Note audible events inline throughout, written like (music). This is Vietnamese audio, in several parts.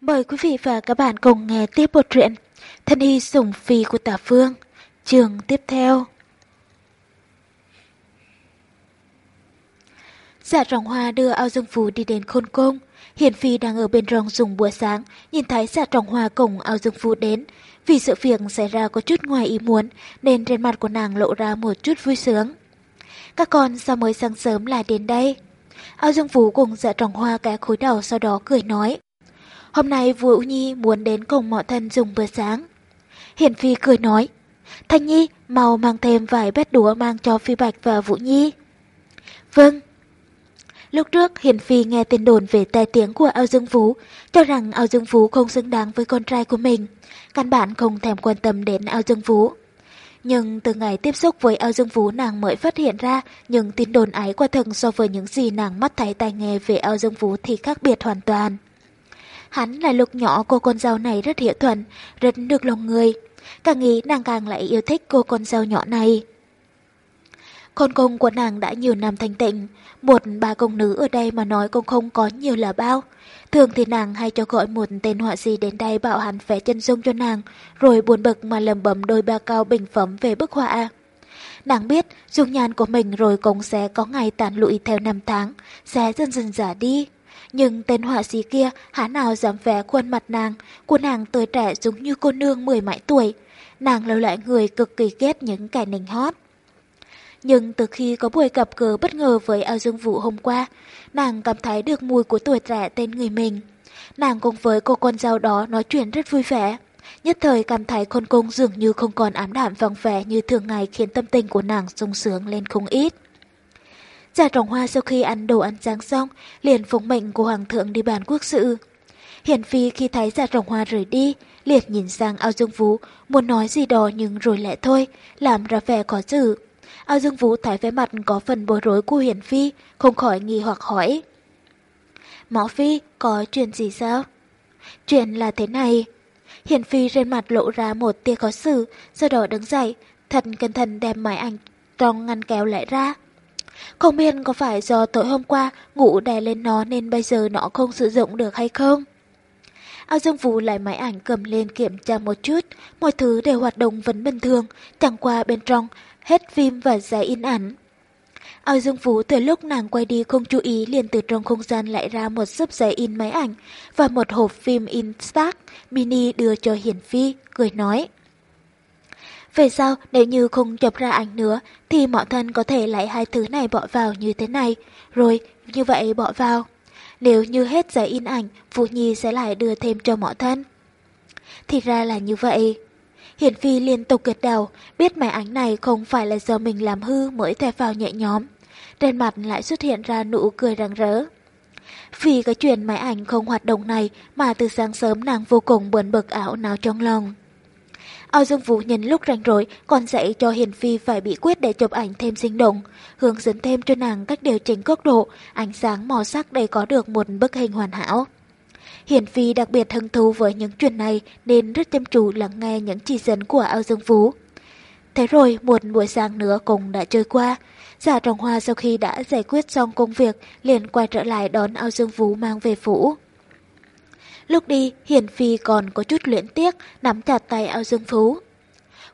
Mời quý vị và các bạn cùng nghe tiếp bộ truyện Thân y sủng phi của Tả Phương, trường tiếp theo. Dạ trọng hoa đưa ao dương phú đi đến khôn cung. Hiển phi đang ở bên rong dùng bữa sáng, nhìn thấy dạ trọng hoa cùng ao dương phú đến. Vì sự việc xảy ra có chút ngoài ý muốn, nên trên mặt của nàng lộ ra một chút vui sướng. Các con sao mới sáng sớm lại đến đây? Ao dương phú cùng dạ trọng hoa cái khối đầu sau đó cười nói. Hôm nay Vũ Nhi muốn đến cùng mọi thân dùng bữa sáng. Hiển Phi cười nói, Thanh Nhi, mau mang thêm vài bát đũa mang cho Phi Bạch và Vũ Nhi. Vâng. Lúc trước Hiển Phi nghe tin đồn về tai tiếng của Ao Dương Phú, cho rằng Ao Dương Phú không xứng đáng với con trai của mình. Căn bản không thèm quan tâm đến Ao Dương Phú. Nhưng từ ngày tiếp xúc với Ao Dương Phú nàng mới phát hiện ra những tin đồn ái quả thực so với những gì nàng mắt thấy tai nghe về Ao Dương Phú thì khác biệt hoàn toàn. Hắn là lục nhỏ cô con dâu này rất hiểu thuận, rất được lòng người. Càng nghĩ nàng càng lại yêu thích cô con dâu nhỏ này. Con công của nàng đã nhiều năm thanh tịnh, một bà công nữ ở đây mà nói cũng không có nhiều là bao. Thường thì nàng hay cho gọi một tên họa sĩ đến đây bảo hắn vẽ chân dung cho nàng, rồi buồn bực mà lầm bầm đôi ba cao bình phẩm về bức họa. Nàng biết dung nhan của mình rồi cũng sẽ có ngày tàn lụi theo năm tháng, sẽ dần dần giả đi. Nhưng tên họa sĩ kia há nào dám vẽ khuôn mặt nàng, của nàng tuổi trẻ giống như cô nương mười mãi tuổi. Nàng là loại người cực kỳ ghét những kẻ nình hót. Nhưng từ khi có buổi gặp gỡ bất ngờ với ao dương vũ hôm qua, nàng cảm thấy được mùi của tuổi trẻ tên người mình. Nàng cùng với cô con dao đó nói chuyện rất vui vẻ. Nhất thời cảm thấy con cung dường như không còn ám đạm vòng vẻ như thường ngày khiến tâm tình của nàng sung sướng lên không ít. Giả trọng hoa sau khi ăn đồ ăn sáng xong, liền phụng mệnh của hoàng thượng đi bàn quốc sự. Hiển phi khi thấy giả trọng hoa rời đi, liệt nhìn sang ao dương vũ, muốn nói gì đó nhưng rồi lại thôi, làm ra vẻ khó xử. Ao dương vũ thấy vẻ mặt có phần bối rối của hiển phi, không khỏi nghi hoặc hỏi. Mõ phi, có chuyện gì sao? Chuyện là thế này. Hiển phi trên mặt lộ ra một tia khó xử, sau đó đứng dậy, thật cẩn thận đem máy ảnh trong ngăn kéo lại ra. Không biết có phải do tối hôm qua ngủ đè lên nó nên bây giờ nó không sử dụng được hay không? Ao Dương Vũ lại máy ảnh cầm lên kiểm tra một chút, mọi thứ đều hoạt động vẫn bình thường, chẳng qua bên trong hết phim và giấy in ảnh. Ao Dương Vũ từ lúc nàng quay đi không chú ý liền từ trong không gian lại ra một sấp giấy in máy ảnh và một hộp phim in stack mini đưa cho Hiển Phi, cười nói. Về sau, nếu như không chụp ra ảnh nữa, thì mọi thân có thể lấy hai thứ này bỏ vào như thế này, rồi như vậy bỏ vào. Nếu như hết giấy in ảnh, Vũ Nhi sẽ lại đưa thêm cho mọi thân. Thì ra là như vậy. Hiển Phi liên tục gật đầu, biết máy ảnh này không phải là do mình làm hư mới thay vào nhẹ nhóm. Trên mặt lại xuất hiện ra nụ cười rạng rỡ. Vì cái chuyện máy ảnh không hoạt động này mà từ sáng sớm nàng vô cùng buồn bực ảo nào trong lòng. Ao Dương Vũ nhân lúc rảnh rỗi còn dạy cho Hiền Phi phải bị quyết để chụp ảnh thêm sinh động, hướng dẫn thêm cho nàng cách điều chỉnh góc độ, ánh sáng màu sắc để có được một bức hình hoàn hảo. Hiển Phi đặc biệt hứng thú với những chuyện này nên rất chăm chú lắng nghe những chỉ dẫn của Ao Dương Vũ. Thế rồi một buổi sáng nữa cũng đã trôi qua. Giả Trọng Hoa sau khi đã giải quyết xong công việc liền quay trở lại đón Ao Dương Vũ mang về phủ. Lúc đi, Hiển Phi còn có chút luyện tiếc, nắm chặt tay ao dương phú.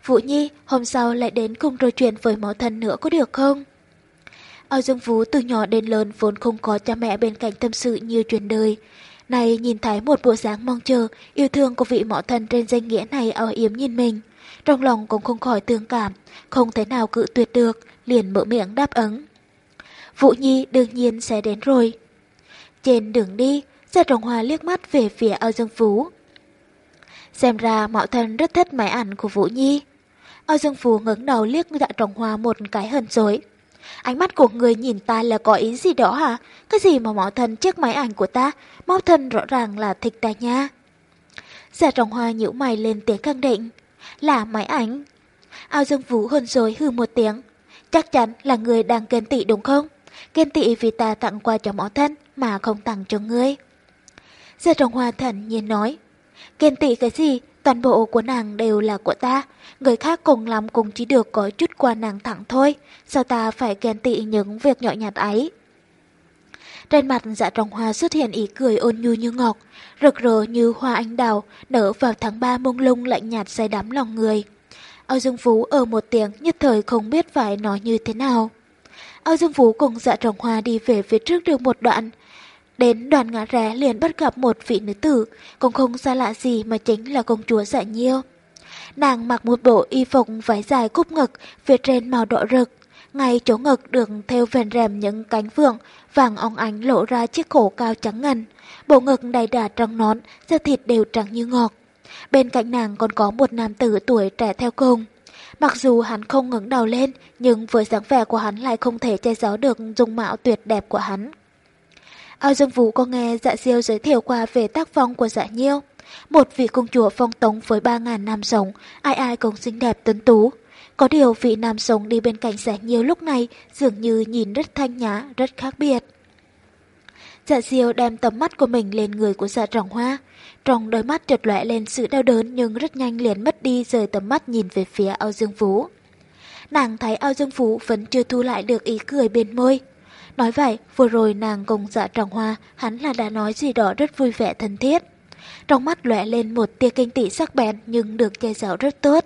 Vũ Nhi, hôm sau lại đến cùng trò chuyện với mẫu thân nữa có được không? Ao Dương Phú từ nhỏ đến lớn vốn không có cha mẹ bên cạnh tâm sự như truyền đời. Này nhìn thấy một bộ dáng mong chờ, yêu thương của vị mẫu thân trên danh nghĩa này ao yếm nhìn mình. Trong lòng cũng không khỏi tương cảm, không thể nào cự tuyệt được, liền mở miệng đáp ứng. Vũ Nhi đương nhiên sẽ đến rồi. Trên đường đi, Gia Trọng hòa liếc mắt về phía Âu Dương Phú. Xem ra mạo thân rất thích máy ảnh của Vũ Nhi. Âu Dương Phú ngẩng đầu liếc Dạ Trọng hòa một cái hờn dối. Ánh mắt của người nhìn ta là có ý gì đó hả? Cái gì mà mạo thân chiếc máy ảnh của ta? Mạo thân rõ ràng là thích ta nha. Dạ Trọng hòa nhíu mày lên tiếng khẳng định. Là máy ảnh. Ao Dương phú hờn dối hư một tiếng. Chắc chắn là người đang ghen tị đúng không? Ghen tị vì ta tặng quà cho mạo thân mà không tặng cho ngươi. Gia Trọng Hoa thần nhiên nói, ghen tị cái gì, toàn bộ của nàng đều là của ta, người khác cùng lắm cũng chỉ được có chút qua nàng thẳng thôi, sao ta phải ghen tị những việc nhỏ nhặt ấy. Trên mặt dạ trọng hoa xuất hiện ý cười ôn nhu như ngọc, rực rỡ như hoa anh đào, nở vào tháng 3 mông lung lạnh nhạt say đắm lòng người. Âu Dương Phú ở một tiếng nhất thời không biết phải nói như thế nào. Âu Dương Phú cùng dạ trọng hoa đi về phía trước được một đoạn. Đến đoàn ngã rẽ liền bắt gặp một vị nữ tử, cũng không xa lạ gì mà chính là công chúa dạ nhiêu. Nàng mặc một bộ y phục váy dài cúp ngực, phía trên màu đỏ rực. Ngay chỗ ngực được theo vền rèm những cánh phượng, vàng óng ánh lộ ra chiếc cổ cao trắng ngần. Bộ ngực đầy đà trắng nón, da thịt đều trắng như ngọt. Bên cạnh nàng còn có một nam tử tuổi trẻ theo cùng. Mặc dù hắn không ngẩng đầu lên, nhưng với dáng vẻ của hắn lại không thể che giấu được dung mạo tuyệt đẹp của hắn. Ao Dương Vũ có nghe dạ diêu giới thiệu qua về tác phong của dạ nhiêu. Một vị công chúa phong tống với ba ngàn nam sống, ai ai cũng xinh đẹp tuấn tú. Có điều vị nam sống đi bên cạnh dạ nhiêu lúc này dường như nhìn rất thanh nhã, rất khác biệt. Dạ diêu đem tầm mắt của mình lên người của dạ trọng hoa. Trong đôi mắt trượt lóe lên sự đau đớn nhưng rất nhanh liền mất đi rời tầm mắt nhìn về phía ao dương Vũ. Nàng thấy ao dương Vũ vẫn chưa thu lại được ý cười bên môi. Nói vậy, vừa rồi nàng cùng dạ trọng hoa, hắn là đã nói gì đó rất vui vẻ thân thiết. Trong mắt lóe lên một tia kinh tị sắc bén nhưng được che giấu rất tốt.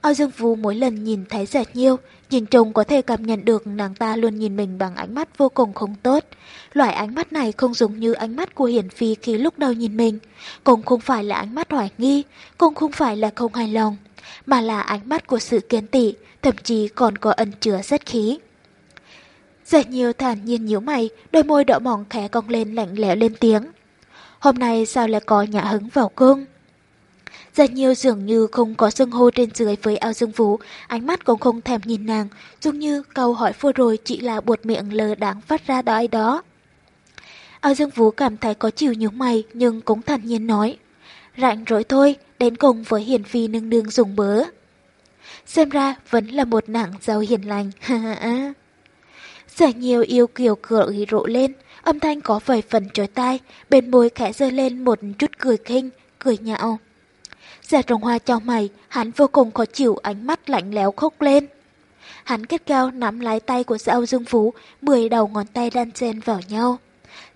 Ao Dương Vũ mỗi lần nhìn thấy giả nhiêu, nhìn chung có thể cảm nhận được nàng ta luôn nhìn mình bằng ánh mắt vô cùng không tốt. Loại ánh mắt này không giống như ánh mắt của Hiển Phi khi lúc đầu nhìn mình, cũng không phải là ánh mắt hoài nghi, cũng không phải là không hài lòng, mà là ánh mắt của sự kiên tị, thậm chí còn có ẩn chứa rất khí. Giả nhiều thản nhiên nhíu mày, đôi môi đỏ mỏng khẽ cong lên lạnh lẽo lên tiếng. Hôm nay sao lại có nhã hứng vào cung? Rất nhiều dường như không có xưng hô trên dưới với ao dương vũ, ánh mắt cũng không thèm nhìn nàng, dường như câu hỏi vừa rồi chỉ là buột miệng lờ đáng phát ra đó ai đó. Ao dương vũ cảm thấy có chịu nhướng mày nhưng cũng thản nhiên nói. Rảnh rỗi thôi, đến cùng với hiền phi nương nương dùng bớ. Xem ra vẫn là một nàng giàu hiền lành, ha ha Giả nhiều yêu kiều cười rộ lên, âm thanh có vài phần trói tai, bên môi khẽ rơi lên một chút cười khinh, cười nhạo. Giả trồng hoa cho mày, hắn vô cùng khó chịu ánh mắt lạnh lẽo khóc lên. Hắn kết cao nắm lái tay của Dạ Dương Phú, mười đầu ngón tay đan xen vào nhau.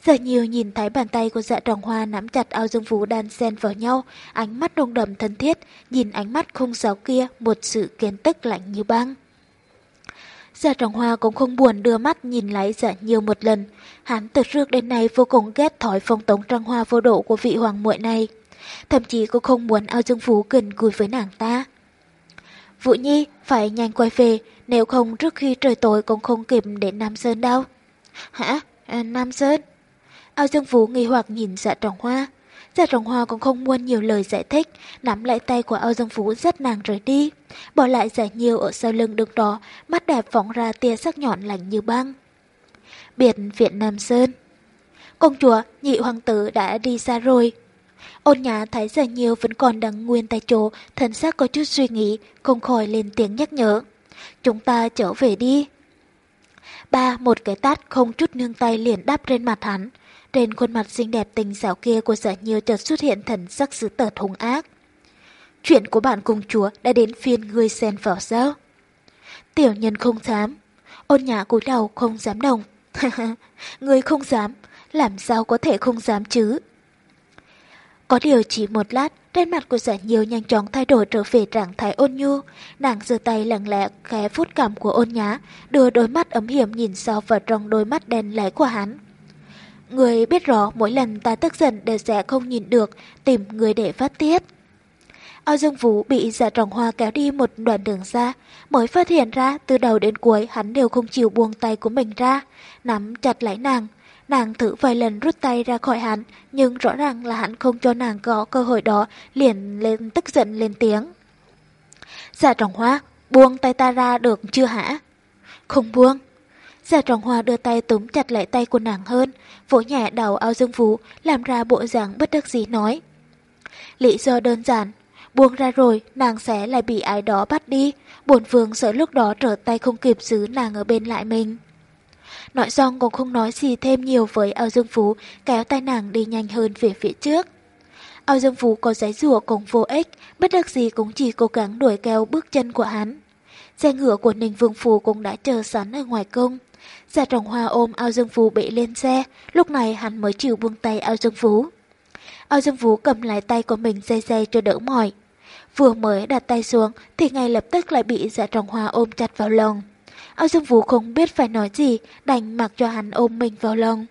Giờ nhiều nhìn thấy bàn tay của dạ trồng hoa nắm chặt ao dương phú đan xen vào nhau, ánh mắt đông đầm thân thiết, nhìn ánh mắt không giáo kia một sự kiến tức lạnh như băng. Giả trồng hoa cũng không buồn đưa mắt nhìn lại giả nhiều một lần. Hắn từ trước đến nay vô cùng ghét thói phong tống trăng hoa vô độ của vị hoàng muội này. Thậm chí cũng không muốn ao dương phú gần gùi với nàng ta. Vũ Nhi phải nhanh quay về, nếu không trước khi trời tối cũng không kịp đến Nam Sơn đâu. Hả? À, Nam Sơn? Ao Dương Phú nghi hoặc nhìn dạ trọng hoa. Giả trọng hoa cũng không muốn nhiều lời giải thích, nắm lại tay của Ao Dương Phú rất nàng rời đi. Bỏ lại giải nhiều ở sau lưng đứng đó, mắt đẹp phóng ra tia sắc nhọn lạnh như băng. Biệt viện Nam Sơn Công chúa, nhị hoàng tử đã đi xa rồi. Ôn nhà thấy giải nhiều vẫn còn đang nguyên tại chỗ, thần sắc có chút suy nghĩ, không khỏi lên tiếng nhắc nhở. Chúng ta trở về đi. Ba một cái tát không chút nương tay liền đáp trên mặt hắn. Trên khuôn mặt xinh đẹp tình xảo kia của sở nhiều chợt xuất hiện thần sắc dữ tợn hung ác. Chuyện của bạn cùng chúa đã đến phiên ngươi xen vào sao? Tiểu nhân không dám. Ôn nhã cúi đầu không dám đồng. (laughs) ngươi không dám, làm sao có thể không dám chứ? Có điều chỉ một lát, trên mặt của giả nhiều nhanh chóng thay đổi trở về trạng thái ôn nhu. Nàng giơ tay lặng lẽ khẽ phút cảm của ôn nhã, đưa đôi mắt ấm hiểm nhìn sâu vào trong đôi mắt đen láy của hắn. Người biết rõ mỗi lần ta tức giận đều sẽ không nhìn được, tìm người để phát tiết. Ao Dương Vũ bị dạ trọng hoa kéo đi một đoạn đường xa, mới phát hiện ra từ đầu đến cuối hắn đều không chịu buông tay của mình ra, nắm chặt lấy nàng. Nàng thử vài lần rút tay ra khỏi hắn, nhưng rõ ràng là hắn không cho nàng có cơ hội đó, liền lên tức giận lên tiếng. Dạ trọng hoa, buông tay ta ra được chưa hả? Không buông. Giả trọng hoa đưa tay túm chặt lại tay của nàng hơn, vỗ nhẹ đầu ao dương phú, làm ra bộ dạng bất đắc dĩ nói. Lý do đơn giản, buông ra rồi, nàng sẽ lại bị ai đó bắt đi, bổn vương sợ lúc đó trở tay không kịp giữ nàng ở bên lại mình. Nói xong cũng không nói gì thêm nhiều với ao dương phú, kéo tay nàng đi nhanh hơn về phía trước. Ao dương phú có giấy rùa cũng vô ích, bất đắc gì cũng chỉ cố gắng đuổi kéo bước chân của hắn. Xe ngựa của Ninh Vương Phù cũng đã chờ sẵn ở ngoài công. Giả trọng hoa ôm ao dương phú bị lên xe, lúc này hắn mới chịu buông tay ao dương phú. Ao dương phú cầm lại tay của mình dây dây cho đỡ mỏi. Vừa mới đặt tay xuống thì ngay lập tức lại bị dạ trọng hoa ôm chặt vào lòng. Ao dương phú không biết phải nói gì, đành mặc cho hắn ôm mình vào lòng.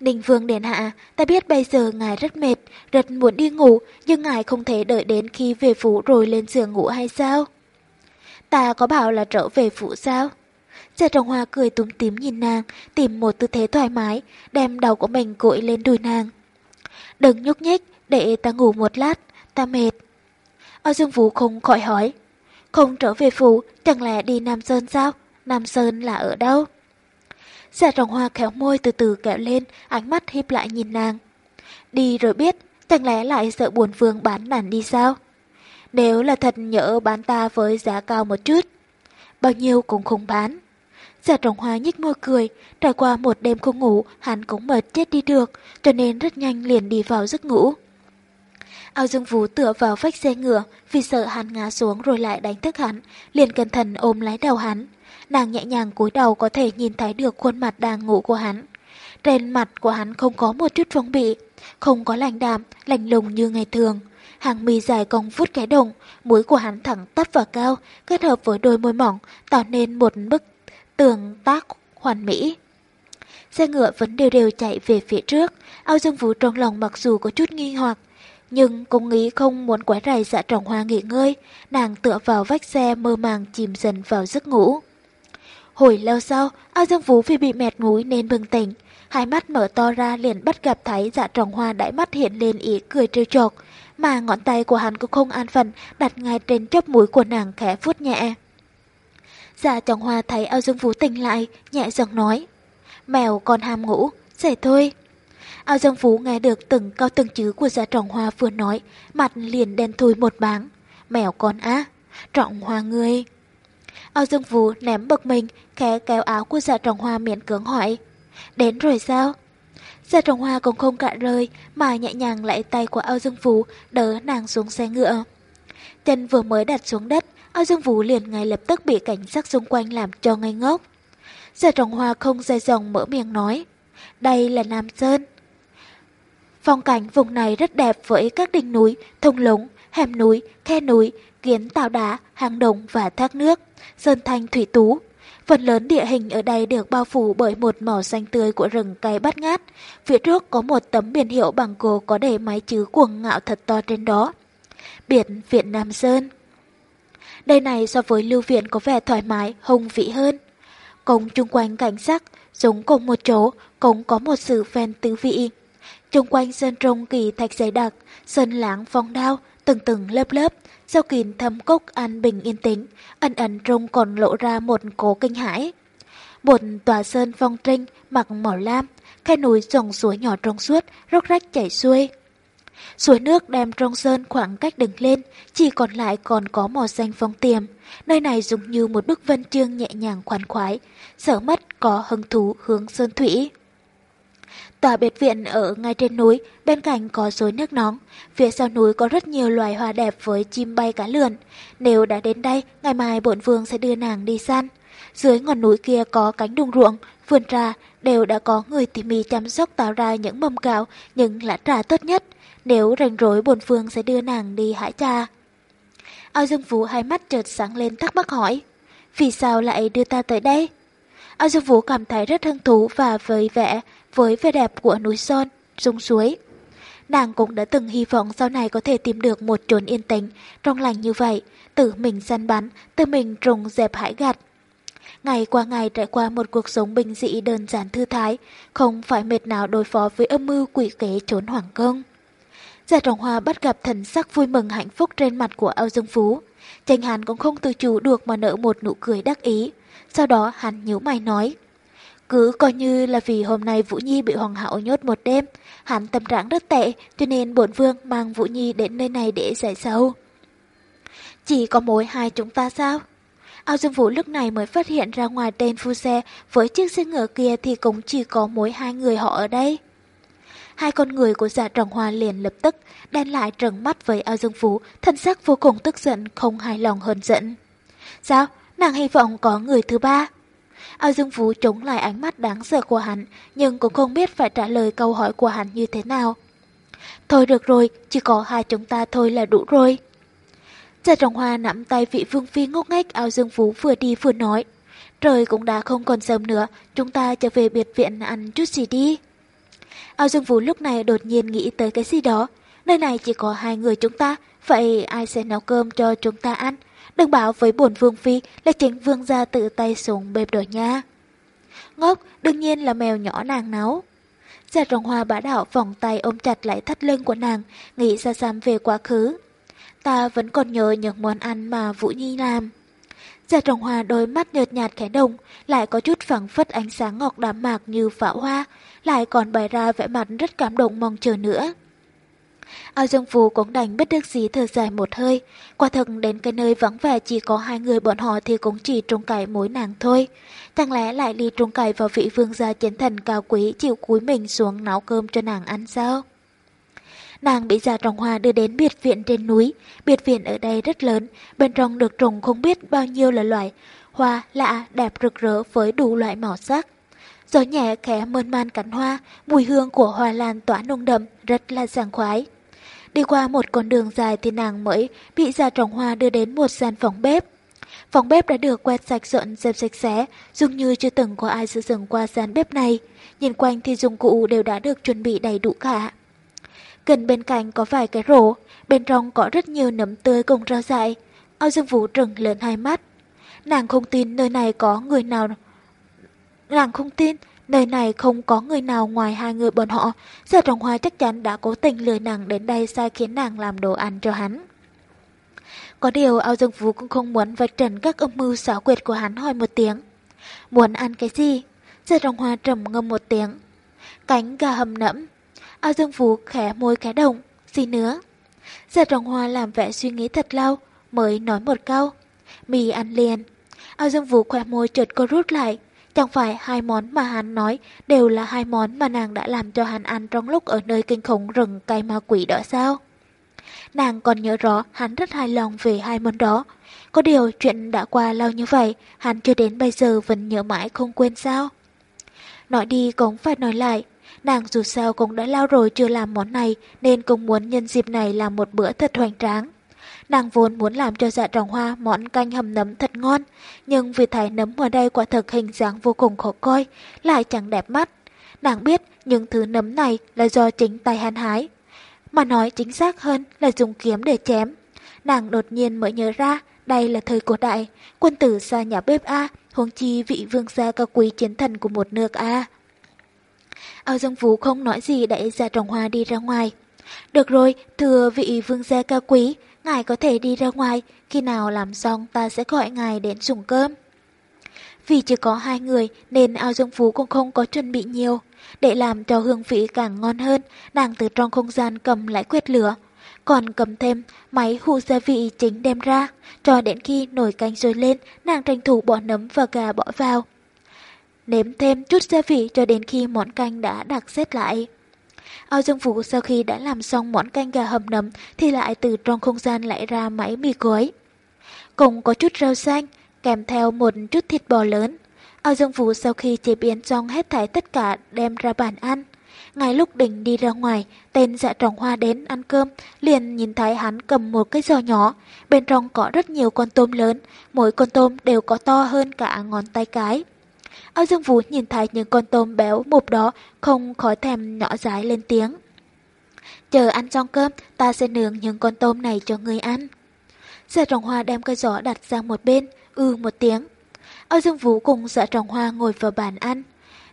Ninh Vương Điện Hạ, ta biết bây giờ ngài rất mệt, rất muốn đi ngủ, nhưng ngài không thể đợi đến khi về phủ rồi lên giường ngủ hay sao? Ta có bảo là trở về phủ sao? Gia Trọng Hoa cười túm tím nhìn nàng, tìm một tư thế thoải mái, đem đầu của mình cội lên đùi nàng. Đừng nhúc nhích, để ta ngủ một lát, ta mệt. Âu Dương Vũ không khỏi hỏi. Không trở về phủ, chẳng lẽ đi Nam Sơn sao? Nam Sơn là ở đâu? Dạ trọng hoa khéo môi từ từ kẹo lên, ánh mắt híp lại nhìn nàng. Đi rồi biết, chẳng lẽ lại sợ buồn vương bán nàng đi sao? Nếu là thật nhỡ bán ta với giá cao một chút, bao nhiêu cũng không bán giả trọng hoa nhích môi cười, trải qua một đêm không ngủ, hắn cũng mệt chết đi được, cho nên rất nhanh liền đi vào giấc ngủ. Ao Dương Vũ tựa vào vách xe ngựa, vì sợ hắn ngã xuống rồi lại đánh thức hắn, liền cẩn thận ôm lấy đầu hắn. Nàng nhẹ nhàng cúi đầu có thể nhìn thấy được khuôn mặt đang ngủ của hắn. Trên mặt của hắn không có một chút phong bị, không có lành đạm, lành lùng như ngày thường. Hàng mi dài cong vút cái đồng, mũi của hắn thẳng tắp và cao, kết hợp với đôi môi mỏng, tạo nên một bức tường tác hoàn mỹ. Xe ngựa vẫn đều đều chạy về phía trước, ao dương vũ trong lòng mặc dù có chút nghi hoặc, nhưng cũng nghĩ không muốn quái rầy dạ trọng hoa nghỉ ngơi, nàng tựa vào vách xe mơ màng chìm dần vào giấc ngủ. Hồi lâu sau, ao dương vũ vì bị mệt ngúi nên bừng tỉnh, hai mắt mở to ra liền bắt gặp thấy dạ trọng hoa đãi mắt hiện lên ý cười trêu chọc, mà ngón tay của hắn cũng không an phận đặt ngay trên chóp mũi của nàng khẽ vuốt nhẹ. Dạ trọng hoa thấy ao dương vũ tỉnh lại, nhẹ giọng nói, mèo còn ham ngủ, dễ thôi. Ao Dương Phú nghe được từng câu từng chữ của dạ gia trọng hoa vừa nói, mặt liền đen thui một báng. Mèo con á, trọng hoa ngươi. Ao Dương Phú ném bực mình, khẽ kéo áo của dạ gia trọng hoa miễn cưỡng hỏi. Đến rồi sao? Dạ gia trọng hoa cũng không cạn rơi, mà nhẹ nhàng lại tay của Ao Dương Phú đỡ nàng xuống xe ngựa. Chân vừa mới đặt xuống đất, Ao Dương Vũ liền ngay lập tức bị cảnh sát xung quanh làm cho ngây ngốc. Giờ trọng hoa không dài dòng mở miệng nói. Đây là Nam Sơn. Phong cảnh vùng này rất đẹp với các đỉnh núi, thung lũng, hẻm núi, khe núi, kiến tạo đá, hang động và thác nước, sơn thanh thủy tú. Phần lớn địa hình ở đây được bao phủ bởi một màu xanh tươi của rừng cây bát ngát. Phía trước có một tấm biển hiệu bằng cổ có đề máy chữ cuồng ngạo thật to trên đó. Biển Viện Nam Sơn đây này so với lưu viện có vẻ thoải mái, hùng vĩ hơn. Cổng chung quanh cảnh sắc, giống cùng một chỗ, cũng có một sự ven tứ vị. Trung quanh sơn trung kỳ thạch dày đặc, sơn lãng phong đao, từng từng lớp lớp, sau kín thâm cốc an bình yên tĩnh, ẩn ẩn trung còn lộ ra một cố kinh hãi. Một tòa sơn phong trinh mặc màu lam, khe núi dòng suối nhỏ trong suốt, róc rách chảy xuôi. Suối nước đem trong sơn khoảng cách đứng lên, chỉ còn lại còn có màu xanh phong tiềm. Nơi này giống như một bức vân chương nhẹ nhàng khoan khoái, sở mất có hứng thú hướng sơn thủy. Tòa biệt viện ở ngay trên núi, bên cạnh có suối nước nóng. Phía sau núi có rất nhiều loài hoa đẹp với chim bay cá lượn. Nếu đã đến đây, ngày mai bổn vương sẽ đưa nàng đi săn. Dưới ngọn núi kia có cánh đồng ruộng, vườn trà, đều đã có người tỉ mỉ chăm sóc tạo ra những mầm gạo, những lá trà tốt nhất. Nếu rảnh rỗi bổn phương sẽ đưa nàng đi hái trà. Ao Dương Vũ hai mắt chợt sáng lên thắc mắc hỏi, vì sao lại đưa ta tới đây? Ao Dương Vũ cảm thấy rất hứng thú và với vẻ với vẻ đẹp của núi son, sông suối. Nàng cũng đã từng hy vọng sau này có thể tìm được một chốn yên tĩnh, trong lành như vậy, tự mình săn bắn, tự mình trùng dẹp hải gạt. Ngày qua ngày trải qua một cuộc sống bình dị đơn giản thư thái, không phải mệt nào đối phó với âm mưu quỷ kế trốn hoàng công. Giả Trọng Hoa bắt gặp thần sắc vui mừng hạnh phúc trên mặt của Âu Dương Phú. Tranh Hàn cũng không tự chủ được mà nở một nụ cười đắc ý. Sau đó hắn nhíu mày nói. Cứ coi như là vì hôm nay Vũ Nhi bị Hoàng hậu nhốt một đêm, hắn tâm trạng rất tệ, cho nên bổn vương mang Vũ Nhi đến nơi này để giải sầu. Chỉ có mỗi hai chúng ta sao? Ao Dương Vũ lúc này mới phát hiện ra ngoài tên phu xe với chiếc xe ngựa kia thì cũng chỉ có mỗi hai người họ ở đây. Hai con người của dạ trọng hoa liền lập tức đen lại trừng mắt với Ao Dương phú, thân sắc vô cùng tức giận, không hài lòng hơn giận. Sao? Nàng hy vọng có người thứ ba. Ao Dương Phú chống lại ánh mắt đáng sợ của hắn, nhưng cũng không biết phải trả lời câu hỏi của hắn như thế nào. Thôi được rồi, chỉ có hai chúng ta thôi là đủ rồi. Gia Trọng Hoa nắm tay vị vương phi ngốc nghếch Ao Dương Phú vừa đi vừa nói. Trời cũng đã không còn sớm nữa, chúng ta trở về biệt viện ăn chút gì đi. Ao Dương Vũ lúc này đột nhiên nghĩ tới cái gì đó. Nơi này chỉ có hai người chúng ta, vậy ai sẽ nấu cơm cho chúng ta ăn? Đừng bảo với bổn vương phi là chính vương gia tự tay xuống bếp đồ nha. Ngốc, đương nhiên là mèo nhỏ nàng nấu. Dạ Giả Trọng Hoa bá đạo vòng tay ôm chặt lại thắt lưng của nàng, nghĩ ra xăm về quá khứ. Ta vẫn còn nhớ những món ăn mà Vũ Nhi làm. Gia Trọng Hoa đôi mắt nhợt nhạt khẽ đồng, lại có chút phẳng phất ánh sáng ngọc đám mạc như pháo hoa, lại còn bày ra vẻ mặt rất cảm động mong chờ nữa. Ao Dương Phú cũng đành bất đắc dĩ thở dài một hơi. Quả thật đến cái nơi vắng vẻ chỉ có hai người bọn họ thì cũng chỉ trông cải mối nàng thôi. Chẳng lẽ lại đi trông cải vào vị vương gia chiến thần cao quý chịu cúi mình xuống náo cơm cho nàng ăn sao? Nàng bị già trồng hoa đưa đến biệt viện trên núi. Biệt viện ở đây rất lớn, bên trong được trồng không biết bao nhiêu là loại hoa lạ đẹp rực rỡ với đủ loại màu sắc. Gió nhẹ khẽ mơn man cánh hoa, mùi hương của hoa lan tỏa nồng đậm, rất là sảng khoái. Đi qua một con đường dài thì nàng mới bị già trồng hoa đưa đến một gian phòng bếp. Phòng bếp đã được quét sạch dọn dẹp sạch sẽ, dường như chưa từng có ai sử dụng qua gian bếp này. Nhìn quanh thì dụng cụ đều đã được chuẩn bị đầy đủ cả. Gần bên cạnh có vài cái rổ, bên trong có rất nhiều nấm tươi cùng rau dại. Ao Dương Vũ trừng lớn hai mắt. Nàng không tin nơi này có người nào... Nàng không tin Nơi này không có người nào ngoài hai người bọn họ, Giờ Trọng Hoa chắc chắn đã cố tình lừa nàng đến đây sai khiến nàng làm đồ ăn cho hắn. Có điều Ao Dương vũ cũng không muốn vạch trần các âm mưu xảo quyệt của hắn hỏi một tiếng. Muốn ăn cái gì? Giờ Trọng Hoa trầm ngâm một tiếng. Cánh gà hầm nẫm. Ao Dương Phú khẽ môi khẽ đồng. Gì nữa? giờ Trọng Hoa làm vẻ suy nghĩ thật lâu, mới nói một câu. Mì ăn liền. Ao Dương Vũ khỏe môi chợt co rút lại, Chẳng phải hai món mà hắn nói đều là hai món mà nàng đã làm cho hắn ăn trong lúc ở nơi kinh khủng rừng cây ma quỷ đó sao? Nàng còn nhớ rõ hắn rất hài lòng về hai món đó. Có điều chuyện đã qua lâu như vậy, hắn chưa đến bây giờ vẫn nhớ mãi không quên sao? Nói đi cũng phải nói lại, nàng dù sao cũng đã lao rồi chưa làm món này nên cũng muốn nhân dịp này làm một bữa thật hoành tráng. Nàng vốn muốn làm cho dạ trọng hoa món canh hầm nấm thật ngon, nhưng vì thái nấm ở đây quả thực hình dáng vô cùng khó coi, lại chẳng đẹp mắt. Nàng biết những thứ nấm này là do chính tay hắn hái, mà nói chính xác hơn là dùng kiếm để chém. Nàng đột nhiên mới nhớ ra đây là thời cổ đại, quân tử xa nhà bếp A, huống chi vị vương gia cao quý chiến thần của một nước A. Ao Dương Phú không nói gì đẩy dạ trọng hoa đi ra ngoài. Được rồi, thưa vị vương gia cao quý, ngài có thể đi ra ngoài, khi nào làm xong ta sẽ gọi ngài đến dùng cơm. Vì chỉ có hai người nên ao dương phú cũng không có chuẩn bị nhiều. Để làm cho hương vị càng ngon hơn, nàng từ trong không gian cầm lại quyết lửa. Còn cầm thêm máy hụ gia vị chính đem ra, cho đến khi nồi canh sôi lên, nàng tranh thủ bỏ nấm và gà bỏ vào. Nếm thêm chút gia vị cho đến khi món canh đã đặc xét lại. Ao Dương Vũ sau khi đã làm xong món canh gà hầm nấm thì lại từ trong không gian lại ra máy mì gói. Cùng có chút rau xanh, kèm theo một chút thịt bò lớn. Ao Dương Vũ sau khi chế biến xong hết thải tất cả đem ra bàn ăn. Ngay lúc định đi ra ngoài, tên dạ trọng hoa đến ăn cơm, liền nhìn thấy hắn cầm một cái giò nhỏ, bên trong có rất nhiều con tôm lớn, mỗi con tôm đều có to hơn cả ngón tay cái. Âu Dương Vũ nhìn thấy những con tôm béo mụp đó, không khỏi thèm nhỏ dãi lên tiếng. Chờ ăn xong cơm, ta sẽ nướng những con tôm này cho người ăn. Sở trọng hoa đem cây giỏ đặt sang một bên, ư một tiếng. Âu Dương Vũ cùng Sở trọng hoa ngồi vào bàn ăn.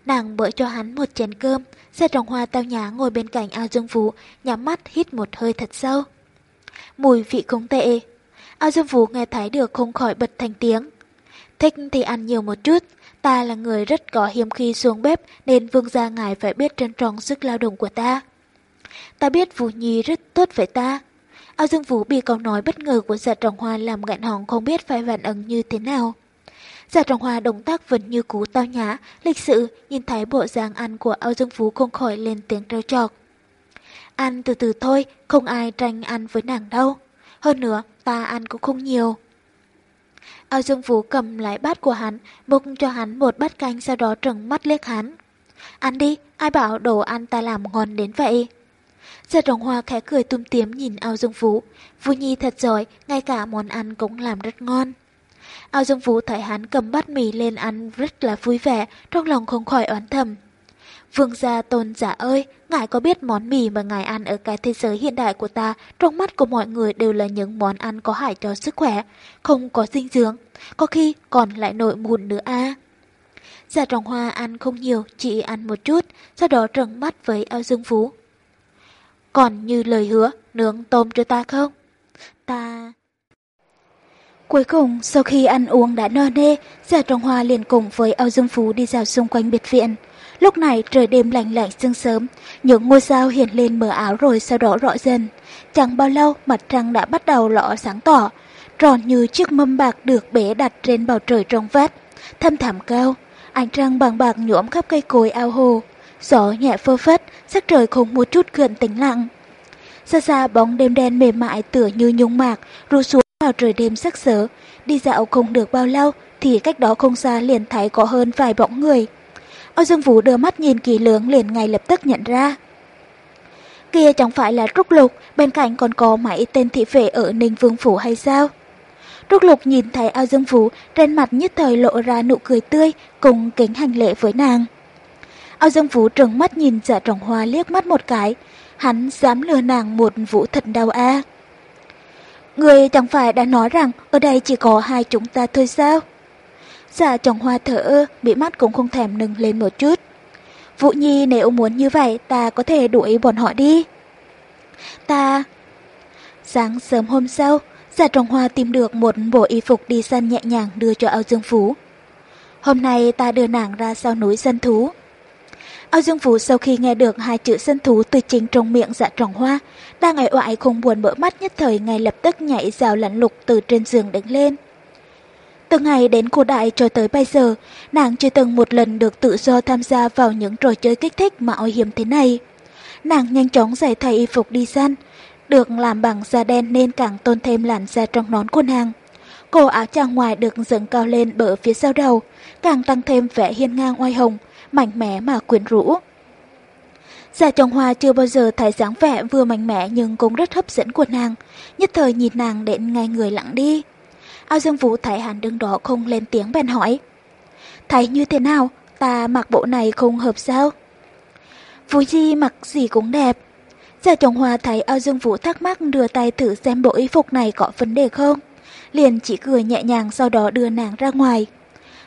Nàng bỡ cho hắn một chén cơm, Sở trọng hoa tao nhã ngồi bên cạnh Ao Dương Vũ, nhắm mắt hít một hơi thật sâu. Mùi vị không tệ. Ao Dương Vũ nghe thấy được không khỏi bật thành tiếng. Thích thì ăn nhiều một chút, Ta là người rất có hiếm khi xuống bếp nên vương gia ngài phải biết trân trọng sức lao động của ta. Ta biết Vũ Nhi rất tốt với ta. Ao Dương Vũ bị câu nói bất ngờ của dạ trọng hoa làm ngạn hỏng không biết phải phản ứng như thế nào. Dạ trọng hoa động tác vẫn như cú tao nhã, lịch sự, nhìn thấy bộ dáng ăn của Ao Dương Vũ không khỏi lên tiếng trêu chọc. Ăn từ từ thôi, không ai tranh ăn với nàng đâu. Hơn nữa, ta ăn cũng không nhiều. Ao Dương Phú cầm lại bát của hắn, múc cho hắn một bát canh sau đó trừng mắt liếc hắn. Ăn đi, ai bảo đồ ăn ta làm ngon đến vậy? Giờ Đồng Hoa khẽ cười tum tiếm nhìn Ao Dương Phú. Vũ Nhi thật giỏi, ngay cả món ăn cũng làm rất ngon. Ao Dương Phú thấy hắn cầm bát mì lên ăn rất là vui vẻ, trong lòng không khỏi oán thầm. Vương gia tôn giả ơi, ngài có biết món mì mà ngài ăn ở cái thế giới hiện đại của ta, trong mắt của mọi người đều là những món ăn có hại cho sức khỏe, không có dinh dưỡng, có khi còn lại nội mụn nữa a. À. Giả trọng hoa ăn không nhiều, chỉ ăn một chút, sau đó trợn mắt với ao dương phú. Còn như lời hứa, nướng tôm cho ta không? Ta... Cuối cùng, sau khi ăn uống đã no nê, Giả Trọng Hoa liền cùng với Ao Dương Phú đi dạo xung quanh biệt viện. Lúc này trời đêm lạnh lạnh sương sớm, những ngôi sao hiện lên mờ áo rồi sau đó rõ dần. Chẳng bao lâu mặt trăng đã bắt đầu lọ sáng tỏ, tròn như chiếc mâm bạc được bể đặt trên bầu trời trong vắt, thâm thẳm cao. Ánh trăng bằng bạc nhuộm khắp cây cối ao hồ, gió nhẹ phơ phất, sắc trời không một chút gần tĩnh lặng. Xa xa bóng đêm đen mềm mại tựa như nhung mạc ru xuống vào trời đêm sắc sỡ. Đi dạo không được bao lâu thì cách đó không xa liền thấy có hơn vài bóng người. Âu Dương Vũ đưa mắt nhìn kỳ lưỡng liền ngay lập tức nhận ra. Kia chẳng phải là Trúc Lục, bên cạnh còn có mấy tên thị vệ ở Ninh Vương Phủ hay sao? Trúc Lục nhìn thấy Âu Dương Vũ, trên mặt nhất thời lộ ra nụ cười tươi, cùng kính hành lễ với nàng. Âu Dương Vũ trừng mắt nhìn dạ trọng hoa liếc mắt một cái, hắn dám lừa nàng một vũ thật đau a. À. Người chẳng phải đã nói rằng ở đây chỉ có hai chúng ta thôi sao? Dạ chồng hoa thở ơ, bị mắt cũng không thèm nâng lên một chút. Vũ Nhi nếu muốn như vậy, ta có thể đuổi bọn họ đi. Ta... Sáng sớm hôm sau, dạ giả Trọng Hoa tìm được một bộ y phục đi săn nhẹ nhàng đưa cho Âu Dương Phú. Hôm nay ta đưa nàng ra sau núi sân thú. Âu Dương Phú sau khi nghe được hai chữ sân thú từ chính trong miệng Dạ Trọng Hoa, đang ngày oại không buồn mở mắt nhất thời ngay lập tức nhảy rào lặn lục từ trên giường đứng lên. Từ ngày đến cổ đại cho tới bây giờ, nàng chưa từng một lần được tự do tham gia vào những trò chơi kích thích mạo hiểm thế này. Nàng nhanh chóng giải thay y phục đi săn, được làm bằng da đen nên càng tôn thêm làn da trong nón của nàng. Cổ áo chàng ngoài được dựng cao lên bờ phía sau đầu, càng tăng thêm vẻ hiên ngang oai hùng, mạnh mẽ mà quyến rũ. Già chồng hoa chưa bao giờ thấy dáng vẻ vừa mạnh mẽ nhưng cũng rất hấp dẫn của nàng, nhất thời nhìn nàng đến ngay người lặng đi. Ao Dương Vũ thấy hắn đứng đó không lên tiếng bèn hỏi. Thấy như thế nào, ta mặc bộ này không hợp sao? Vũ Di mặc gì cũng đẹp. Giờ Trọng hòa thấy Ao Dương Vũ thắc mắc đưa tay thử xem bộ y phục này có vấn đề không. Liền chỉ cười nhẹ nhàng sau đó đưa nàng ra ngoài.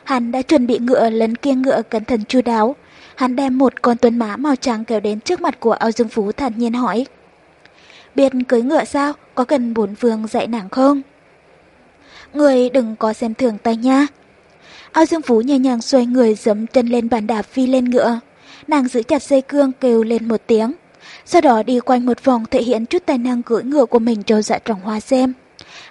Hắn đã chuẩn bị ngựa lấn kiêng ngựa cẩn thận chu đáo. Hắn đem một con tuấn mã màu trắng kéo đến trước mặt của Ao Dương Phú thản nhiên hỏi. Biết cưới ngựa sao, có cần bốn vương dạy nàng không? Người đừng có xem thường ta nha. Ao Dương Phú nhẹ nhàng xoay người giấm chân lên bàn đạp phi lên ngựa. Nàng giữ chặt dây cương kêu lên một tiếng. Sau đó đi quanh một vòng thể hiện chút tài năng cưỡi ngựa của mình cho dạ trọng hoa xem.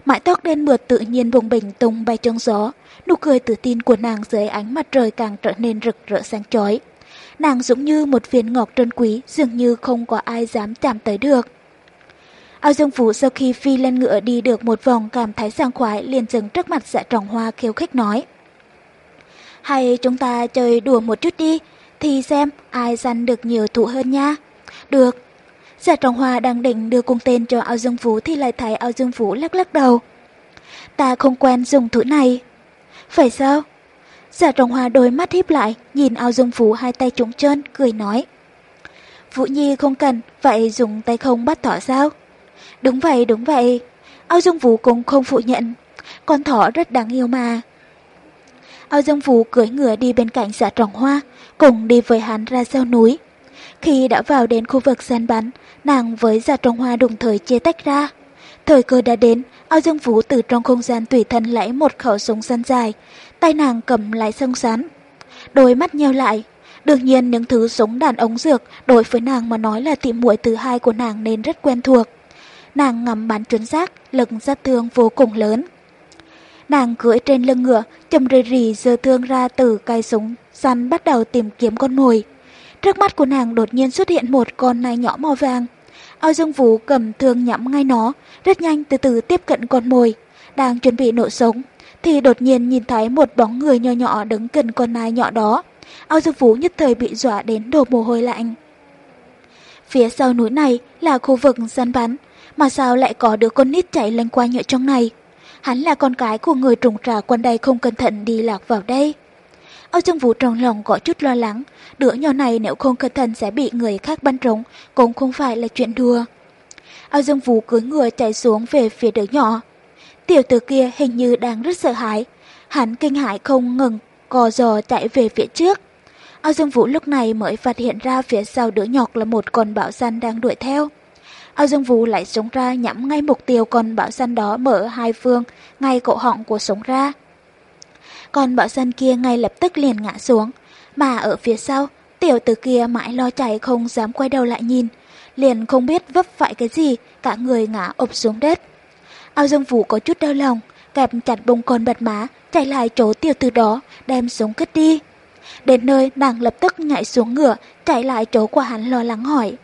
Mái tóc đen mượt tự nhiên bồng bình tung bay trong gió. Nụ cười tự tin của nàng dưới ánh mặt trời càng trở nên rực rỡ sáng chói. Nàng giống như một viên ngọc trân quý, dường như không có ai dám chạm tới được. Ao Dương Phú sau khi phi lên ngựa đi được một vòng cảm thấy sảng khoái liền dừng trước mặt dạ trọng hoa khiêu khích nói. Hay chúng ta chơi đùa một chút đi, thì xem ai săn được nhiều thụ hơn nha. Được. Dạ trọng hoa đang định đưa cung tên cho Ao Dương Phú thì lại thấy Ao Dương Phú lắc lắc đầu. Ta không quen dùng thủ này. Phải sao? Dạ trọng hoa đôi mắt híp lại, nhìn Ao Dương Phú hai tay trống trơn, cười nói. Vũ Nhi không cần, vậy dùng tay không bắt thỏ sao? Đúng vậy, đúng vậy. Âu Dương Vũ cũng không phủ nhận. Con thỏ rất đáng yêu mà. Âu Dương Vũ cưỡi ngựa đi bên cạnh xã trồng hoa, cùng đi với hắn ra sau núi. Khi đã vào đến khu vực săn bắn, nàng với giả trồng hoa đồng thời chia tách ra. Thời cơ đã đến, Âu Dương Vũ từ trong không gian tùy thân lấy một khẩu súng săn dài, tay nàng cầm lại sông sán. Đôi mắt nheo lại, đương nhiên những thứ súng đàn ống dược đối với nàng mà nói là tìm muội thứ hai của nàng nên rất quen thuộc nàng ngắm bắn chuẩn xác, lực sát thương vô cùng lớn. Nàng cưỡi trên lưng ngựa, chầm rì rì giơ thương ra từ cây súng, săn bắt đầu tìm kiếm con mồi. Trước mắt của nàng đột nhiên xuất hiện một con nai nhỏ màu vàng. Ao Dương Vũ cầm thương nhắm ngay nó, rất nhanh từ từ tiếp cận con mồi. đang chuẩn bị nổ súng, thì đột nhiên nhìn thấy một bóng người nhỏ nhỏ đứng gần con nai nhỏ đó. Ao Dương vũ nhất thời bị dọa đến đổ mồ hôi lạnh. Phía sau núi này là khu vực săn bắn, mà sao lại có đứa con nít chạy lanh quanh nhựa trong này? Hắn là con cái của người trùng trà quanh đây không cẩn thận đi lạc vào đây. Âu Dương Vũ trong lòng có chút lo lắng, đứa nhỏ này nếu không cẩn thận sẽ bị người khác bắn trúng, cũng không phải là chuyện đùa. Âu Dương Vũ cưới người chạy xuống về phía đứa nhỏ. Tiểu tử kia hình như đang rất sợ hãi, hắn kinh hãi không ngừng, cò giò chạy về phía trước. Âu Dương Vũ lúc này mới phát hiện ra phía sau đứa nhọc là một con bão săn đang đuổi theo. Âu Dương Vũ lại súng ra nhắm ngay mục tiêu con bão xanh đó mở hai phương, ngay cổ họng của súng ra. Con bão xanh kia ngay lập tức liền ngã xuống, mà ở phía sau, tiểu tử kia mãi lo chạy không dám quay đầu lại nhìn, liền không biết vấp phải cái gì, cả người ngã ụp xuống đất. Âu Dương Vũ có chút đau lòng, kẹp chặt bông con bật má, chạy lại chỗ tiểu tử đó, đem súng cất đi. Đến nơi nàng lập tức nhảy xuống ngựa, chạy lại chỗ của hắn lo lắng hỏi.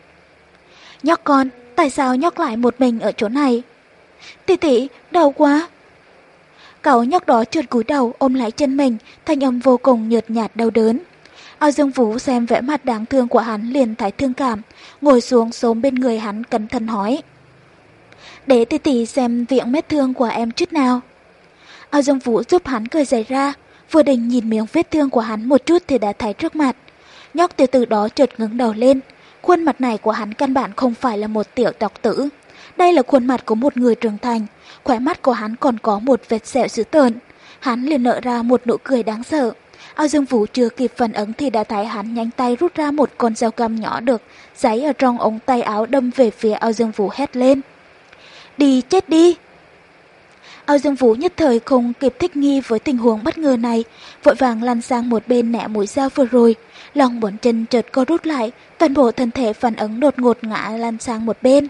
Nhóc con, tại sao nhóc lại một mình ở chỗ này? Tỷ tỷ, đau quá. Cậu nhóc đó trượt cúi đầu ôm lại chân mình, thanh âm vô cùng nhợt nhạt đau đớn. Ao Dương Vũ xem vẻ mặt đáng thương của hắn liền thấy thương cảm, ngồi xuống xốm bên người hắn cẩn thận hỏi. Để tỷ tỷ xem viện vết thương của em chút nào. Ao Dương Vũ giúp hắn cười giày ra, vừa định nhìn miếng vết thương của hắn một chút thì đã thấy trước mặt. Nhóc từ từ đó chợt ngứng đầu lên, khuôn mặt này của hắn căn bản không phải là một tiểu tộc tử. Đây là khuôn mặt của một người trưởng thành, khóe mắt của hắn còn có một vết sẹo dữ tợn. Hắn liền nở ra một nụ cười đáng sợ. Ao Dương Vũ chưa kịp phản ứng thì đã thấy hắn nhanh tay rút ra một con dao găm nhỏ được, giấy ở trong ống tay áo đâm về phía Ao Dương Vũ hét lên. Đi chết đi! Ao Dương Vũ nhất thời không kịp thích nghi với tình huống bất ngờ này, vội vàng lăn sang một bên nẻ mũi dao vừa rồi. Lòng bốn chân chợt co rút lại, toàn bộ thân thể phản ứng đột ngột ngã lan sang một bên.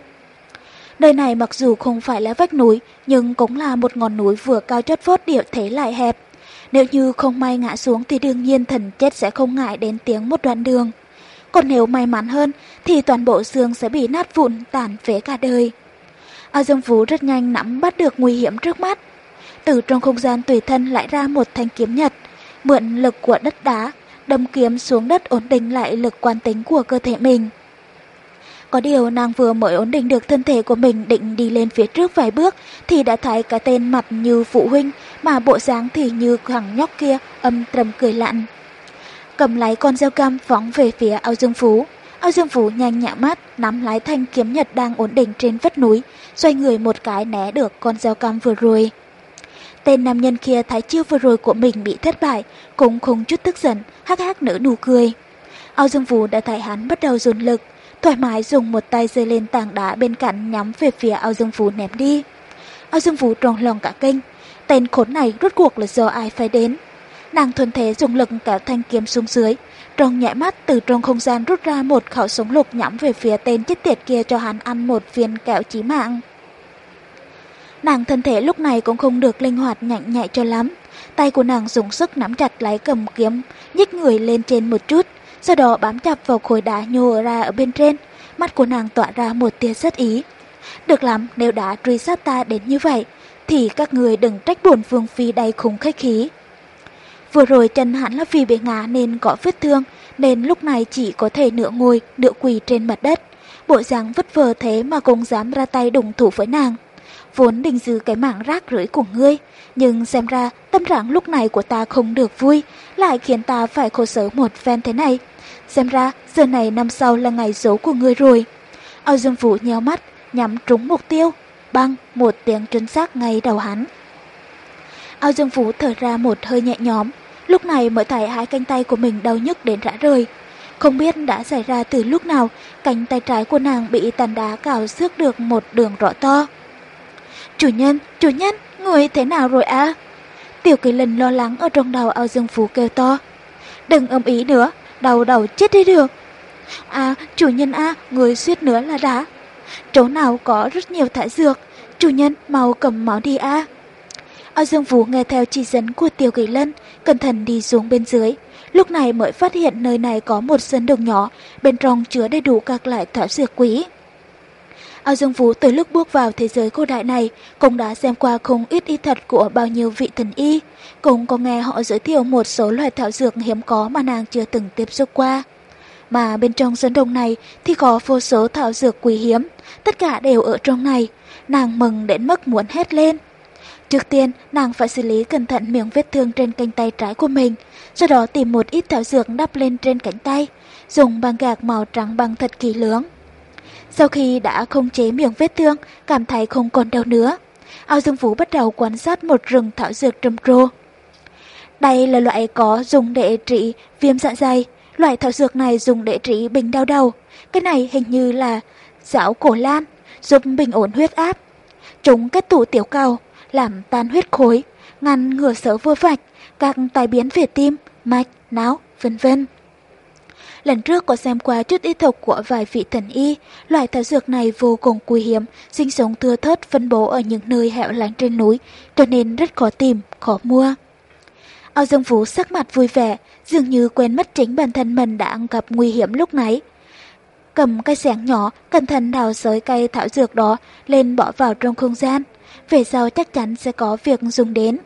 Nơi này mặc dù không phải là vách núi, nhưng cũng là một ngọn núi vừa cao chót vót địa thế lại hẹp. Nếu như không may ngã xuống thì đương nhiên thần chết sẽ không ngại đến tiếng một đoạn đường. Còn nếu may mắn hơn thì toàn bộ xương sẽ bị nát vụn tàn phế cả đời. A Dương Phú rất nhanh nắm bắt được nguy hiểm trước mắt. Từ trong không gian tùy thân lại ra một thanh kiếm nhật, mượn lực của đất đá, đâm kiếm xuống đất ổn định lại lực quan tính của cơ thể mình. Có điều nàng vừa mới ổn định được thân thể của mình định đi lên phía trước vài bước thì đã thấy cái tên mặt như phụ huynh mà bộ dáng thì như thằng nhóc kia âm trầm cười lặn. Cầm lấy con dao cam phóng về phía ao dương phú. Ao dương phú nhanh nhã mắt nắm lái thanh kiếm nhật đang ổn định trên vách núi, xoay người một cái né được con dao cam vừa rồi. Tên nam nhân kia thấy chiêu vừa rồi của mình bị thất bại, cũng không chút tức giận, hắc hắc nở nụ cười. Ao Dương Vũ đã thấy hắn bắt đầu dồn lực, thoải mái dùng một tay giơ lên tảng đá bên cạnh nhắm về phía Ao Dương Vũ ném đi. Ao Dương Vũ trong lòng cả kinh, tên khốn này rốt cuộc là do ai phải đến. Nàng thuần thế dùng lực cả thanh kiếm xuống dưới, trong nhẹ mắt từ trong không gian rút ra một khẩu súng lục nhắm về phía tên chết tiệt kia cho hắn ăn một viên kẹo chí mạng. Nàng thân thể lúc này cũng không được linh hoạt nhạy nhạy cho lắm. Tay của nàng dùng sức nắm chặt lấy cầm kiếm, nhích người lên trên một chút, sau đó bám chặt vào khối đá nhô ra ở bên trên. Mắt của nàng tỏa ra một tia rất ý. Được lắm, nếu đã truy sát ta đến như vậy, thì các người đừng trách buồn vương phi đầy khủng khách khí. Vừa rồi chân hắn là vì bị ngã nên có vết thương, nên lúc này chỉ có thể nửa ngồi, nửa quỳ trên mặt đất. Bộ dáng vất vờ thế mà cũng dám ra tay đụng thủ với nàng. Vốn định giữ cái mảng rác rưởi của ngươi, nhưng xem ra tâm trạng lúc này của ta không được vui, lại khiến ta phải khổ sở một phen thế này. Xem ra giờ này năm sau là ngày dấu của ngươi rồi. Ao Dương Vũ nhéo mắt, nhắm trúng mục tiêu, băng một tiếng trấn xác ngay đầu hắn. Ao Dương Vũ thở ra một hơi nhẹ nhõm, lúc này mới thấy hai cánh tay của mình đau nhức đến rã rời. Không biết đã xảy ra từ lúc nào, cánh tay trái của nàng bị tàn đá cào xước được một đường rõ to. Chủ nhân, chủ nhân, người thế nào rồi à? Tiểu kỳ linh lo lắng ở trong đầu ao dương phú kêu to. Đừng âm ý nữa, đầu đầu chết đi được. À, chủ nhân a, người suýt nữa là đã. Chỗ nào có rất nhiều thải dược, chủ nhân mau cầm máu đi a. Ao Dương Vũ nghe theo chỉ dẫn của Tiêu Kỳ Lân, cẩn thận đi xuống bên dưới. Lúc này mới phát hiện nơi này có một sân đồng nhỏ, bên trong chứa đầy đủ các loại thảo dược quý. Ao Dương Vũ từ lúc bước vào thế giới cổ đại này cũng đã xem qua không ít y thật của bao nhiêu vị thần y, cũng có nghe họ giới thiệu một số loại thảo dược hiếm có mà nàng chưa từng tiếp xúc qua. Mà bên trong dân đồng này thì có vô số thảo dược quý hiếm, tất cả đều ở trong này, nàng mừng đến mức muốn hét lên. Trước tiên, nàng phải xử lý cẩn thận miệng vết thương trên cánh tay trái của mình, sau đó tìm một ít thảo dược đắp lên trên cánh tay, dùng băng gạc màu trắng băng thật kỳ lưỡng. Sau khi đã không chế miệng vết thương, cảm thấy không còn đau nữa, Ao Dương Vũ bắt đầu quan sát một rừng thảo dược trầm trồ. Đây là loại có dùng để trị viêm dạ dày, loại thảo dược này dùng để trị bình đau đầu. Cái này hình như là giáo cổ lan, giúp bình ổn huyết áp. Chúng kết tụ tiểu cầu, làm tan huyết khối, ngăn ngừa sỡ vơ vạch, các tai biến về tim, mạch, não, vân vân. Lần trước có xem qua chút y thuật của vài vị thần y, loại thảo dược này vô cùng quý hiếm, sinh sống thưa thớt phân bố ở những nơi hẻo lánh trên núi, cho nên rất khó tìm, khó mua. Ao Dương Vũ sắc mặt vui vẻ, dường như quên mất chính bản thân mình đã gặp nguy hiểm lúc nãy. Cầm cây xẻng nhỏ, cẩn thận đào sới cây thảo dược đó lên bỏ vào trong không gian. Về sau chắc chắn sẽ có việc dùng đến.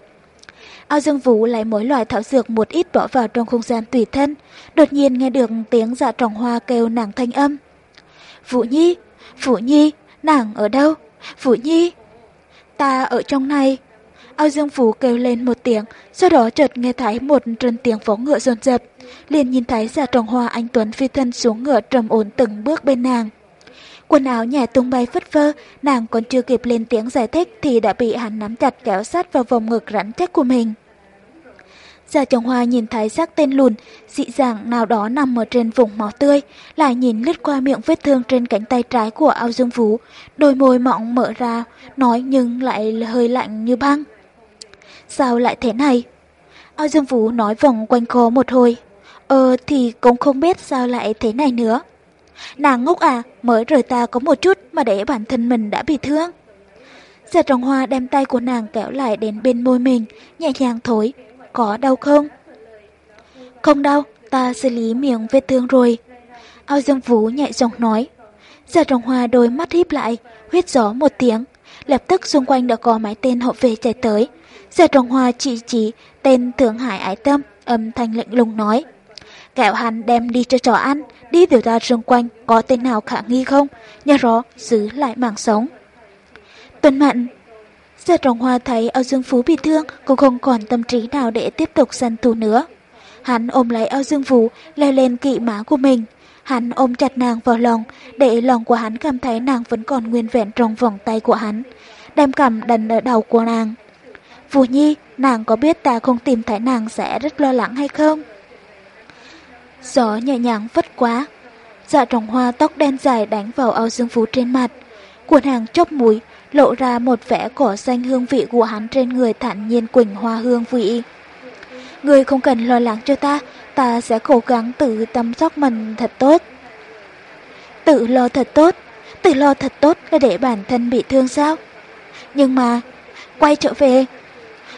Ao Dương Vũ lấy mỗi loại thảo dược một ít bỏ vào trong không gian tùy thân, đột nhiên nghe được tiếng dạ trồng hoa kêu nàng thanh âm. Vũ Nhi, Vũ Nhi, nàng ở đâu? Vũ Nhi, ta ở trong này. Ao Dương Vũ kêu lên một tiếng, sau đó chợt nghe thấy một trận tiếng vó ngựa dồn dập, liền nhìn thấy dạ trồng hoa anh Tuấn phi thân xuống ngựa trầm ổn từng bước bên nàng. Quần áo nhẹ tung bay phất phơ, nàng còn chưa kịp lên tiếng giải thích thì đã bị hắn nắm chặt kéo sát vào vòng ngực rắn chắc của mình. Gia Trồng Hoa nhìn thấy xác tên lùn, dị dạng nào đó nằm ở trên vùng máu tươi, lại nhìn lướt qua miệng vết thương trên cánh tay trái của ao dương vũ, đôi môi mọng mở ra, nói nhưng lại hơi lạnh như băng. Sao lại thế này? Ao dương vũ nói vòng quanh khó một hồi. Ờ thì cũng không biết sao lại thế này nữa. Nàng ngốc à, mới rời ta có một chút mà để bản thân mình đã bị thương. Gia Trọng Hoa đem tay của nàng kéo lại đến bên môi mình, nhẹ nhàng thối. Có đau không? Không đau, ta xử lý miệng vết thương rồi. Ao Dương Vũ nhẹ giọng nói. Gia Trọng Hoa đôi mắt híp lại, huyết gió một tiếng. Lập tức xung quanh đã có mấy tên hộ vệ chạy tới. Gia Trọng Hoa chỉ chỉ tên Thượng Hải Ái Tâm, âm thanh lệnh lùng nói. Kẹo hắn đem đi cho chó ăn, đi điều tra xung quanh có tên nào khả nghi không, nhờ đó giữ lại mạng sống. Tuân Mạn, Giờ Trọng Hoa thấy Âu Dương Phú bị thương cũng không còn tâm trí nào để tiếp tục săn thù nữa. Hắn ôm lấy Âu Dương Phú leo lên kỵ má của mình. Hắn ôm chặt nàng vào lòng để lòng của hắn cảm thấy nàng vẫn còn nguyên vẹn trong vòng tay của hắn. Đem cầm đần ở đầu của nàng. Vũ Nhi, nàng có biết ta không tìm thấy nàng sẽ rất lo lắng hay không? Gió nhẹ nhàng vất quá. Dạ trồng hoa tóc đen dài đánh vào áo dương phú trên mặt. Cuộn hàng chốc mũi, lộ ra một vẻ cỏ xanh hương vị của hắn trên người thản nhiên quỳnh hoa hương vị. Người không cần lo lắng cho ta, ta sẽ cố gắng tự chăm sóc mình thật tốt. Tự lo thật tốt, tự lo thật tốt là để bản thân bị thương sao? Nhưng mà, quay trở về,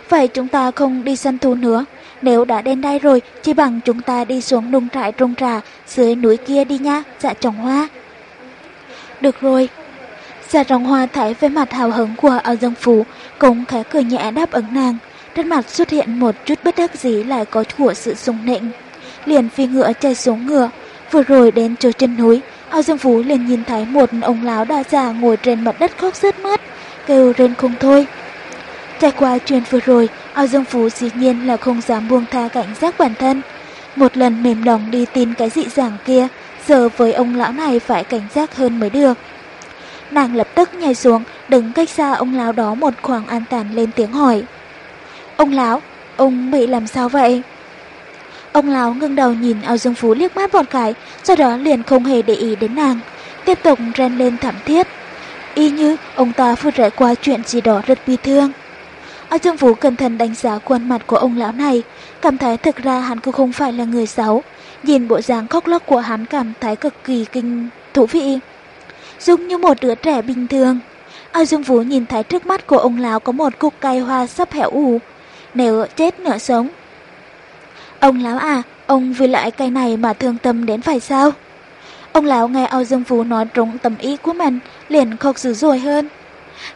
vậy chúng ta không đi săn thú nữa, nếu đã đến đây rồi, chỉ bằng chúng ta đi xuống nung trại trông trà dưới núi kia đi nha, dạ trồng hoa. Được rồi. Dạ trồng hoa thấy vẻ mặt hào hứng của ao dân phú, cũng khẽ cười nhẹ đáp ứng nàng. Trên mặt xuất hiện một chút bất đắc dĩ lại có của sự sung nịnh. Liền phi ngựa chạy xuống ngựa, vừa rồi đến chỗ chân núi, ao dương phú liền nhìn thấy một ông lão đa già ngồi trên mặt đất khóc rớt mướt, kêu rên không thôi. Trải qua chuyện vừa rồi, ao dương phú dĩ nhiên là không dám buông tha cảnh giác bản thân. Một lần mềm lòng đi tin cái dị dạng kia, giờ với ông lão này phải cảnh giác hơn mới được. Nàng lập tức nhảy xuống, đứng cách xa ông lão đó một khoảng an toàn lên tiếng hỏi. Ông lão, ông bị làm sao vậy? Ông lão ngưng đầu nhìn ao dương phú liếc mắt một cái, sau đó liền không hề để ý đến nàng, tiếp tục ren lên thảm thiết. Y như ông ta vừa trải qua chuyện gì đó rất bi thương. Ở Dương Vũ cẩn thận đánh giá khuôn mặt của ông lão này, cảm thấy thực ra hắn cũng không phải là người xấu. Nhìn bộ dáng khóc lóc của hắn cảm thấy cực kỳ kinh thú vị. Giống như một đứa trẻ bình thường. Ở Dương Vũ nhìn thấy trước mắt của ông lão có một cục cây hoa sắp hẻo ủ. Nếu chết nửa sống. Ông lão à, ông vì lại cây này mà thương tâm đến phải sao? Ông lão nghe Ao Dương Vũ nói trúng tâm ý của mình, liền khóc dữ dội hơn.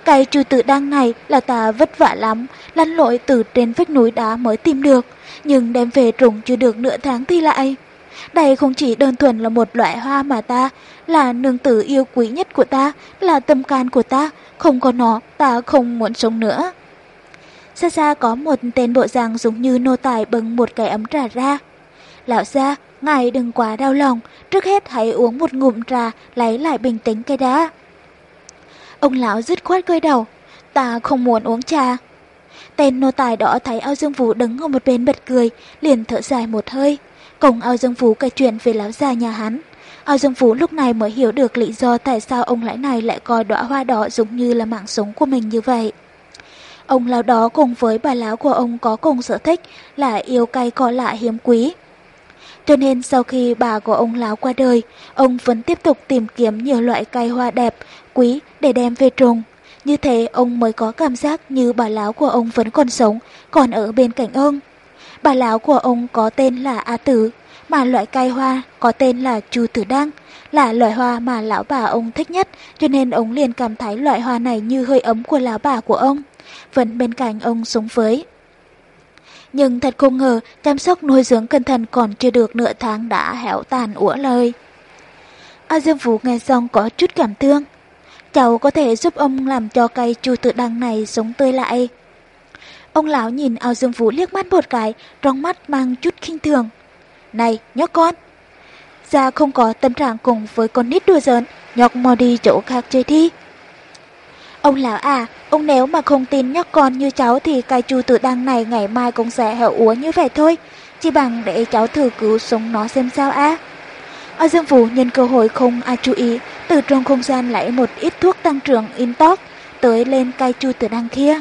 Cái trừ tự đăng này là ta vất vả lắm, lăn lội từ trên vách núi đá mới tìm được, nhưng đem về trùng chưa được nửa tháng thì lại. Đây không chỉ đơn thuần là một loại hoa mà ta, là nương tử yêu quý nhất của ta, là tâm can của ta, không có nó ta không muốn sống nữa. Xa xa có một tên bộ dạng giống như nô tài bưng một cái ấm trà ra. Lão gia, ngài đừng quá đau lòng, trước hết hãy uống một ngụm trà lấy lại bình tĩnh cái đã. Ông lão dứt khoát cơi đầu, ta không muốn uống trà. Tên nô tài đó thấy ao dương vũ đứng ở một bên bật cười, liền thở dài một hơi. Cùng ao dương vũ kể chuyện về lão già nhà hắn. Ao dương vũ lúc này mới hiểu được lý do tại sao ông lão này lại coi đóa hoa đỏ giống như là mạng sống của mình như vậy. Ông lão đó cùng với bà lão của ông có cùng sở thích là yêu cây cỏ lạ hiếm quý. Cho nên sau khi bà của ông lão qua đời, ông vẫn tiếp tục tìm kiếm nhiều loại cây hoa đẹp, quý để đem về trồng. Như thế ông mới có cảm giác như bà lão của ông vẫn còn sống, còn ở bên cạnh ông. Bà lão của ông có tên là A Tử, mà loại cây hoa có tên là Chu Tử Đăng, là loại hoa mà lão bà ông thích nhất, cho nên ông liền cảm thấy loại hoa này như hơi ấm của lão bà của ông, vẫn bên cạnh ông sống với. Nhưng thật không ngờ, chăm sóc nuôi dưỡng cẩn thận còn chưa được nửa tháng đã héo tàn ủa lời. A Dương Vũ nghe xong có chút cảm thương. Cháu có thể giúp ông làm cho cây chu tự đăng này sống tươi lại. Ông lão nhìn ao Dương Vũ liếc mắt một cái, trong mắt mang chút khinh thường. Này, nhóc con! Ra không có tâm trạng cùng với con nít đùa giỡn, nhóc mò đi chỗ khác chơi thi Ông lão à, ông nếu mà không tin nhóc con như cháu thì cây chu tự đăng này ngày mai cũng sẽ hở úa như vậy thôi. Chỉ bằng để cháu thử cứu sống nó xem sao á. Ở Dương Vũ nhân cơ hội không ai chú ý, từ trong không gian lấy một ít thuốc tăng trưởng Intox tới lên cây chu từ đăng kia.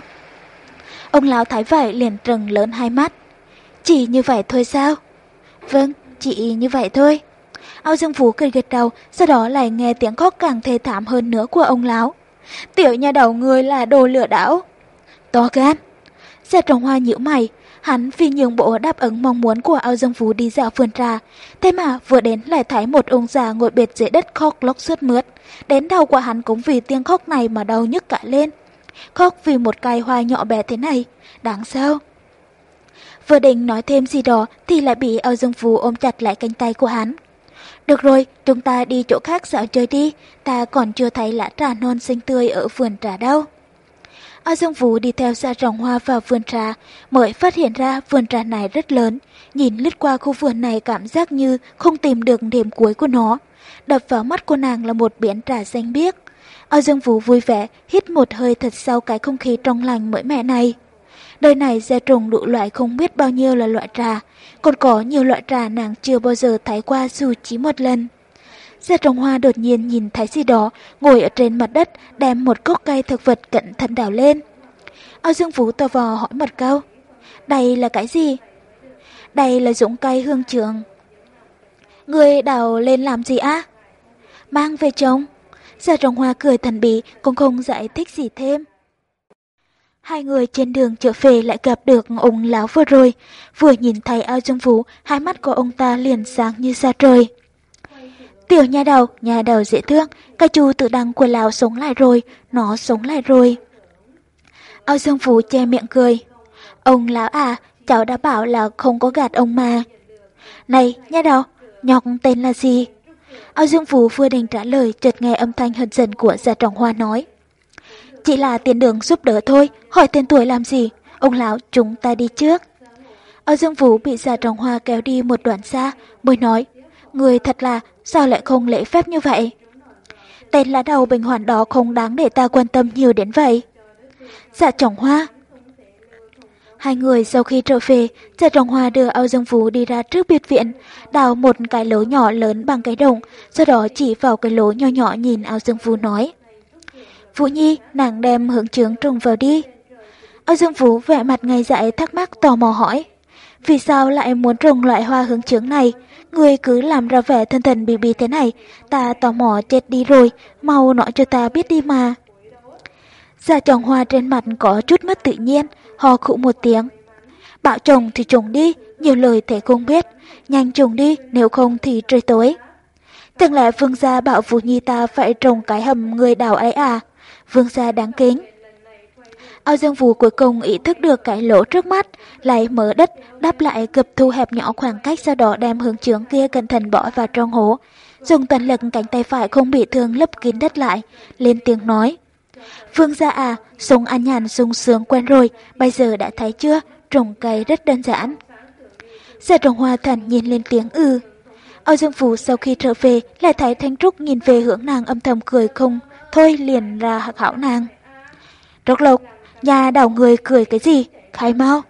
Ông lão thái vậy liền trừng lớn hai mắt. Chỉ như vậy thôi sao? Vâng, chỉ như vậy thôi. Ao Dương Vũ cười gật đầu, sau đó lại nghe tiếng khóc càng thê thảm hơn nữa của ông lão. Tiểu nhà đầu người là đồ lừa đảo. To gan. Gia trồng hoa nhíu mày, hắn vì nhường bộ đáp ứng mong muốn của Âu Dương phú đi dạo vườn trà. Thế mà vừa đến lại thấy một ông già ngồi bệt dưới đất khóc lóc suốt mướt. Đến đầu của hắn cũng vì tiếng khóc này mà đau nhức cả lên. Khóc vì một cây hoa nhỏ bé thế này, đáng sao? Vừa định nói thêm gì đó thì lại bị Âu Dương phú ôm chặt lại cánh tay của hắn. Được rồi, chúng ta đi chỗ khác dạo chơi đi, ta còn chưa thấy lá trà non xinh tươi ở vườn trà đâu. A Dương Vũ đi theo ra trồng hoa vào vườn trà, mới phát hiện ra vườn trà này rất lớn. Nhìn lướt qua khu vườn này cảm giác như không tìm được điểm cuối của nó. Đập vào mắt cô nàng là một biển trà xanh biếc. A Dương Vũ vui vẻ, hít một hơi thật sâu cái không khí trong lành mới mẻ này. Đời này gia trùng đủ loại không biết bao nhiêu là loại trà, còn có nhiều loại trà nàng chưa bao giờ thấy qua dù chỉ một lần. Gia trồng hoa đột nhiên nhìn thấy gì đó, ngồi ở trên mặt đất, đem một cốc cây thực vật cẩn thận đào lên. ao Dương Vũ tò vò hỏi một câu, đây là cái gì? Đây là dũng cây hương trường. Người đào lên làm gì á? Mang về trồng. Gia trồng hoa cười thần bí, cũng không giải thích gì thêm. Hai người trên đường trở về lại gặp được ông lão vừa rồi. Vừa nhìn thấy ao dương vũ, hai mắt của ông ta liền sáng như xa trời. Tiểu nhà đầu, nhà đầu dễ thương, cái chu tự đăng của lão sống lại rồi, nó sống lại rồi. Ao dương vũ che miệng cười. Ông lão à, cháu đã bảo là không có gạt ông mà. Này, nhà đầu, nhọc tên là gì? Ao dương vũ vừa định trả lời, chợt nghe âm thanh hờn dần của gia trọng hoa nói. Chỉ là tiền đường giúp đỡ thôi, hỏi tên tuổi làm gì? Ông lão chúng ta đi trước. Âu Dương Vũ bị già trồng hoa kéo đi một đoạn xa, mới nói, người thật là, sao lại không lễ phép như vậy? Tên lá đầu bình hoàn đó không đáng để ta quan tâm nhiều đến vậy. Dạ trồng hoa. Hai người sau khi trở về, dạ trồng hoa đưa Âu Dương Vũ đi ra trước biệt viện, đào một cái lỗ nhỏ lớn bằng cái đồng, sau đó chỉ vào cái lỗ nhỏ nhỏ nhìn Âu Dương Vũ nói. Vũ Nhi, nàng đem hưởng chướng trùng vào đi. Âu Dương Vũ vẻ mặt ngây dại thắc mắc tò mò hỏi. Vì sao lại muốn trồng loại hoa hướng chướng này? Người cứ làm ra vẻ thân thần bì bì thế này. Ta tò mò chết đi rồi, mau nói cho ta biết đi mà. Dạ Già chồng hoa trên mặt có chút mất tự nhiên, ho khụ một tiếng. Bảo chồng thì chồng đi, nhiều lời thể không biết. Nhanh chồng đi, nếu không thì trời tối. Chẳng lẽ vương gia bảo Vũ Nhi ta phải trồng cái hầm người đào ấy à? Vương gia đáng kính. Ao Dương Vũ cuối cùng ý thức được cái lỗ trước mắt, lại mở đất, đắp lại gập thu hẹp nhỏ khoảng cách sau đó đem hướng trưởng kia cẩn thận bỏ vào trong hố. Dùng toàn lực cánh tay phải không bị thương lấp kín đất lại, lên tiếng nói. Vương gia à, sống an nhàn sung sướng quen rồi, bây giờ đã thấy chưa, trồng cây rất đơn giản. Gia trồng hoa thần nhìn lên tiếng ừ. ư. Ao Dương Vũ sau khi trở về lại thấy Thanh Trúc nhìn về hướng nàng âm thầm cười không, thôi liền ra khảo nàng. Rốt Lục, nhà đảo người cười cái gì, khai mau.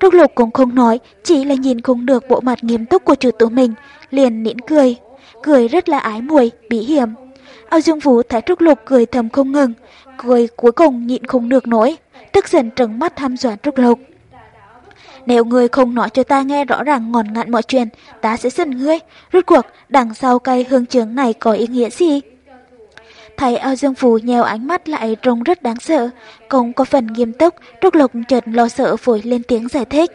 Trúc Lục cũng không nói, chỉ là nhìn không được bộ mặt nghiêm túc của chủ tử mình, liền nín cười. Cười rất là ái muội, bí hiểm. Ao Dương Vũ thấy Trúc Lục cười thầm không ngừng, cười cuối cùng nhịn không được nổi, tức giận trừng mắt tham dọa Trúc Lục. Nếu ngươi không nói cho ta nghe rõ ràng ngọn ngạn mọi chuyện, ta sẽ giận ngươi. Rốt cuộc, đằng sau cây hương trường này có ý nghĩa gì? Thầy ao dương phù nheo ánh mắt lại trông rất đáng sợ, cũng có phần nghiêm túc, Trúc Lục chợt lo sợ phổi lên tiếng giải thích.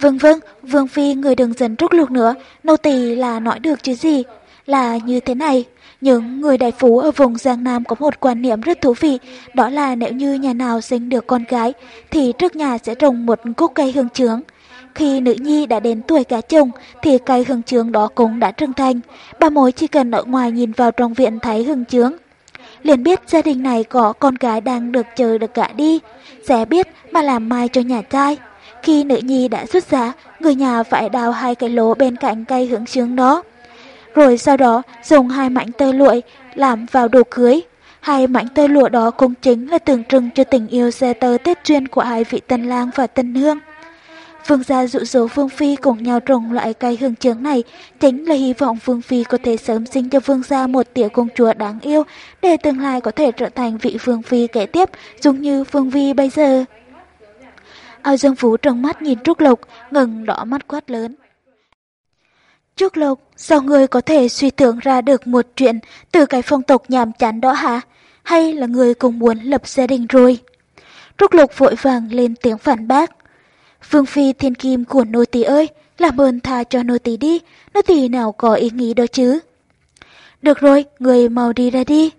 Vâng vâng, Vương Phi người đừng dần Trúc Lục nữa, nô tỳ là nói được chứ gì, là như thế này. Những người đại phú ở vùng Giang Nam có một quan niệm rất thú vị, đó là nếu như nhà nào sinh được con gái, thì trước nhà sẽ trồng một gốc cây hương trướng. Khi nữ nhi đã đến tuổi cả chồng, thì cây hương trướng đó cũng đã trưởng thành. Bà mối chỉ cần ở ngoài nhìn vào trong viện thấy hương trướng. Liền biết gia đình này có con gái đang được chờ được cả đi, sẽ biết mà làm mai cho nhà trai. Khi nữ nhi đã xuất giá, người nhà phải đào hai cái lỗ bên cạnh cây hương chướng đó rồi sau đó dùng hai mảnh tơ lụa làm vào đồ cưới. Hai mảnh tơ lụa đó cũng chính là tượng trưng cho tình yêu xe tơ tết chuyên của hai vị tân lang và tân hương. Vương gia dụ dỗ Vương Phi cùng nhau trồng loại cây hương chướng này chính là hy vọng Vương Phi có thể sớm sinh cho Vương gia một tiểu công chúa đáng yêu để tương lai có thể trở thành vị Vương Phi kế tiếp giống như Vương Vi bây giờ. Ao Dương Phú trong mắt nhìn Trúc Lộc, ngừng đỏ mắt quát lớn. Trúc Lộc, sao người có thể suy tưởng ra được một chuyện từ cái phong tục nhàm chán đó hả? Hay là người cũng muốn lập gia đình rồi? Trúc Lộc vội vàng lên tiếng phản bác. Vương Phi thiên kim của nô tỳ ơi, làm ơn tha cho nô tỳ đi, nô tỳ nào có ý nghĩ đó chứ. Được rồi, người mau đi ra đi.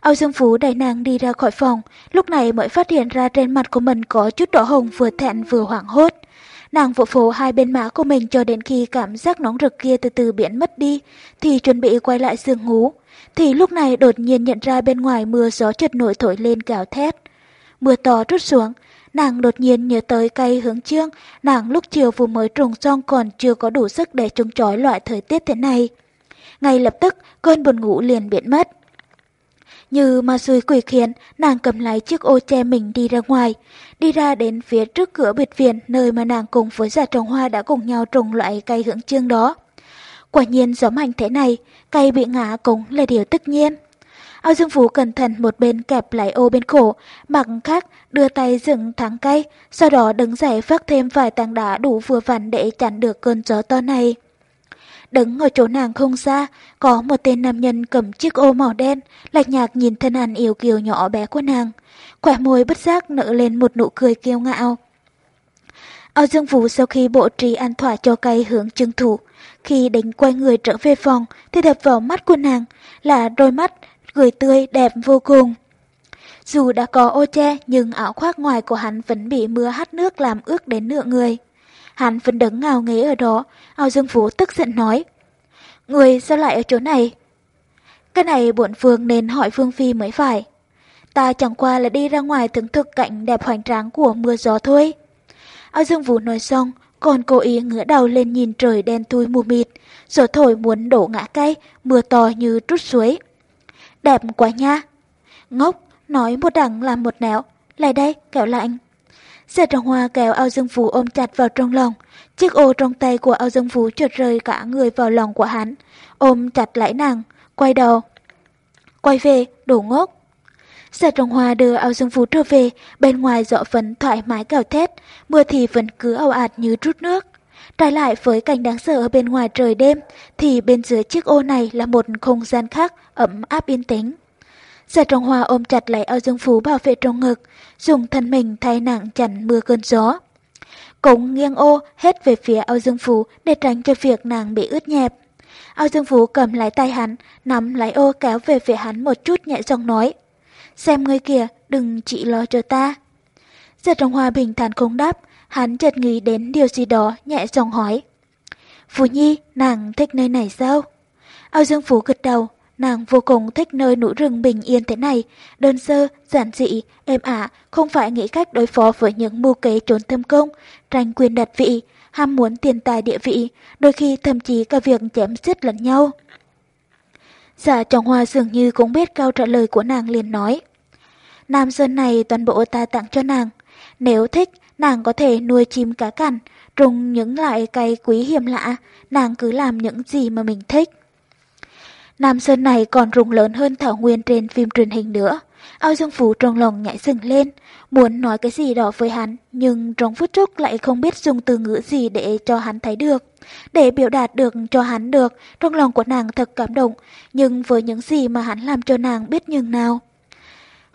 Âu Dương Phú đẩy nàng đi ra khỏi phòng, lúc này mới phát hiện ra trên mặt của mình có chút đỏ hồng vừa thẹn vừa hoảng hốt. Nàng vỗ phố hai bên má của mình cho đến khi cảm giác nóng rực kia từ từ biến mất đi, thì chuẩn bị quay lại giường ngủ. Thì lúc này đột nhiên nhận ra bên ngoài mưa gió chợt nổi thổi lên gào thét. Mưa to rút xuống, nàng đột nhiên nhớ tới cây hướng chương, nàng lúc chiều vừa mới trùng xong còn chưa có đủ sức để chống chói loại thời tiết thế này. Ngay lập tức, cơn buồn ngủ liền biến mất. Như ma xui quỷ khiến, nàng cầm lấy chiếc ô che mình đi ra ngoài, đi ra đến phía trước cửa biệt viện nơi mà nàng cùng với dạ giả trồng hoa đã cùng nhau trồng loại cây hướng chương đó. Quả nhiên gió mạnh thế này, cây bị ngã cũng là điều tất nhiên. Ao Dương Phú cẩn thận một bên kẹp lại ô bên cổ, mặt khác đưa tay dựng thắng cây, sau đó đứng dậy vác thêm vài tảng đá đủ vừa vặn để chặn được cơn gió to này. Đứng ở chỗ nàng không xa, có một tên nam nhân cầm chiếc ô màu đen, lạch nhạc nhìn thân ảnh yêu kiều nhỏ bé của nàng. Khỏe môi bất giác nở lên một nụ cười kiêu ngạo. Ao Dương Vũ sau khi bộ trí an thỏa cho cây hướng trưng thủ, khi đánh quay người trở về phòng thì đập vào mắt của nàng là đôi mắt gửi tươi đẹp vô cùng. Dù đã có ô che nhưng áo khoác ngoài của hắn vẫn bị mưa hắt nước làm ướt đến nửa người. Hắn vẫn đứng ngào nghế ở đó, Ao Dương Vũ tức giận nói. Người sao lại ở chỗ này? Cái này bổn phương nên hỏi Phương Phi mới phải. Ta chẳng qua là đi ra ngoài thưởng thức cảnh đẹp hoành tráng của mưa gió thôi. Ao Dương Vũ nói xong, còn cố ý ngửa đầu lên nhìn trời đen thui mù mịt, gió thổi muốn đổ ngã cây, mưa to như trút suối. Đẹp quá nha. Ngốc, nói một đằng làm một nẻo, lại đây, kẹo lạnh. Xe trồng hoa kéo ao dương phú ôm chặt vào trong lòng. Chiếc ô trong tay của ao dương phú trượt rơi cả người vào lòng của hắn. Ôm chặt lại nàng, quay đầu. Quay về, đổ ngốc. Xe trồng hoa đưa ao dương phú trở về, bên ngoài dọ phấn thoải mái cào thét, mưa thì vẫn cứ ảo ạt như trút nước. Trái lại với cảnh đáng sợ ở bên ngoài trời đêm, thì bên dưới chiếc ô này là một không gian khác, ấm áp yên tĩnh. Giả trọng hoa ôm chặt lấy ao dương phú bảo vệ trong ngực, dùng thân mình thay nặng chặn mưa cơn gió. Cũng nghiêng ô hết về phía ao dương phú để tránh cho việc nàng bị ướt nhẹp. Ao Dương Phú cầm lại tay hắn, nắm lái ô kéo về phía hắn một chút nhẹ giọng nói. Xem ngươi kìa, đừng chỉ lo cho ta. Giật Trọng hoa bình thản không đáp, hắn chợt nghĩ đến điều gì đó, nhẹ giọng hỏi. Phú Nhi, nàng thích nơi này sao? Ao Dương Phú gật đầu, nàng vô cùng thích nơi núi rừng bình yên thế này, đơn sơ, giản dị, êm ả, không phải nghĩ cách đối phó với những mưu kế trốn thâm công, tranh quyền đặt vị, ham muốn tiền tài địa vị, đôi khi thậm chí cả việc chém giết lẫn nhau. giả trọng hoa dường như cũng biết câu trả lời của nàng liền nói. Nam sơn này toàn bộ ta tặng cho nàng. Nếu thích, nàng có thể nuôi chim cá cằn, trùng những loại cây quý hiếm lạ, nàng cứ làm những gì mà mình thích. Nam Sơn này còn rùng lớn hơn Thảo Nguyên trên phim truyền hình nữa. Ao Dương Phú trong lòng nhảy dừng lên, muốn nói cái gì đó với hắn, nhưng trong phút chốc lại không biết dùng từ ngữ gì để cho hắn thấy được. Để biểu đạt được cho hắn được, trong lòng của nàng thật cảm động, nhưng với những gì mà hắn làm cho nàng biết nhường nào.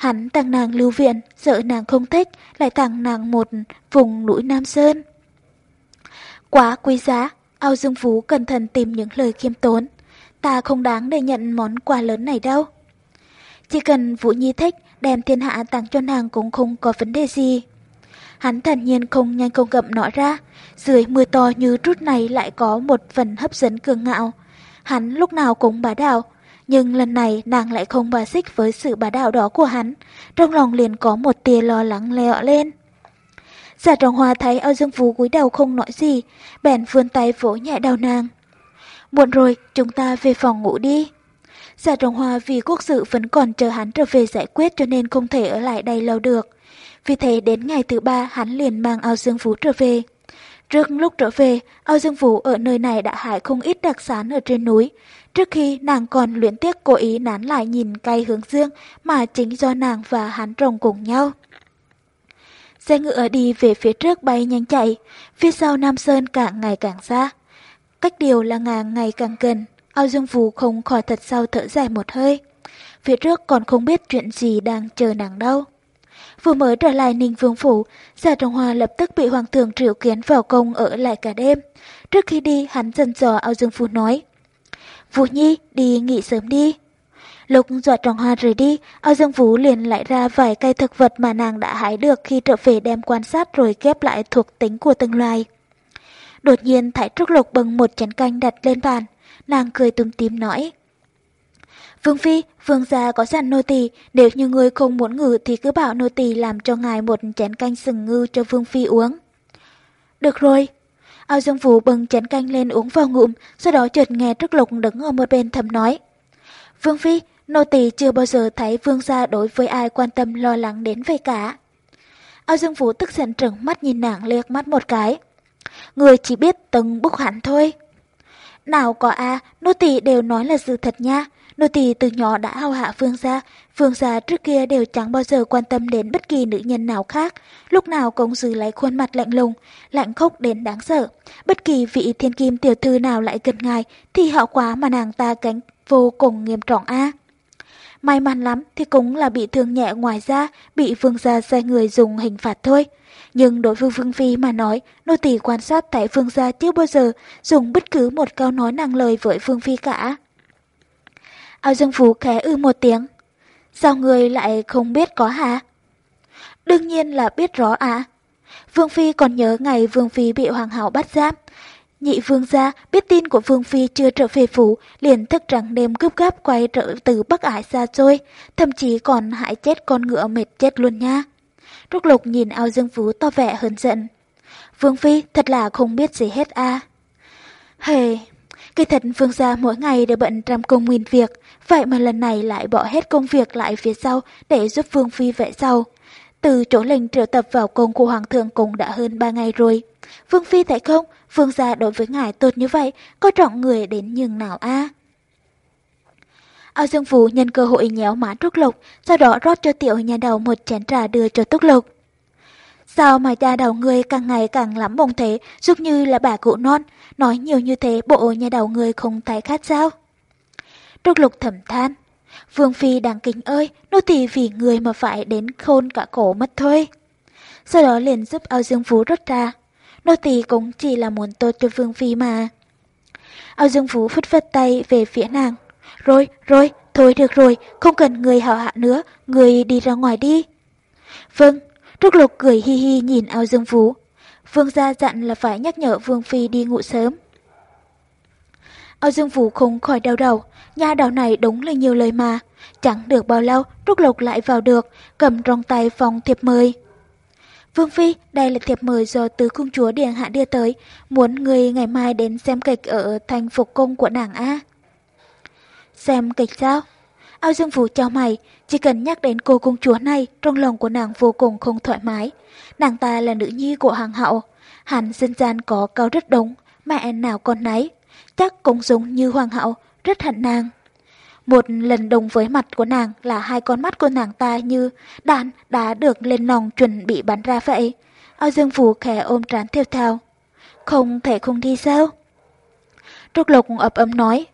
Hắn tặng nàng lưu viện, sợ nàng không thích, lại tặng nàng một vùng núi Nam Sơn. Quá quý giá, Ao Dương Phú cẩn thận tìm những lời khiêm tốn. Ta không đáng để nhận món quà lớn này đâu. Chỉ cần Vũ Nhi thích, đem thiên hạ tặng cho nàng cũng không có vấn đề gì. Hắn thần nhiên không nhanh không gậm nói ra, dưới mưa to như trút này lại có một phần hấp dẫn cường ngạo. Hắn lúc nào cũng bá đạo, nhưng lần này nàng lại không bà xích với sự bá đạo đó của hắn, trong lòng liền có một tia lo lắng leo lên. Giả trọng hoa thấy ao dương phú cúi đầu không nói gì, bèn vươn tay vỗ nhẹ đầu nàng. Muộn rồi, chúng ta về phòng ngủ đi. Giả trọng hoa vì quốc sự vẫn còn chờ hắn trở về giải quyết cho nên không thể ở lại đây lâu được. Vì thế đến ngày thứ ba hắn liền mang ao dương phú trở về. Trước lúc trở về, ao dương phú ở nơi này đã hại không ít đặc sản ở trên núi. Trước khi nàng còn luyện tiếc cố ý nán lại nhìn cây hướng dương mà chính do nàng và hắn trồng cùng nhau. Xe ngựa đi về phía trước bay nhanh chạy, phía sau Nam Sơn càng ngày càng xa. Cách điều là ngàn ngày càng gần, ao dương phù không khỏi thật sau thở dài một hơi. Phía trước còn không biết chuyện gì đang chờ nàng đâu. Vừa mới trở lại Ninh Vương Phủ, Gia Trọng Hoa lập tức bị Hoàng thượng triệu kiến vào công ở lại cả đêm. Trước khi đi, hắn dần dò ao dương phù nói. Vũ Nhi, đi nghỉ sớm đi. Lục dọa trọng hoa rời đi, ao dương Vũ liền lại ra vài cây thực vật mà nàng đã hái được khi trở về đem quan sát rồi ghép lại thuộc tính của từng loài. Đột nhiên Thái Trúc Lục bưng một chén canh đặt lên bàn, nàng cười túm tím nói. Vương Phi, Vương gia có dặn nô tỳ nếu như người không muốn ngử thì cứ bảo nô tỳ làm cho ngài một chén canh sừng ngư cho Vương Phi uống. Được rồi. Ao Dương Vũ bưng chén canh lên uống vào ngụm, sau đó chợt nghe Trúc Lục đứng ở một bên thầm nói. Vương Phi, nô tỳ chưa bao giờ thấy Vương gia đối với ai quan tâm lo lắng đến vậy cả. Ao Dương Vũ tức giận trừng mắt nhìn nàng liếc mắt một cái. Người chỉ biết từng bức hẳn thôi. Nào có a, nô tỳ đều nói là sự thật nha. Nô tỳ từ nhỏ đã hao hạ Phương gia, Phương gia trước kia đều chẳng bao giờ quan tâm đến bất kỳ nữ nhân nào khác, lúc nào cũng giữ lấy khuôn mặt lạnh lùng, lạnh khốc đến đáng sợ. Bất kỳ vị thiên kim tiểu thư nào lại gần ngài thì hậu quả mà nàng ta gánh vô cùng nghiêm trọng a. May mắn lắm thì cũng là bị thương nhẹ ngoài ra, bị Phương gia sai người dùng hình phạt thôi. Nhưng đối với Vương Phi mà nói, nô tỳ quan sát tại Vương gia chưa bao giờ dùng bất cứ một câu nói năng lời với Vương Phi cả. Ao Dương Phú khẽ ư một tiếng. Sao người lại không biết có hả? Đương nhiên là biết rõ ạ. Vương Phi còn nhớ ngày Vương Phi bị Hoàng hậu bắt giam. Nhị Vương gia biết tin của Vương Phi chưa trở về phủ, liền thức trắng đêm gấp gáp quay trở từ Bắc Ải xa xôi, thậm chí còn hại chết con ngựa mệt chết luôn nha. Trúc Lục nhìn ao Dương Phú to vẻ hơn giận. Vương Phi thật là không biết gì hết a. À. Hề, Kỳ thật Vương gia mỗi ngày đều bận trăm công nghìn việc, vậy mà lần này lại bỏ hết công việc lại phía sau để giúp Vương Phi vẽ sau. Từ chỗ lệnh triệu tập vào cung của Hoàng thượng cũng đã hơn ba ngày rồi. Vương Phi thấy không, Vương gia đối với ngài tốt như vậy, có trọng người đến nhường nào a à? Ao Dương Vũ nhân cơ hội nhéo má Trúc Lục, sau đó rót cho tiểu nhà đầu một chén trà đưa cho Trúc Lục. Sao mà da đầu người càng ngày càng lắm bông thế, giúp như là bà cụ non, nói nhiều như thế bộ nhà đầu người không thấy khát sao? Trúc Lục thầm than, Vương Phi đáng kính ơi, nô tỳ vì người mà phải đến khôn cả cổ mất thôi. Sau đó liền giúp ao Dương Phú rút ra. Nô tỳ cũng chỉ là muốn tốt cho Vương Phi mà. Ao Dương Phú phất phất tay về phía nàng. Rồi, rồi, thôi được rồi, không cần người hảo hạ nữa, người đi ra ngoài đi. Vâng, Trúc Lục cười hi hi nhìn Ao Dương Phú. Vương gia dặn là phải nhắc nhở Vương Phi đi ngủ sớm. Ao Dương Vũ không khỏi đau đầu, nhà đầu này đúng là nhiều lời mà. Chẳng được bao lâu, Trúc Lục lại vào được, cầm trong tay phòng thiệp mời. Vương Phi, đây là thiệp mời do tứ cung chúa Điện Hạ đưa tới, muốn người ngày mai đến xem kịch ở thành phục cung của nàng A. Xem kịch sao? Ao Dương Vũ cho mày, chỉ cần nhắc đến cô cung chúa này, trong lòng của nàng vô cùng không thoải mái. Nàng ta là nữ nhi của hoàng hậu, hẳn dân gian có cao rất đúng, mẹ nào con nấy, chắc cũng giống như hoàng hậu, rất hận nàng. Một lần đồng với mặt của nàng là hai con mắt của nàng ta như đạn đã được lên nòng chuẩn bị bắn ra vậy. Ao Dương Vũ khẽ ôm trán theo theo, Không thể không đi sao? Trúc Lục ập ấm nói.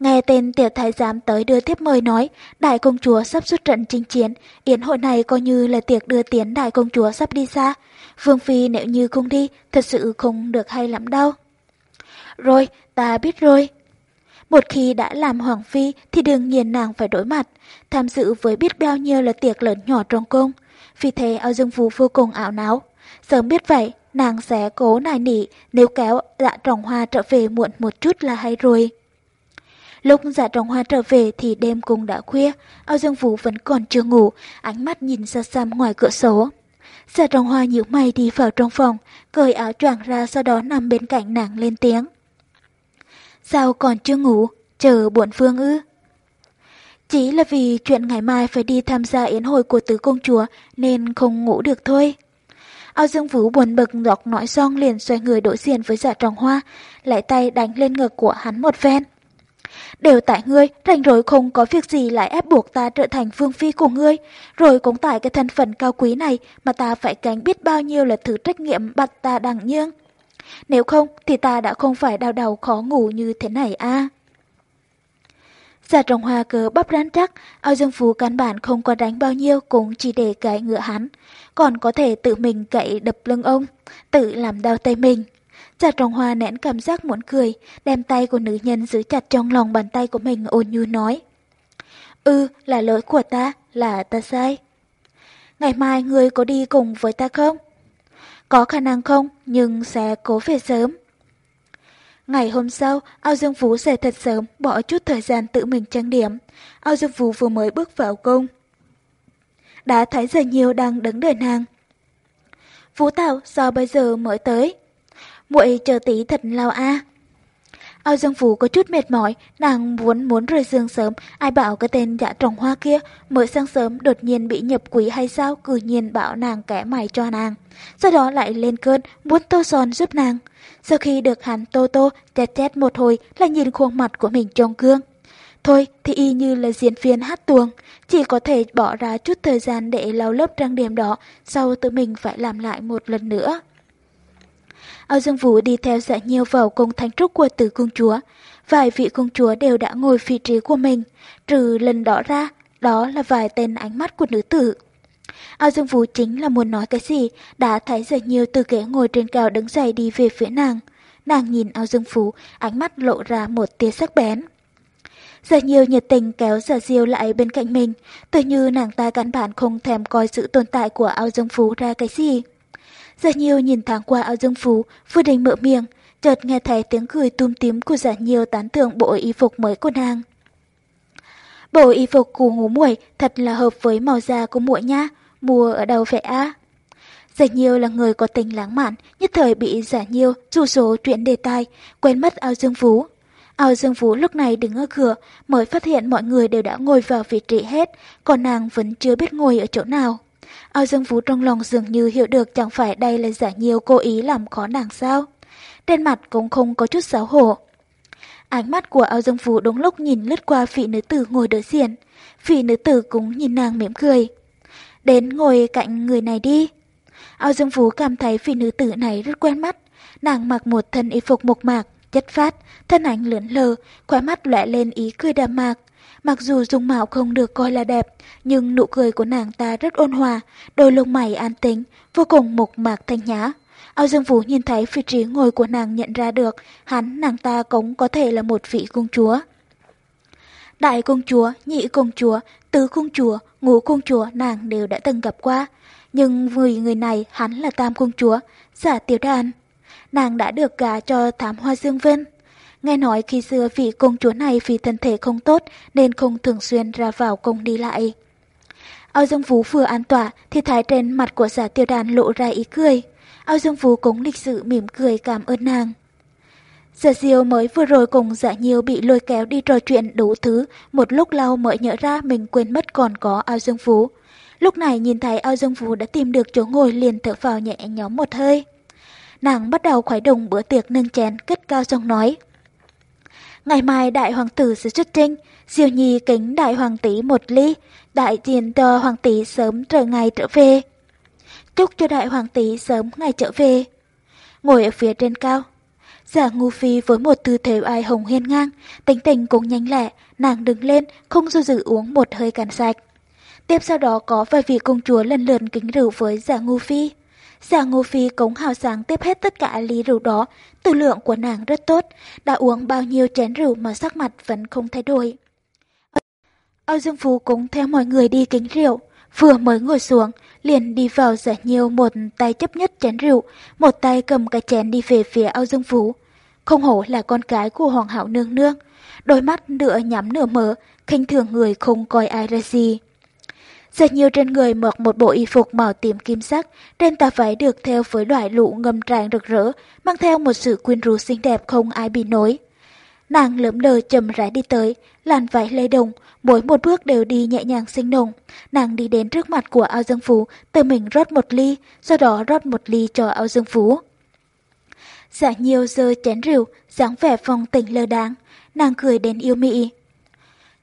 Nghe tên tiểu thái giám tới đưa tiếp mời nói, đại công chúa sắp xuất trận chinh chiến, yến hội này coi như là tiệc đưa tiến đại công chúa sắp đi xa. Vương Phi nếu như không đi, thật sự không được hay lắm đâu. Rồi, ta biết rồi. Một khi đã làm hoàng phi thì đương nhiên nàng phải đối mặt, tham dự với biết bao nhiêu là tiệc lớn nhỏ trong cung. Vì thế ao dương phú vô cùng ảo não. Sớm biết vậy, nàng sẽ cố nài nỉ nếu kéo dạ trọng hoa trở về muộn một chút là hay rồi. Lúc dạ trọng hoa trở về thì đêm cũng đã khuya, ao dương vũ vẫn còn chưa ngủ, ánh mắt nhìn xa xăm ngoài cửa sổ. Dạ trọng hoa nhíu mày đi vào trong phòng, cởi áo choàng ra sau đó nằm bên cạnh nàng lên tiếng. Sao còn chưa ngủ, chờ buồn phương ư? Chỉ là vì chuyện ngày mai phải đi tham gia yến hội của tứ công chúa nên không ngủ được thôi. Ao Dương Vũ buồn bực giọt nói xong liền xoay người đối diện với dạ tròn hoa, lại tay đánh lên ngực của hắn một phen. Đều tại ngươi, rảnh rỗi không có việc gì lại ép buộc ta trở thành phương phi của ngươi, rồi cũng tại cái thân phận cao quý này mà ta phải gánh biết bao nhiêu là thứ trách nhiệm bắt ta đằng nhương. Nếu không thì ta đã không phải đau đầu khó ngủ như thế này a. À. Giả trồng hoa cờ bắp rắn chắc, ao dương phú căn bản không có đánh bao nhiêu cũng chỉ để cái ngựa hắn, còn có thể tự mình cậy đập lưng ông, tự làm đau tay mình. Giả Trọng hoa nén cảm giác muốn cười, đem tay của nữ nhân giữ chặt trong lòng bàn tay của mình ôn nhu nói. Ừ, là lỗi của ta, là ta sai. Ngày mai ngươi có đi cùng với ta không? Có khả năng không, nhưng sẽ cố về sớm. Ngày hôm sau, Ao Dương Phú dậy thật sớm, bỏ chút thời gian tự mình trang điểm. Ao Dương Phú vừa mới bước vào cung. Đã thấy giờ nhiều đang đứng đợi nàng. Phú tào sao bây giờ mới tới? Muội chờ tí thật lao a. Ao Dương Phú có chút mệt mỏi, nàng muốn muốn rời giường sớm, ai bảo cái tên dạ trồng hoa kia mới sáng sớm đột nhiên bị nhập quỷ hay sao, cử nhiên bảo nàng kẻ mày cho nàng. Sau đó lại lên cơn, muốn tô son giúp nàng. Sau khi được hắn tô tô, chét chét một hồi là nhìn khuôn mặt của mình trong gương. Thôi thì y như là diễn viên hát tuồng, chỉ có thể bỏ ra chút thời gian để lau lớp trang điểm đó, sau tự mình phải làm lại một lần nữa. Ao Dương Vũ đi theo dạ nhiêu vào cung thánh trúc của tử công chúa. Vài vị công chúa đều đã ngồi vị trí của mình, trừ lần đó ra, đó là vài tên ánh mắt của nữ tử. Ao Dương Vũ chính là muốn nói cái gì, đã thấy dạ nhiêu từ ghế ngồi trên cao đứng dậy đi về phía nàng. Nàng nhìn Ao Dương Phú, ánh mắt lộ ra một tia sắc bén. Giờ nhiều nhiệt tình kéo giả diêu lại bên cạnh mình, tự như nàng ta căn bản không thèm coi sự tồn tại của Ao Dương Phú ra cái gì. Giả Nhiêu nhìn thoáng qua áo dương phú, vừa định mở miệng, chợt nghe thấy tiếng cười tum tím của Giả Nhiêu tán thưởng bộ y phục mới của nàng. Bộ y phục của ngủ muội thật là hợp với màu da của muội nha, mua ở đâu vậy á? Giả Nhiêu là người có tình lãng mạn, nhất thời bị Giả Nhiêu rủ số chuyện đề tài, quên mất ao dương phú. Ao Dương Phú lúc này đứng ở cửa, mới phát hiện mọi người đều đã ngồi vào vị trí hết, còn nàng vẫn chưa biết ngồi ở chỗ nào. Ao Dương Phú trong lòng dường như hiểu được chẳng phải đây là giả nhiều cố ý làm khó nàng sao. Trên mặt cũng không có chút xấu hổ. Ánh mắt của Ao Dương Phú đúng lúc nhìn lướt qua vị nữ tử ngồi đối diện. Vị nữ tử cũng nhìn nàng mỉm cười. Đến ngồi cạnh người này đi. Ao Dương Phú cảm thấy vị nữ tử này rất quen mắt. Nàng mặc một thân y phục mộc mạc, chất phát, thân ảnh lượn lờ, khóe mắt lóe lên ý cười đàm mạc. Mặc dù dung mạo không được coi là đẹp, nhưng nụ cười của nàng ta rất ôn hòa, đôi lông mày an tĩnh, vô cùng mộc mạc thanh nhã. Ao Dương Vũ nhìn thấy vị trí ngồi của nàng nhận ra được hắn nàng ta cũng có thể là một vị công chúa. Đại công chúa, nhị công chúa, tứ công chúa, ngũ công chúa nàng đều đã từng gặp qua. Nhưng vì người này hắn là tam công chúa, giả tiểu đàn. Nàng đã được gả cho thám hoa dương Vinh. Nghe nói khi xưa vị công chúa này vì thân thể không tốt nên không thường xuyên ra vào công đi lại. Ao Dương Vũ vừa an tỏa thì thái trên mặt của giả tiêu đàn lộ ra ý cười. Ao Dương Vũ cũng lịch sự mỉm cười cảm ơn nàng. Giả diêu mới vừa rồi cùng giả nhiều bị lôi kéo đi trò chuyện đủ thứ, một lúc lâu mới nhớ ra mình quên mất còn có ao dương phú. Lúc này nhìn thấy ao dương phú đã tìm được chỗ ngồi liền thở vào nhẹ nhóm một hơi. Nàng bắt đầu khoái đồng bữa tiệc nâng chén cất cao giọng nói. Ngày mai đại hoàng tử sẽ xuất trinh, diêu nhi kính đại hoàng tỷ một ly, đại diện cho hoàng tỷ sớm trở ngày trở về. Chúc cho đại hoàng tỷ sớm ngày trở về. Ngồi ở phía trên cao, Giả ngu phi với một tư thế ai hồng hiên ngang, tính tình cũng nhanh lẹ, nàng đứng lên, không do dự uống một hơi cạn sạch. Tiếp sau đó có vài vị công chúa lần lượt kính rượu với giả ngu phi. Già Ngô phi cũng hào sáng tiếp hết tất cả ly rượu đó, tư lượng của nàng rất tốt, đã uống bao nhiêu chén rượu mà sắc mặt vẫn không thay đổi. Âu Dương Phú cũng theo mọi người đi kính rượu, vừa mới ngồi xuống, liền đi vào giả nhiều một tay chấp nhất chén rượu, một tay cầm cái chén đi về phía Âu Dương Phú. Không hổ là con cái của Hoàng hậu nương nương, đôi mắt nửa nhắm nửa mở, khinh thường người không coi ai ra gì. Rất nhiều trên người mặc một bộ y phục màu tím kim sắc, trên tà váy được theo với loại lụ ngâm tràn rực rỡ, mang theo một sự quyến rũ xinh đẹp không ai bị nối. Nàng lấm lờ chậm rãi đi tới, làn váy lê đồng, mỗi một bước đều đi nhẹ nhàng sinh nồng. Nàng đi đến trước mặt của ao dương phú, tự mình rót một ly, sau đó rót một ly cho ao dương phú. Giả nhiều giờ chén rượu, dáng vẻ phong tình lơ đáng, nàng cười đến yêu mị.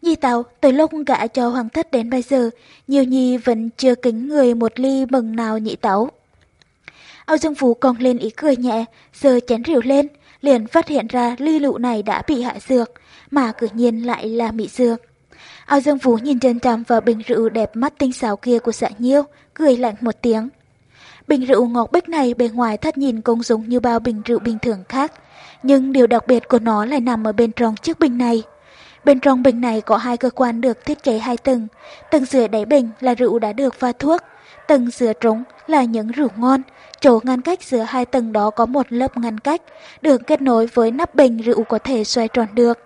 Nhi tàu, từ lúc gã cho hoàng thất đến bây giờ, nhiều nhi vẫn chưa kính người một ly mừng nào nhị tấu. Ao Dương Phú còn lên ý cười nhẹ, giờ chén rượu lên, liền phát hiện ra ly lụ này đã bị hạ dược, mà cử nhiên lại là mị dược. Ao Dương Phú nhìn chân chằm vào bình rượu đẹp mắt tinh xảo kia của dạ nhiêu, cười lạnh một tiếng. Bình rượu ngọc bích này bề ngoài thắt nhìn cũng giống như bao bình rượu bình thường khác, nhưng điều đặc biệt của nó lại nằm ở bên trong chiếc bình này. Bên trong bình này có hai cơ quan được thiết kế hai tầng, tầng dưới đáy bình là rượu đã được pha thuốc, tầng giữa trống là những rượu ngon, chỗ ngăn cách giữa hai tầng đó có một lớp ngăn cách, được kết nối với nắp bình rượu có thể xoay tròn được.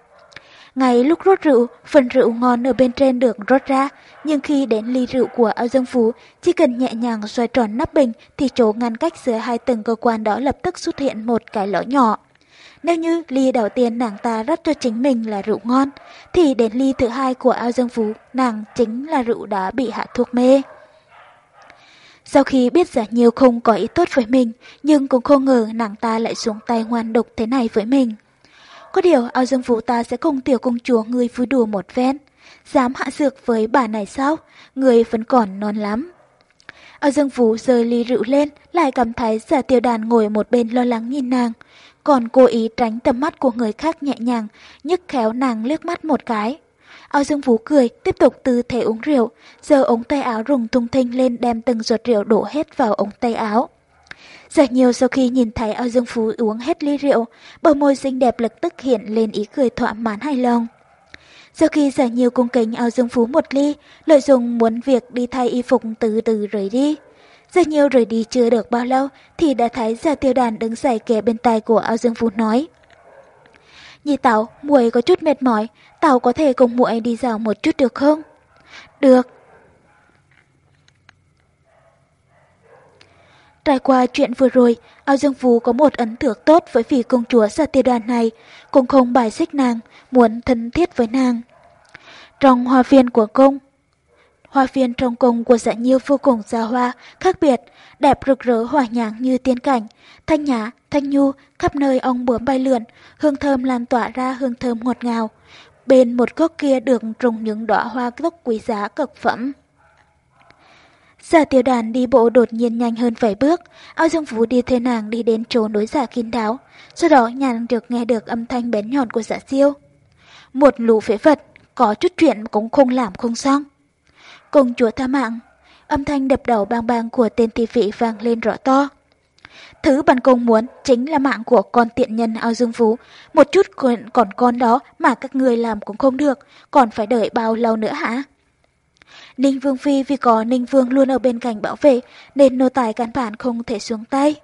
Ngay lúc rót rượu, phần rượu ngon ở bên trên được rót ra, nhưng khi đến ly rượu của Âu dương phú, chỉ cần nhẹ nhàng xoay tròn nắp bình thì chỗ ngăn cách giữa hai tầng cơ quan đó lập tức xuất hiện một cái lỗ nhỏ. Nếu như ly đầu tiên nàng ta rót cho chính mình là rượu ngon, thì đến ly thứ hai của ao dương phú, nàng chính là rượu đã bị hạ thuốc mê. Sau khi biết giả nhiều không có ý tốt với mình, nhưng cũng không ngờ nàng ta lại xuống tay ngoan độc thế này với mình. Có điều ao dương phú ta sẽ cùng tiểu công chúa người vui đùa một ven. Dám hạ dược với bà này sao? Người vẫn còn non lắm. Ao dương vũ rời ly rượu lên, lại cảm thấy giả tiểu đàn ngồi một bên lo lắng nhìn nàng. Còn cố ý tránh tầm mắt của người khác nhẹ nhàng, nhức khéo nàng liếc mắt một cái. Ao Dương Vũ cười, tiếp tục tư thế uống rượu, giờ ống tay áo rùng tung thinh lên đem từng giọt rượu đổ hết vào ống tay áo. Giờ nhiều sau khi nhìn thấy Ao Dương Phú uống hết ly rượu, bờ môi xinh đẹp lập tức hiện lên ý cười thỏa mãn hài lòng. Sau khi giả nhiều cung kính Ao Dương Phú một ly, lợi dụng muốn việc đi thay y phục từ từ rời đi. Giờ nhiều rời đi chưa được bao lâu thì đã thấy gia tiêu đàn đứng dậy kề bên tai của Ao Dương Phú nói. Nhị Tảo, muội có chút mệt mỏi, Tảo có thể cùng muội đi dạo một chút được không? Được. Trải qua chuyện vừa rồi, Ao Dương Phú có một ấn tượng tốt với vị công chúa gia tiêu đoàn này, cũng không bài xích nàng, muốn thân thiết với nàng. Trong hoa viên của công, hoa viên trong cung của dạ nhiêu vô cùng xa hoa, khác biệt, đẹp rực rỡ hòa nhã như tiên cảnh, thanh nhã, thanh nhu, khắp nơi ong bướm bay lượn, hương thơm lan tỏa ra hương thơm ngọt ngào. Bên một gốc kia được trồng những đóa hoa gốc quý giá cực phẩm. Giả tiểu đàn đi bộ đột nhiên nhanh hơn vài bước, ao dương vũ đi theo nàng đi đến chỗ đối giả dạ kín đáo, sau đó nhàn được nghe được âm thanh bén nhọn của giả siêu. Một lũ phế vật, có chút chuyện cũng không làm không xong. Công chúa tha mạng, âm thanh đập đầu bang bang của tên tỷ vị vang lên rõ to. Thứ bản công muốn chính là mạng của con tiện nhân ao dương phú. Một chút còn, còn con đó mà các người làm cũng không được, còn phải đợi bao lâu nữa hả? Ninh Vương Phi vì có Ninh Vương luôn ở bên cạnh bảo vệ nên nô tài căn bản không thể xuống tay.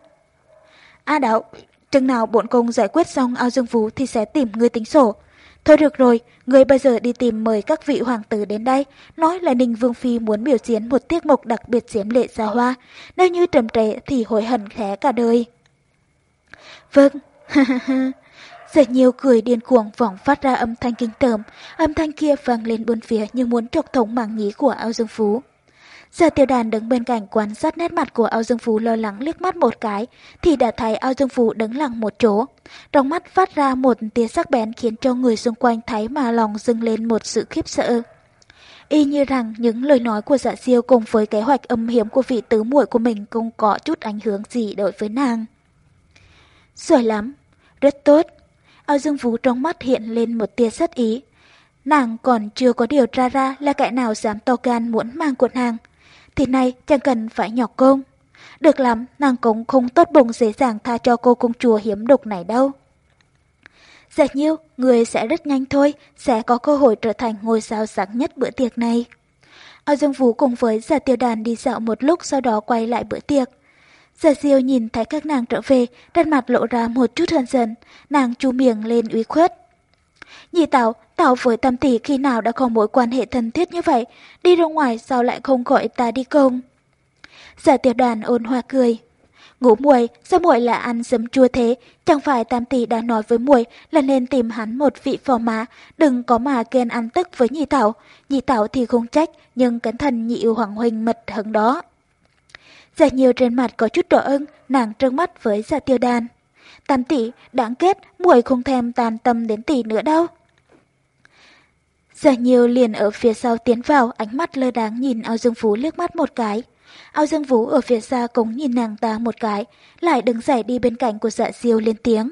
A đạo, chừng nào bổn công giải quyết xong ao dương phú thì sẽ tìm người tính sổ. Thôi được rồi, người bây giờ đi tìm mời các vị hoàng tử đến đây, nói là Ninh Vương Phi muốn biểu diễn một tiết mục đặc biệt diễm lệ xa hoa, nếu như trầm trệ thì hối hận khẽ cả đời. Vâng, (laughs) Rất nhiều cười điên cuồng vọng phát ra âm thanh kinh tởm, âm thanh kia vang lên bốn phía như muốn trọc thống mảng nhí của ao dương phú. Giờ tiêu đàn đứng bên cạnh quan sát nét mặt của ao dương phú lo lắng liếc mắt một cái, thì đã thấy ao dương phú đứng lặng một chỗ. Trong mắt phát ra một tia sắc bén khiến cho người xung quanh thấy mà lòng dâng lên một sự khiếp sợ. Y như rằng những lời nói của dạ siêu cùng với kế hoạch âm hiểm của vị tứ muội của mình không có chút ảnh hưởng gì đối với nàng. Giỏi lắm, rất tốt. Ao Dương Vũ trong mắt hiện lên một tia sát ý. Nàng còn chưa có điều tra ra là kẻ nào dám to gan muốn mang của nàng. Thì nay chẳng cần phải nhọc công. Được lắm, nàng cũng không tốt bụng dễ dàng tha cho cô công chúa hiếm độc này đâu. Dạ nhiêu, người sẽ rất nhanh thôi, sẽ có cơ hội trở thành ngôi sao sáng nhất bữa tiệc này. Ao Dương Vũ cùng với giả tiêu đàn đi dạo một lúc sau đó quay lại bữa tiệc. Giả diêu nhìn thấy các nàng trở về, đặt mặt lộ ra một chút hờn dần, nàng chu miệng lên uy khuất. Nhị Tảo, Tao với Tam Tỷ khi nào đã có mối quan hệ thân thiết như vậy, đi ra ngoài sao lại không gọi ta đi công? Giả dạ tiểu đoàn ôn hoa cười. Ngủ muội, sao muội là ăn dấm chua thế? Chẳng phải Tam Tỷ đã nói với muội là nên tìm hắn một vị phò má, đừng có mà ghen ăn tức với nhị Tảo. Nhị Tảo thì không trách, nhưng cẩn thận nhị hoàng huynh mật hứng đó. Giả nhiều trên mặt có chút đỏ ưng, nàng trợn mắt với dạ giả tiêu đàn. Tam tỷ, đáng kết, muội không thèm tàn tâm đến tỷ nữa đâu. Giả nhiều liền ở phía sau tiến vào, ánh mắt lơ đáng nhìn ao dương phú liếc mắt một cái. Ao dương phú ở phía xa cũng nhìn nàng ta một cái, lại đứng dậy đi bên cạnh của dạ diêu lên tiếng.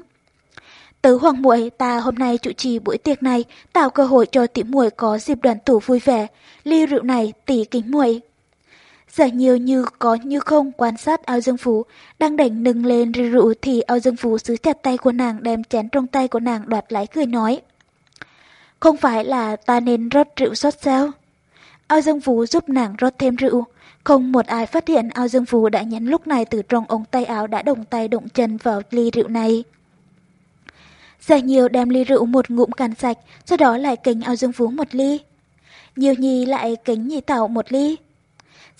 Tứ hoàng muội ta hôm nay chủ trì buổi tiệc này, tạo cơ hội cho tỷ muội có dịp đoàn tụ vui vẻ. Ly rượu này tỷ kính muội Giả nhiều như có như không quan sát ao dương phú, đang đành nâng lên rượu thì ao dương phú giữ chặt tay của nàng đem chén trong tay của nàng đoạt lấy cười nói. Không phải là ta nên rót rượu xót sao? Ao dương phú giúp nàng rót thêm rượu. Không một ai phát hiện ao dương phú đã nhấn lúc này từ trong ống tay áo đã đồng tay động chân vào ly rượu này. Giả nhiều đem ly rượu một ngụm cạn sạch, sau đó lại kính ao dương phú một ly. Nhiều nhi lại kính nhị tảo một ly.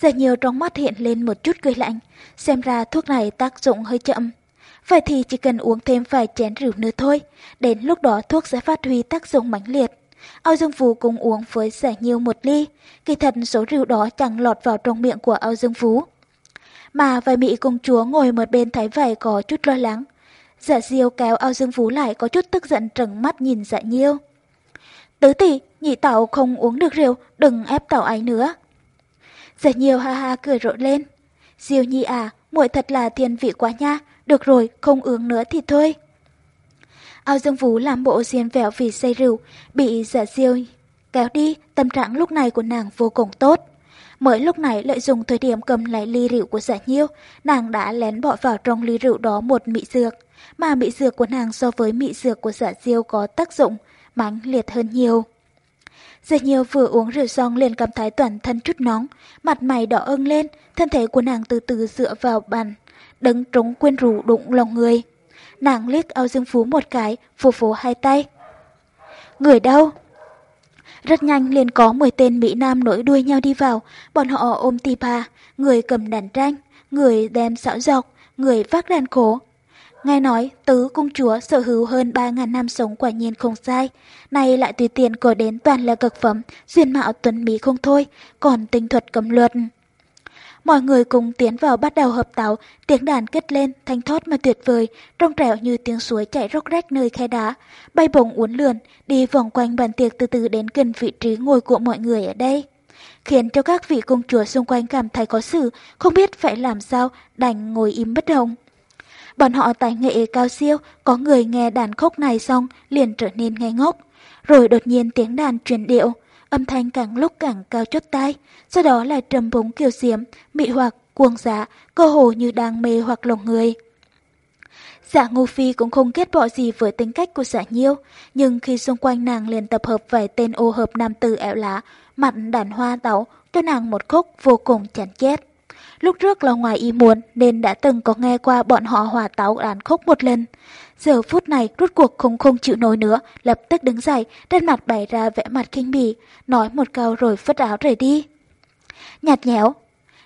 Giờ nhiều trong mắt hiện lên một chút cười lạnh, xem ra thuốc này tác dụng hơi chậm. Vậy thì chỉ cần uống thêm vài chén rượu nữa thôi, đến lúc đó thuốc sẽ phát huy tác dụng mãnh liệt. Ao Dương Phú cũng uống với giải nhiều một ly, kỳ thật số rượu đó chẳng lọt vào trong miệng của Ao Dương Phú. Mà vài mỹ công chúa ngồi một bên thấy vậy có chút lo lắng. Dạ diêu kéo Ao Dương Phú lại có chút tức giận trừng mắt nhìn dạ nhiêu. Tứ tỷ, nhị tảo không uống được rượu, đừng ép tảo ấy nữa. Dạ nhiêu ha ha cười rộ lên. Diêu nhi à, muội thật là thiên vị quá nha, được rồi, không uống nữa thì thôi. Ao Dương Vũ làm bộ xiên vẹo vì say rượu, bị giả diêu kéo đi, tâm trạng lúc này của nàng vô cùng tốt. Mới lúc này lợi dụng thời điểm cầm lấy ly rượu của giả nhiêu, nàng đã lén bỏ vào trong ly rượu đó một mị dược, mà mị dược của nàng so với mị dược của giả diêu có tác dụng mãnh liệt hơn nhiều. Giả nhiêu vừa uống rượu xong liền cảm thấy toàn thân chút nóng, mặt mày đỏ ưng lên, thân thể của nàng từ từ dựa vào bàn, đứng trống quyên rủ đụng lòng người. Nàng liếc ao dương phú một cái, phù phù hai tay. Người đâu? Rất nhanh liền có 10 tên Mỹ Nam nối đuôi nhau đi vào, bọn họ ôm tì bà, người cầm đàn tranh, người đem xạo dọc, người vác đàn khổ, Nghe nói, tứ công chúa sở hữu hơn 3.000 năm sống quả nhiên không sai. Nay lại tùy tiện cổ đến toàn là cực phẩm, duyên mạo tuấn mỹ không thôi, còn tinh thuật cầm luật. Mọi người cùng tiến vào bắt đầu hợp tấu tiếng đàn kết lên, thanh thoát mà tuyệt vời, trong trẻo như tiếng suối chảy róc rách nơi khe đá, bay bổng uốn lượn, đi vòng quanh bàn tiệc từ từ đến gần vị trí ngồi của mọi người ở đây. Khiến cho các vị công chúa xung quanh cảm thấy có sự, không biết phải làm sao, đành ngồi im bất động. Bọn họ tài nghệ cao siêu, có người nghe đàn khúc này xong liền trở nên ngây ngốc. Rồi đột nhiên tiếng đàn truyền điệu, âm thanh càng lúc càng cao chót tai, sau đó là trầm bổng kiều diễm, mị hoặc, cuồng dã, cơ hồ như đang mê hoặc lòng người. Dạ Ngô Phi cũng không ghét bỏ gì với tính cách của dạ nhiêu, nhưng khi xung quanh nàng liền tập hợp vài tên ô hợp nam tử ẻo lá, mặt đàn hoa táo, cho nàng một khúc vô cùng chán chết. Lúc trước là ngoài ý muốn nên đã từng có nghe qua bọn họ hòa táo đàn khúc một lần. Giờ phút này rút cuộc không không chịu nổi nữa, lập tức đứng dậy, trên mặt bày ra vẻ mặt kinh bỉ, nói một câu rồi phất áo rời đi. Nhạt nhẽo,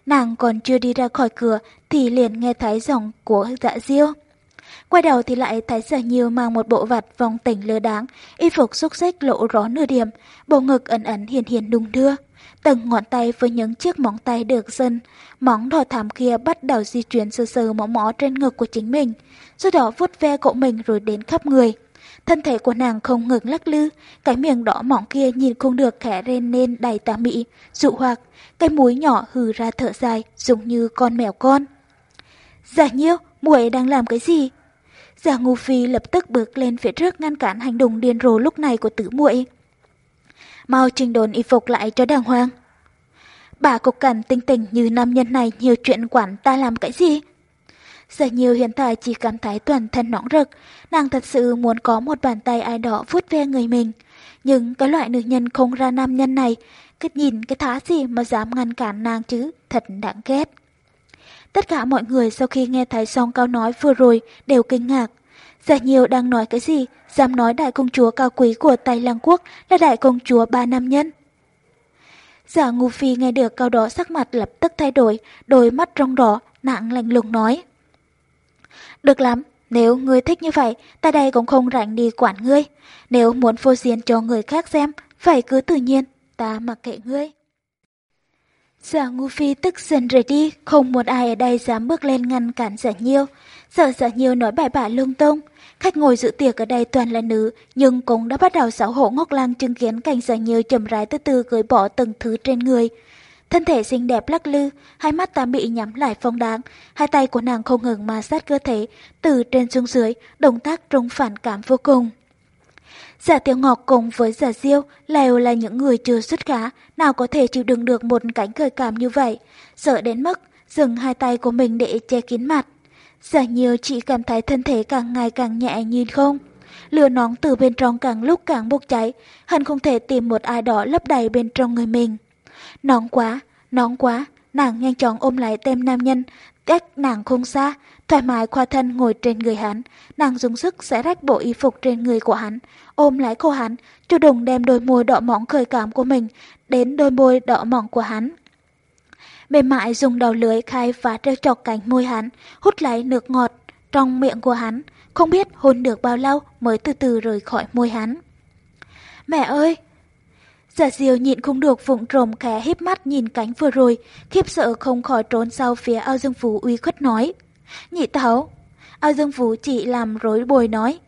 nàng còn chưa đi ra khỏi cửa thì liền nghe thấy giọng của dạ diêu. Quay đầu thì lại thấy dạ sở nhiều mang một bộ vạt vòng tỉnh lơ đáng, y phục xúc xích lộ rõ nửa điểm, bộ ngực ẩn ẩn hiền hiền đung đưa. Từng ngón tay với những chiếc móng tay được dân, móng đỏ thảm kia bắt đầu di chuyển sơ sơ mõ mõ trên ngực của chính mình, sau đó vuốt ve cậu mình rồi đến khắp người. Thân thể của nàng không ngừng lắc lư, cái miệng đỏ mỏng kia nhìn không được khẽ lên đầy tà mị, dụ hoặc, cái mũi nhỏ hừ ra thở dài, giống như con mèo con. Giả nhiêu, muội đang làm cái gì? Giả ngu phi lập tức bước lên phía trước ngăn cản hành động điên rồ lúc này của tử muội. Mau trình đồn y phục lại cho đàng hoàng. Bà cục cằn tinh tình như nam nhân này nhiều chuyện quản ta làm cái gì? Giờ nhiều hiện tại chỉ cảm thấy toàn thân nóng rực, nàng thật sự muốn có một bàn tay ai đó vuốt ve người mình. Nhưng cái loại nữ nhân không ra nam nhân này, cứ nhìn cái thá gì mà dám ngăn cản nàng chứ, thật đáng ghét. Tất cả mọi người sau khi nghe thấy song cao nói vừa rồi đều kinh ngạc. Giả nhiều đang nói cái gì, dám nói đại công chúa cao quý của Tây Lăng Quốc là đại công chúa ba nam nhân. Giả ngu phi nghe được câu đó sắc mặt lập tức thay đổi, đôi mắt rong đỏ, nặng lạnh lùng nói. Được lắm, nếu ngươi thích như vậy, ta đây cũng không rảnh đi quản ngươi. Nếu muốn phô diễn cho người khác xem, phải cứ tự nhiên, ta mặc kệ ngươi. Giả ngu phi tức giận rời đi, không một ai ở đây dám bước lên ngăn cản giả nhiêu. Sợ giả nhiêu nói bài bạ lung tung. Khách ngồi dự tiệc ở đây toàn là nữ, nhưng cũng đã bắt đầu xấu hổ ngốc lang chứng kiến cảnh giả nhiêu chậm rãi từ từ gửi bỏ từng thứ trên người. Thân thể xinh đẹp lắc lư, hai mắt ta bị nhắm lại phong đáng, hai tay của nàng không ngừng ma sát cơ thể, từ trên xuống dưới, động tác trung phản cảm vô cùng. Giả Tiểu Ngọc cùng với Giả Diêu đều là những người chưa xuất khá, nào có thể chịu đựng được một cánh khởi cảm như vậy, sợ đến mức dừng hai tay của mình để che kín mặt. Giả nhiều chỉ cảm thấy thân thể càng ngày càng nhẹ nhìn không. Lửa nóng từ bên trong càng lúc càng bốc cháy, hẳn không thể tìm một ai đó lấp đầy bên trong người mình. Nóng quá, nóng quá, nàng nhanh chóng ôm lại tem nam nhân, cách nàng không xa, thoải mái khoa thân ngồi trên người hắn, nàng dùng sức sẽ rách bộ y phục trên người của hắn, ôm lấy cô hắn, chủ động đem đôi môi đỏ mỏng khởi cảm của mình đến đôi môi đỏ mỏng của hắn. Mềm mại dùng đầu lưới khai phá treo chọc cánh môi hắn, hút lấy nước ngọt trong miệng của hắn, không biết hôn được bao lâu mới từ từ rời khỏi môi hắn. Mẹ ơi! Giả diều nhịn không được vụng trộm khẽ híp mắt nhìn cánh vừa rồi, khiếp sợ không khỏi trốn sau phía ao dương phú uy khuất nói. Nhị tháo, Ao dương phú chỉ làm rối bồi nói.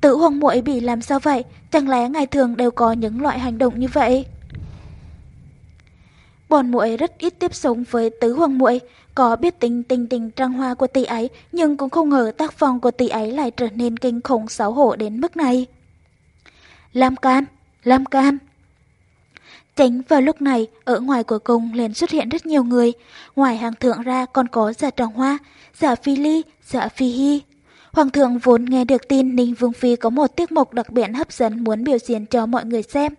Tử hoàng muội bị làm sao vậy? Chẳng lẽ ngày thường đều có những loại hành động như vậy? Bọn muội rất ít tiếp xúc với tứ hoàng muội, có biết tình tình tình trăng hoa của tỷ ấy, nhưng cũng không ngờ tác phong của tỷ ấy lại trở nên kinh khủng xấu hổ đến mức này. Lam can, Lam can. Chính vào lúc này, ở ngoài của cung liền xuất hiện rất nhiều người. Ngoài hàng thượng ra còn có giả trọng hoa, giả phi ly, giả phi hy. Hoàng thượng vốn nghe được tin Ninh Vương Phi có một tiết mục đặc biệt hấp dẫn muốn biểu diễn cho mọi người xem.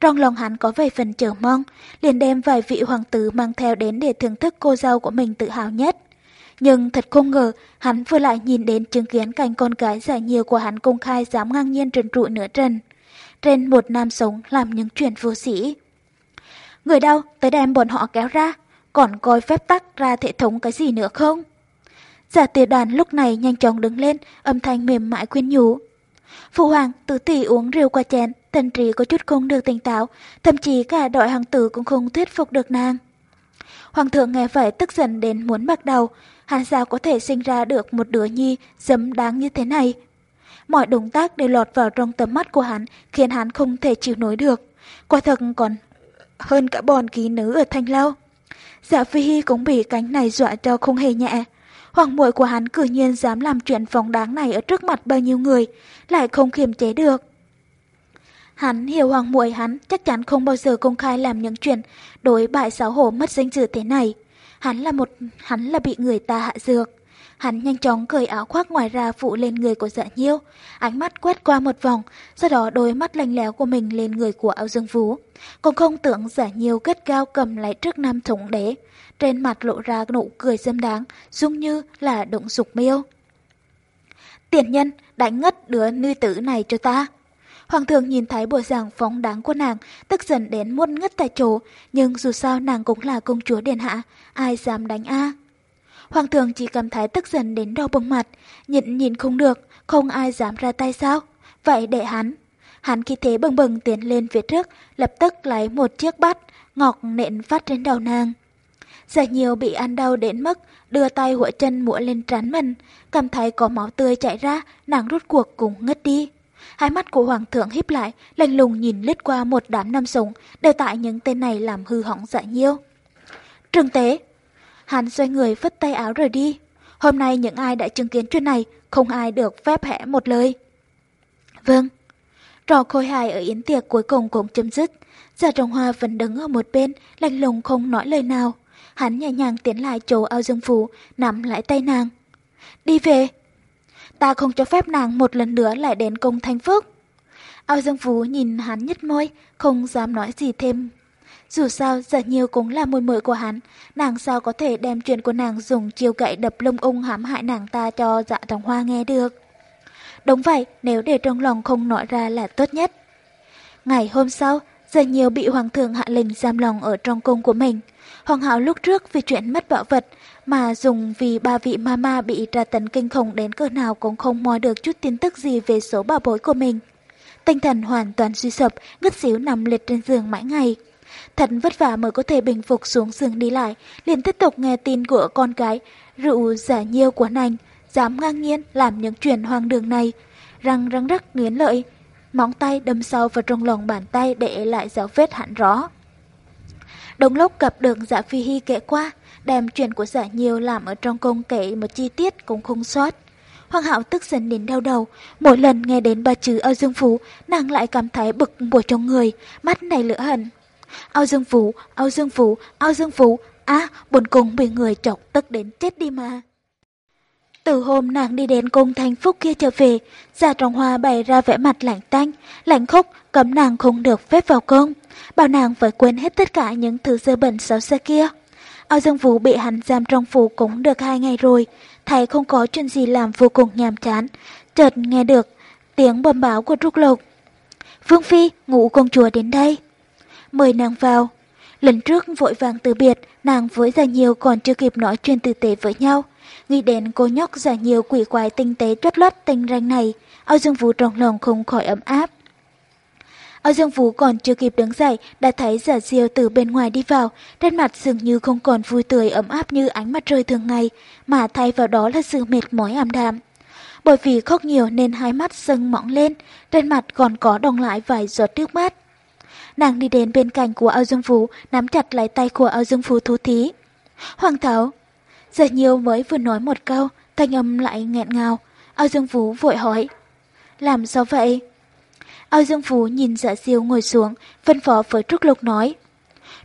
Trong lòng hắn có vài phần chờ mong, liền đem vài vị hoàng tử mang theo đến để thưởng thức cô dâu của mình tự hào nhất. Nhưng thật không ngờ, hắn vừa lại nhìn đến chứng kiến cảnh con gái giả nhiều của hắn công khai dám ngang nhiên trần trụi nửa trần. Trên một nam sống làm những chuyện vô sĩ. Người đâu, tới đem bọn họ kéo ra, còn coi phép tắc ra hệ thống cái gì nữa không? Giả tiểu đàn lúc này nhanh chóng đứng lên, âm thanh mềm mại khuyên nhủ. Phụ hoàng, tử tỷ uống rượu qua chén, thần trí có chút không được tỉnh táo, thậm chí cả đội hoàng tử cũng không thuyết phục được nàng. Hoàng thượng nghe vậy tức giận đến muốn bắt đầu, hắn sao có thể sinh ra được một đứa nhi dấm đáng như thế này. Mọi động tác đều lọt vào trong tầm mắt của hắn, khiến hắn không thể chịu nổi được. Quả thật còn hơn cả bọn ký nữ ở Thanh lâu Dạ Phi Hy cũng bị cánh này dọa cho không hề nhẹ. Hoàng muội của hắn cử nhiên dám làm chuyện phóng đáng này ở trước mặt bao nhiêu người, lại không kiềm chế được. Hắn hiểu hoàng muội hắn chắc chắn không bao giờ công khai làm những chuyện đối bại xáo hổ mất danh dự thế này. Hắn là một hắn là bị người ta hạ dược. Hắn nhanh chóng cởi áo khoác ngoài ra phụ lên người của dạ nhiêu, ánh mắt quét qua một vòng, sau đó đôi mắt lanh léo của mình lên người của áo dương phú. còn không tưởng dạ nhiêu kết cao cầm lại trước nam thống đế, trên mặt lộ ra nụ cười dâm đáng, dung như là động dục miêu. Tiền nhân, đánh ngất đứa nữ tử này cho ta. Hoàng thượng nhìn thấy bộ dạng phóng đáng của nàng, tức giận đến muốn ngất tại chỗ, nhưng dù sao nàng cũng là công chúa điện hạ, ai dám đánh a? Hoàng thượng chỉ cảm thấy tức giận đến đau bừng mặt, nhịn nhìn không được, không ai dám ra tay sao? Vậy để hắn. Hắn khi thế bừng bừng tiến lên phía trước, lập tức lấy một chiếc bát, ngọc nện phát trên đầu nàng. Giờ nhiều bị ăn đau đến mức đưa tay hủa chân mũa lên trán mình, cảm thấy có máu tươi chảy ra, nàng rút cuộc cũng ngất đi. Hai mắt của hoàng thượng híp lại, lạnh lùng nhìn lướt qua một đám năm sống, đều tại những tên này làm hư hỏng dạ nhiêu. Trường tế, hắn xoay người phất tay áo rời đi. Hôm nay những ai đã chứng kiến chuyện này, không ai được phép hẽ một lời. Vâng. Trò khôi hài ở yến tiệc cuối cùng cũng chấm dứt. Giả trọng hoa vẫn đứng ở một bên, lạnh lùng không nói lời nào. Hắn nhẹ nhàng tiến lại chỗ ao dương phủ, nắm lại tay nàng. Đi về. Ta không cho phép nàng một lần nữa lại đến công thanh phước. Ao dương phú nhìn hắn nhất môi, không dám nói gì thêm. Dù sao, giờ nhiều cũng là môi mùi của hắn, nàng sao có thể đem chuyện của nàng dùng chiêu gậy đập lông ung hãm hại nàng ta cho dạ thằng hoa nghe được. Đúng vậy, nếu để trong lòng không nói ra là tốt nhất. Ngày hôm sau, giờ nhiều bị hoàng thượng hạ lệnh giam lòng ở trong cung của mình. Hoàng hậu lúc trước vì chuyện mất bảo vật mà dùng vì ba vị mama bị tra tấn kinh khủng đến cỡ nào cũng không moi được chút tin tức gì về số bảo bối của mình. Tinh thần hoàn toàn suy sụp, ngất xỉu nằm liệt trên giường mãi ngày. Thật vất vả mới có thể bình phục xuống giường đi lại, liền tiếp tục nghe tin của con gái, rượu giả nhiêu của nành, dám ngang nhiên làm những chuyện hoang đường này. Răng răng rắc nghiến lợi, móng tay đâm sâu vào trong lòng bàn tay để lại dấu vết hẳn rõ. Đồng lúc gặp được dạ phi hy kể qua, đem chuyện của giả nhiều làm ở trong cung kể một chi tiết cũng không sót. Hoàng hạo tức giận đến đau đầu, mỗi lần nghe đến ba chữ ở dương phú, nàng lại cảm thấy bực bội trong người, mắt này lửa hận. Ao dương phú, ao dương phú, ao dương phú, á, buồn cùng bị người chọc tức đến chết đi mà. Từ hôm nàng đi đến cung thành phúc kia trở về, Gia Trọng Hoa bày ra vẻ mặt lạnh tanh, lạnh khúc, cấm nàng không được phép vào cung, bảo nàng phải quên hết tất cả những thứ dơ bẩn xấu xa kia. Ao Dương Vũ bị hắn giam trong phủ cũng được hai ngày rồi, thấy không có chuyện gì làm vô cùng nhàm chán, chợt nghe được tiếng bầm báo của Trúc Lục. Vương Phi, ngủ công chúa đến đây. Mời nàng vào. Lần trước vội vàng từ biệt, nàng với Gia Nhiều còn chưa kịp nói chuyện tử tế với nhau. Nghĩ đến cô nhóc già Nhiều quỷ quái tinh tế chất lót tinh ranh này, Ao Dương Vũ trong lòng không khỏi ấm áp. Âu Dương Vũ còn chưa kịp đứng dậy, đã thấy giả diêu từ bên ngoài đi vào, trên mặt dường như không còn vui tươi ấm áp như ánh mặt trời thường ngày, mà thay vào đó là sự mệt mỏi ảm đạm. Bởi vì khóc nhiều nên hai mắt sưng mỏng lên, trên mặt còn có đồng lại vài giọt nước mắt. Nàng đi đến bên cạnh của Âu Dương Vũ, nắm chặt lấy tay của Âu Dương Vũ thú thí. Hoàng Thảo, giờ nhiều mới vừa nói một câu, thanh âm lại nghẹn ngào. Âu Dương Vũ vội hỏi, làm sao vậy? Âu Dương Vũ nhìn dạ siêu ngồi xuống, phân phó với Trúc Lục nói.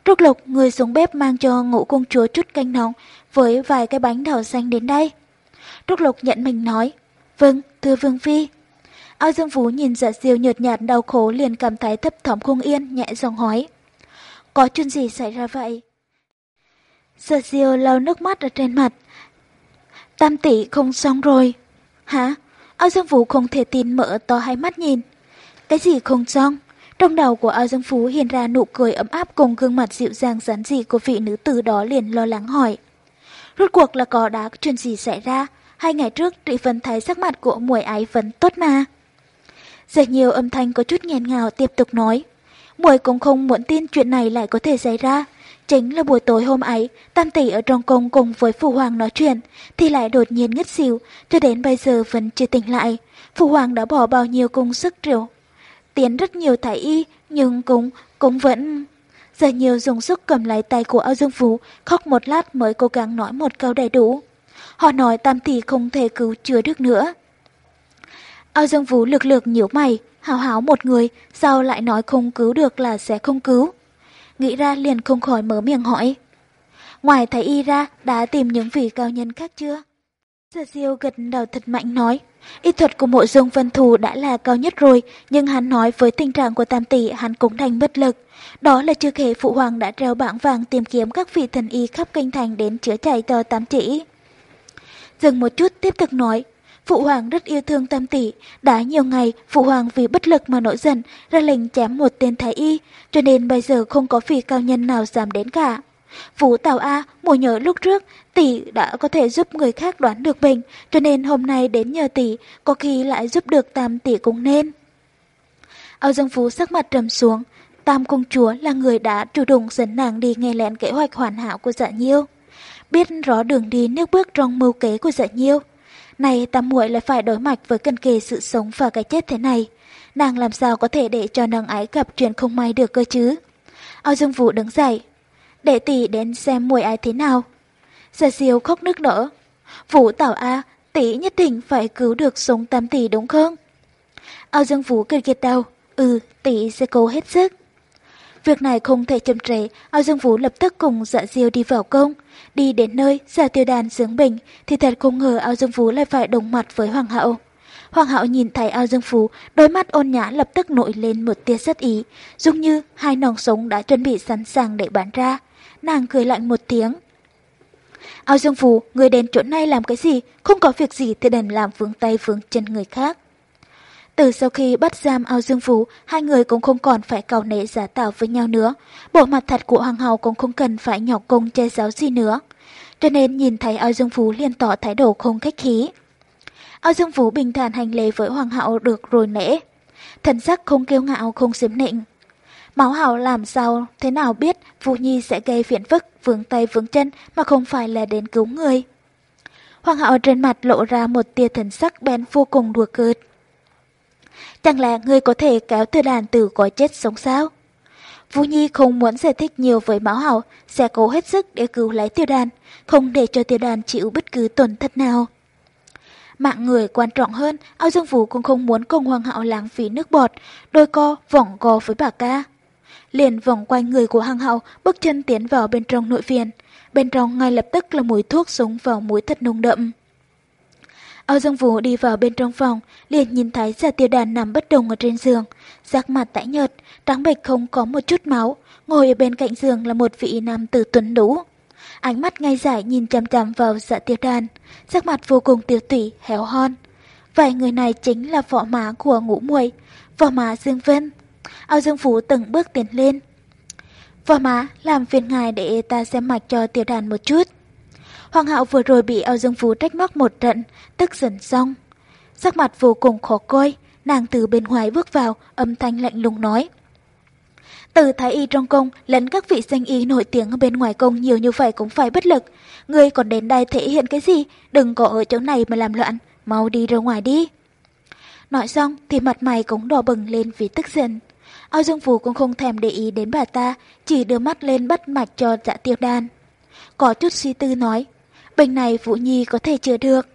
Trúc Lục, người xuống bếp mang cho ngũ công chúa chút canh nóng với vài cái bánh đào xanh đến đây. Trúc Lục nhận mình nói. Vâng, thưa Vương Phi. Ao Dương Phú nhìn dạ siêu nhợt nhạt đau khổ liền cảm thấy thấp thỏm không yên, nhẹ giọng hỏi. Có chuyện gì xảy ra vậy? Dạ siêu lau nước mắt ở trên mặt. Tam tỷ không xong rồi. Hả? Ao Dương Vũ không thể tin mở to hai mắt nhìn. Cái gì không xong? Trong đầu của Ao Dương Phú hiện ra nụ cười ấm áp cùng gương mặt dịu dàng rắn dị của vị nữ tử đó liền lo lắng hỏi. Rốt cuộc là có đã chuyện gì xảy ra? Hai ngày trước Trị Vân thấy sắc mặt của muội ấy vẫn tốt mà. Rất nhiều âm thanh có chút nghẹn ngào tiếp tục nói. Muội cũng không muốn tin chuyện này lại có thể xảy ra. Chính là buổi tối hôm ấy, Tam Tỷ ở trong cung cùng với Phụ Hoàng nói chuyện, thì lại đột nhiên ngất xỉu, cho đến bây giờ vẫn chưa tỉnh lại. Phụ Hoàng đã bỏ bao nhiêu công sức rượu tiến rất nhiều thái y, nhưng cũng, cũng vẫn... Giờ nhiều dùng sức cầm lấy tay của Âu Dương Phú, khóc một lát mới cố gắng nói một câu đầy đủ. Họ nói tam tỷ không thể cứu chữa được nữa. Âu Dương Vũ lực lực nhíu mày, hào háo một người, sao lại nói không cứu được là sẽ không cứu. Nghĩ ra liền không khỏi mở miệng hỏi. Ngoài thái y ra, đã tìm những vị cao nhân khác chưa? Sở Diêu gật đầu thật mạnh nói, y thuật của mộ dung vân thù đã là cao nhất rồi, nhưng hắn nói với tình trạng của tam tỷ hắn cũng thành bất lực. Đó là chưa kể phụ hoàng đã treo bảng vàng tìm kiếm các vị thần y khắp kinh thành đến chữa chạy cho tam chỉ. Dừng một chút tiếp tục nói, Phụ hoàng rất yêu thương tam tỷ, đã nhiều ngày phụ hoàng vì bất lực mà nổi giận, ra lệnh chém một tên thái y, cho nên bây giờ không có vị cao nhân nào dám đến cả. Vũ Tào A mùa nhớ lúc trước, tỷ đã có thể giúp người khác đoán được bệnh, cho nên hôm nay đến nhờ tỷ, có khi lại giúp được tam tỷ cũng nên. Âu Dương Phú sắc mặt trầm xuống, tam công chúa là người đã chủ động dẫn nàng đi nghe lén kế hoạch hoàn hảo của dạ nhiêu. Biết rõ đường đi nước bước trong mưu kế của dạ nhiêu. Này tam muội lại phải đối mặt với cân kề sự sống và cái chết thế này. Nàng làm sao có thể để cho nàng ái gặp chuyện không may được cơ chứ? Âu Dương Vũ đứng dậy. Để tỷ đến xem muội ái thế nào. Dạ Giờ Siêu khóc nước nở. Vũ tảo A, tỷ nhất định phải cứu được sống tam tỷ đúng không? Âu Dương Vũ cười kiệt đầu. Ừ, tỷ sẽ cố hết sức. Việc này không thể chậm trễ, Ao Dương Vũ lập tức cùng dạ diêu đi vào công. Đi đến nơi, giả tiêu đàn sướng bình, thì thật không ngờ Ao Dương Vũ lại phải đồng mặt với Hoàng hậu. Hoàng hậu nhìn thấy Ao Dương Phú, đôi mắt ôn nhã lập tức nổi lên một tia rất ý, giống như hai nòng sống đã chuẩn bị sẵn sàng để bán ra. Nàng cười lạnh một tiếng. Ao Dương Phú, người đến chỗ này làm cái gì? Không có việc gì thì đành làm vướng tay vướng chân người khác. Từ sau khi bắt giam ao dương phú, hai người cũng không còn phải cầu nể giả tạo với nhau nữa. Bộ mặt thật của hoàng hậu cũng không cần phải nhỏ công che giáo gì nữa. Cho nên nhìn thấy ao dương phú liền tỏ thái độ không khách khí. Ao dương phú bình thản hành lễ với hoàng hậu được rồi nể. Thần sắc không kiêu ngạo không xiếm nịnh. Máu hào làm sao thế nào biết Vũ Nhi sẽ gây phiền phức vướng tay vướng chân mà không phải là đến cứu người. Hoàng hậu trên mặt lộ ra một tia thần sắc bén vô cùng đùa cợt. Chẳng là ngươi có thể kéo tiêu đàn từ cõi chết sống sao? Vũ Nhi không muốn giải thích nhiều với Mão Hảo, sẽ cố hết sức để cứu lấy tiêu đàn, không để cho tiêu đàn chịu bất cứ tổn thất nào. Mạng người quan trọng hơn, Ao Dương Vũ cũng không muốn cùng Hoàng hậu lãng phí nước bọt, đôi co vòng gò với bà ca. Liền vòng quanh người của Hoàng hậu, bước chân tiến vào bên trong nội viện. Bên trong ngay lập tức là mùi thuốc súng vào mũi thật nồng đậm. Âu Dương Vũ đi vào bên trong phòng, liền nhìn thấy giả tiêu đàn nằm bất động ở trên giường, sắc mặt tái nhợt, trắng bệch không có một chút máu, ngồi ở bên cạnh giường là một vị nam tử tuấn đủ. Ánh mắt ngay giải nhìn chăm chăm vào dạ tiêu đàn, sắc mặt vô cùng tiêu tủy, héo hon. Vậy người này chính là võ má của ngũ muội, võ má Dương Vân. Âu Dương Vũ từng bước tiến lên. Võ má, làm phiền ngài để ta xem mạch cho tiêu đàn một chút. Hoàng hậu vừa rồi bị Âu Dương Phú trách móc một trận, tức giận xong. Sắc mặt vô cùng khó coi, nàng từ bên ngoài bước vào, âm thanh lạnh lùng nói. Từ thái y trong công lẫn các vị danh y nổi tiếng ở bên ngoài công nhiều như vậy cũng phải bất lực. Ngươi còn đến đây thể hiện cái gì? Đừng có ở chỗ này mà làm loạn, mau đi ra ngoài đi. Nói xong thì mặt mày cũng đỏ bừng lên vì tức giận. Âu Dương Phú cũng không thèm để ý đến bà ta, chỉ đưa mắt lên bắt mạch cho dạ tiêu đan. Có chút suy tư nói, Bệnh này Vũ Nhi có thể chữa được.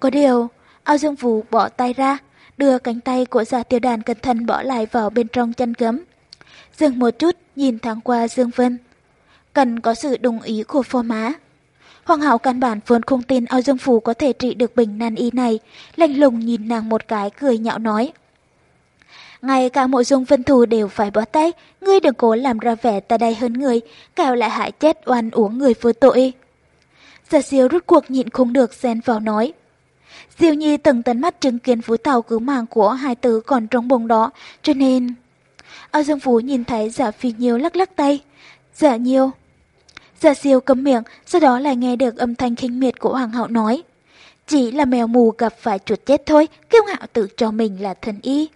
Có điều, ao dương Vũ bỏ tay ra, đưa cánh tay của dạ giả tiêu đàn cẩn thận bỏ lại vào bên trong chân gấm. Dừng một chút, nhìn thoáng qua Dương Vân. Cần có sự đồng ý của phò má. Hoàng hậu căn bản vốn không tin ao dương phủ có thể trị được bệnh nan y này, lạnh lùng nhìn nàng một cái cười nhạo nói. Ngay cả mộ dung vân thù đều phải bỏ tay, ngươi đừng cố làm ra vẻ ta đây hơn người, kẻo lại hại chết oan uống người vô tội. Giả siêu rút cuộc nhịn không được xen vào nói. Diêu Nhi từng tấn mắt chứng kiến Phú Tàu cứu mạng của hai tử còn trong bồng đó, cho nên... Âu Dương Phú nhìn thấy giả phi nhiêu lắc lắc tay. Giả nhiêu. Giả siêu cấm miệng, sau đó lại nghe được âm thanh khinh miệt của Hoàng hậu nói. Chỉ là mèo mù gặp phải chuột chết thôi, kiêu ngạo tự cho mình là thần y.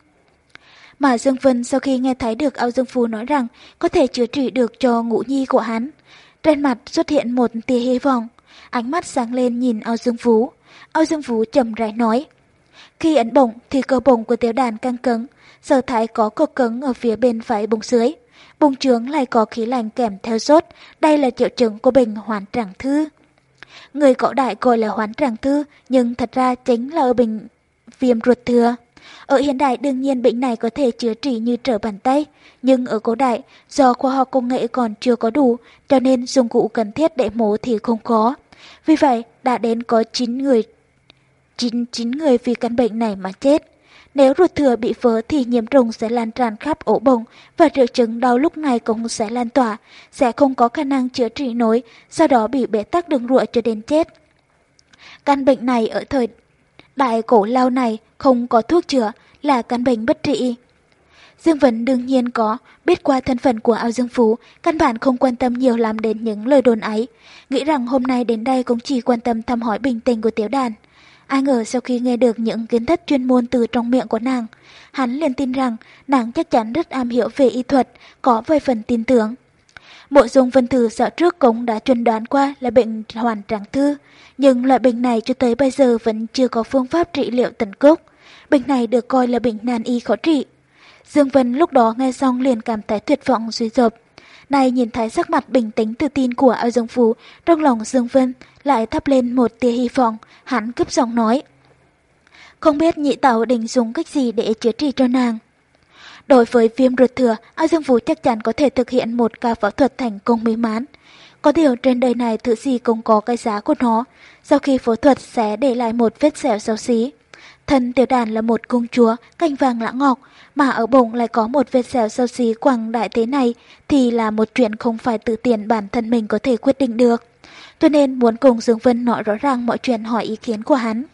Mà Dương Vân sau khi nghe thấy được Âu Dương Phú nói rằng có thể chữa trị được cho ngũ nhi của hắn, trên mặt xuất hiện một tia hy vọng ánh mắt sáng lên nhìn Âu Dương Vũ. Âu Dương Vũ trầm rãi nói. Khi ấn bổng thì cơ bổng của tiểu đàn căng cứng, sở thái có cơ cứng ở phía bên phải bụng dưới. Bụng trướng lại có khí lạnh kèm theo sốt, đây là triệu chứng của bệnh hoán tràng thư. Người cổ đại gọi là hoán tràng thư, nhưng thật ra chính là ở bệnh viêm ruột thừa. Ở hiện đại đương nhiên bệnh này có thể chữa trị như trở bàn tay, nhưng ở cổ đại do khoa học công nghệ còn chưa có đủ, cho nên dụng cụ cần thiết để mổ thì không có. Vì vậy, đã đến có 9 người 99 người vì căn bệnh này mà chết. Nếu ruột thừa bị vỡ thì nhiễm trùng sẽ lan tràn khắp ổ bụng và triệu chứng đau lúc này cũng sẽ lan tỏa, sẽ không có khả năng chữa trị nổi, sau đó bị bế tắc đường ruột cho đến chết. Căn bệnh này ở thời đại cổ lao này không có thuốc chữa, là căn bệnh bất trị. Dương Vấn đương nhiên có, biết qua thân phận của Ao Dương Phú, căn bản không quan tâm nhiều lắm đến những lời đồn ấy, nghĩ rằng hôm nay đến đây cũng chỉ quan tâm thăm hỏi bình tình của tiểu đàn. Ai ngờ sau khi nghe được những kiến thức chuyên môn từ trong miệng của nàng, hắn liền tin rằng nàng chắc chắn rất am hiểu về y thuật, có vài phần tin tưởng. Bộ dung vân thử sợ trước cũng đã chuẩn đoán qua là bệnh hoàn tráng thư, nhưng loại bệnh này cho tới bây giờ vẫn chưa có phương pháp trị liệu tận gốc. Bệnh này được coi là bệnh nan y khó trị. Dương Vân lúc đó nghe xong liền cảm thấy tuyệt vọng suy sụp. Này nhìn thấy sắc mặt bình tĩnh tự tin của ao dương phú, trong lòng Dương Vân lại thắp lên một tia hy vọng, hắn cướp giọng nói. Không biết nhị tẩu định dùng cách gì để chữa trị cho nàng. Đối với viêm ruột thừa, ao dương phú chắc chắn có thể thực hiện một ca phẫu thuật thành công mỹ mãn. Có điều trên đời này thứ gì cũng có cái giá của nó, sau khi phẫu thuật sẽ để lại một vết sẹo xấu xí. Thân tiểu đàn là một công chúa, canh vàng lã ngọc, mà ở bụng lại có một vết sẹo sâu xí quẳng đại thế này thì là một chuyện không phải tự tiền bản thân mình có thể quyết định được. Cho nên muốn cùng Dương Vân nói rõ ràng mọi chuyện hỏi ý kiến của hắn.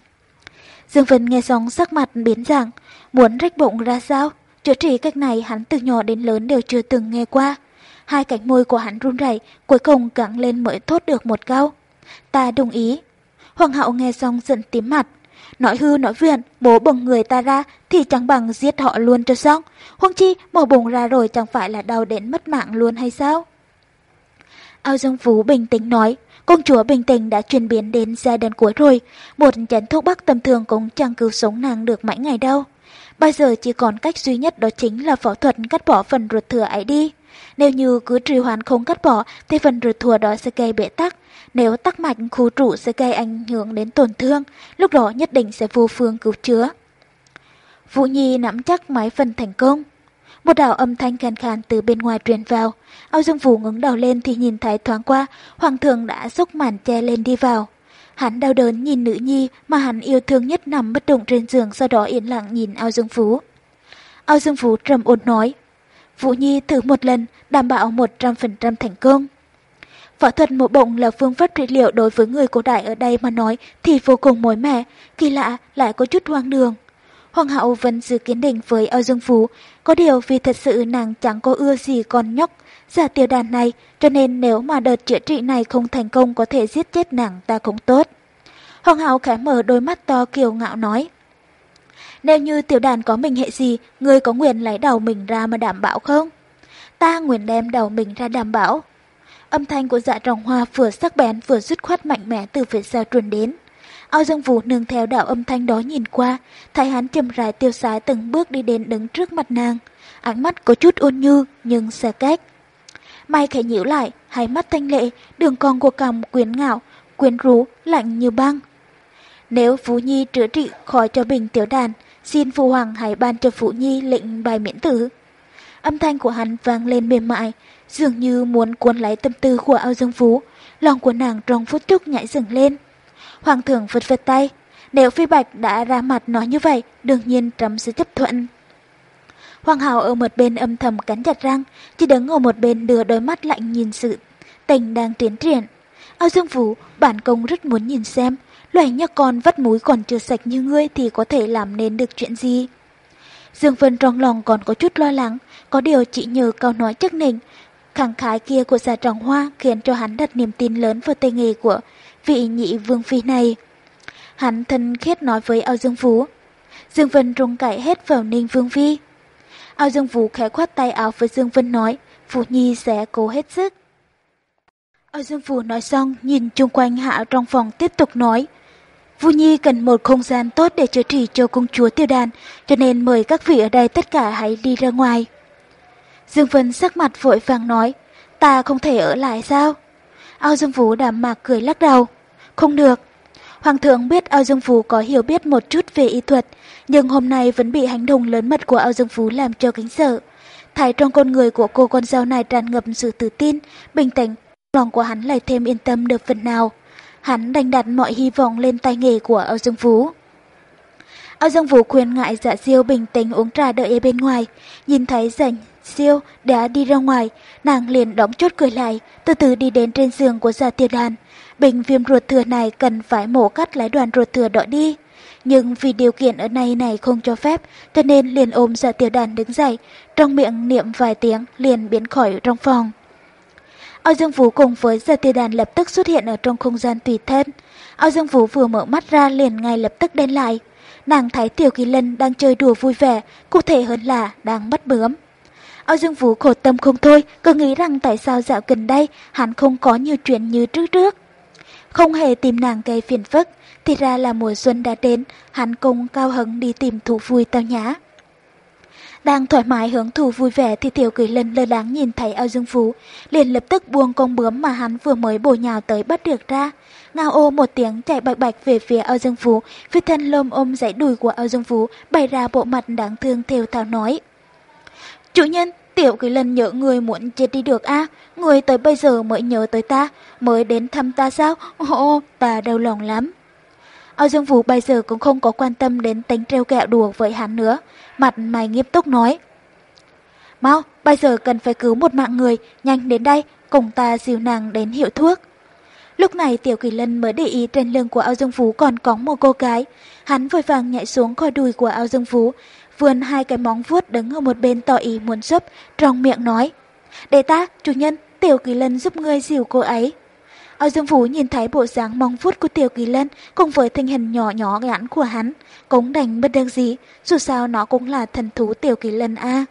Dương Vân nghe xong sắc mặt biến dạng, muốn rách bụng ra sao? Chữa trị cách này hắn từ nhỏ đến lớn đều chưa từng nghe qua. Hai cánh môi của hắn run rẩy, cuối cùng gắng lên mới thốt được một câu. Ta đồng ý. Hoàng hậu nghe xong giận tím mặt, Nói hư nói viện, bố bồng người ta ra thì chẳng bằng giết họ luôn cho xong. Huông chi mổ bụng ra rồi chẳng phải là đau đến mất mạng luôn hay sao? Ao Dương Phú bình tĩnh nói, công chúa bình tĩnh đã chuyển biến đến giai đoạn cuối rồi. Một chén thuốc bắc tầm thường cũng chẳng cứu sống nàng được mãi ngày đâu. Bây giờ chỉ còn cách duy nhất đó chính là phẫu thuật cắt bỏ phần ruột thừa ấy đi. Nếu như cứ trì hoãn không cắt bỏ thì phần ruột thừa đó sẽ gây bể tắc, nếu tắc mạch khu trụ sẽ gây ảnh hưởng đến tổn thương, lúc đó nhất định sẽ vô phương cứu chữa. Vũ Nhi nắm chắc máy phần thành công. Một đạo âm thanh khan khan từ bên ngoài truyền vào. Âu Dương Vũ ngứng đầu lên thì nhìn thấy thoáng qua, Hoàng thượng đã xúc màn che lên đi vào. Hắn đau đớn nhìn nữ nhi mà hắn yêu thương nhất nằm bất động trên giường sau đó yên lặng nhìn Âu Dương Vũ. Âu Dương Vũ trầm ổn nói, Vũ Nhi thử một lần, đảm bảo 100% thành công. Phẫu thuật mổ bụng là phương pháp trị liệu đối với người cổ đại ở đây mà nói thì vô cùng mới mẻ, kỳ lạ lại có chút hoang đường. Hoàng hậu vẫn giữ kiến định với Âu Dương Phú, có điều vì thật sự nàng chẳng có ưa gì con nhóc, giả tiêu đàn này, cho nên nếu mà đợt chữa trị này không thành công có thể giết chết nàng ta cũng tốt. Hoàng hậu khẽ mở đôi mắt to kiều ngạo nói. Nếu như tiểu đàn có mình hệ gì, người có nguyện lấy đầu mình ra mà đảm bảo không? Ta nguyện đem đầu mình ra đảm bảo. Âm thanh của dạ trọng hoa vừa sắc bén vừa dứt khoát mạnh mẽ từ phía sau truyền đến. Ao Dương Vũ nương theo đạo âm thanh đó nhìn qua, thấy hắn chậm rãi tiêu sái từng bước đi đến đứng trước mặt nàng. Ánh mắt có chút ôn như nhưng xa cách. Mai khẽ nhíu lại, hai mắt thanh lệ, đường cong của cằm quyến ngạo, quyến rũ, lạnh như băng. Nếu Phú Nhi chữa trị khỏi cho bình tiểu đàn, xin phụ Hoàng hãy ban cho Phú Nhi lệnh bài miễn tử. Âm thanh của hắn vang lên mềm mại, dường như muốn cuốn lấy tâm tư của ao dương phú. Lòng của nàng trong phút chốc nhảy dựng lên. Hoàng thượng vật vật tay. Nếu Phi Bạch đã ra mặt nói như vậy, đương nhiên trẫm sẽ chấp thuận. Hoàng hào ở một bên âm thầm cắn chặt răng, chỉ đứng ở một bên đưa đôi mắt lạnh nhìn sự tình đang tiến triển. Ao Dương Vũ, bản công rất muốn nhìn xem, loài nhắc con vắt mũi còn chưa sạch như ngươi thì có thể làm nên được chuyện gì. Dương Vân trong lòng còn có chút lo lắng, có điều chỉ nhờ câu nói chắc nịch, khẳng khái kia của già trọng hoa khiến cho hắn đặt niềm tin lớn vào tay nghề của vị nhị vương phi này. Hắn thân khiết nói với Ao Dương Vũ. Dương Vân rung cải hết vào ninh vương phi. Ao Dương Vũ khẽ khoát tay áo với Dương Vân nói, Vũ Nhi sẽ cố hết sức. Ao Dương Vũ nói xong, nhìn chung quanh hạ trong phòng tiếp tục nói, Vu Nhi cần một không gian tốt để chữa trị cho công chúa tiêu đàn, cho nên mời các vị ở đây tất cả hãy đi ra ngoài. Dương Vân sắc mặt vội vàng nói, ta không thể ở lại sao? Ao Dương Vũ đàm mạc cười lắc đầu. Không được. Hoàng thượng biết Ao Dương Vũ có hiểu biết một chút về y thuật, nhưng hôm nay vẫn bị hành động lớn mật của Ao Dương Vũ làm cho kính sợ. Thái trong con người của cô con dâu này tràn ngập sự tự tin, bình tĩnh, lòng của hắn lại thêm yên tâm được phần nào. Hắn đành đặt mọi hy vọng lên tay nghề của ao Dương Phú. Ao Dương Vũ khuyên ngại dạ diêu bình tĩnh uống trà đợi ở bên ngoài. Nhìn thấy rảnh siêu đã đi ra ngoài, nàng liền đóng chốt cười lại, từ từ đi đến trên giường của gia tiêu đàn. Bệnh viêm ruột thừa này cần phải mổ cắt lấy đoàn ruột thừa đó đi. Nhưng vì điều kiện ở này này không cho phép, cho nên liền ôm gia tiểu đàn đứng dậy, trong miệng niệm vài tiếng liền biến khỏi trong phòng. Ao Dương Vũ cùng với gia tiểu đàn lập tức xuất hiện ở trong không gian tùy thân. Ao Dương Vũ vừa mở mắt ra liền ngay lập tức đen lại. Nàng thấy Tiểu Kỳ Lân đang chơi đùa vui vẻ, cụ thể hơn là đang bắt bướm. Âu Dương Vũ khổ tâm không thôi, cứ nghĩ rằng tại sao dạo gần đây hắn không có nhiều chuyện như trước trước. Không hề tìm nàng gây phiền phức, thì ra là mùa xuân đã đến, hắn cùng cao hứng đi tìm thú vui tao nhã. Đang thoải mái hưởng thụ vui vẻ thì Tiểu Kỳ Lân lơ đáng nhìn thấy Âu Dương Phú, liền lập tức buông con bướm mà hắn vừa mới bổ nhào tới bắt được ra. Ngao ô một tiếng chạy bạch bạch về phía Âu Dương Phú, phía thân lôm ôm dãy đùi của Âu Dương Phú, bày ra bộ mặt đáng thương theo thảo nói. Chủ nhân, Tiểu Kỳ Lân nhớ người muốn chết đi được a người tới bây giờ mới nhớ tới ta, mới đến thăm ta sao? Ồ, ta đau lòng lắm. Ao Dương Vũ bây giờ cũng không có quan tâm đến tính treo kẹo đùa với hắn nữa, mặt mày nghiêm túc nói. Mau, bây giờ cần phải cứu một mạng người, nhanh đến đây, cùng ta dìu nàng đến hiệu thuốc. Lúc này Tiểu Kỳ Lân mới để ý trên lưng của Ao Dương Phú còn có một cô gái. Hắn vội vàng nhảy xuống khỏi đùi của Ao Dương Phú, vươn hai cái móng vuốt đứng ở một bên tỏ ý muốn giúp, trong miệng nói. Để ta, chủ nhân, Tiểu Kỳ Lân giúp ngươi dìu cô ấy. Âu Dương Vũ nhìn thấy bộ dáng mong vuốt của Tiểu Kỳ Lân cùng với thân hình nhỏ nhỏ ngắn của hắn, cũng đành bất đắc gì, dù sao nó cũng là thần thú Tiểu Kỳ Lân A.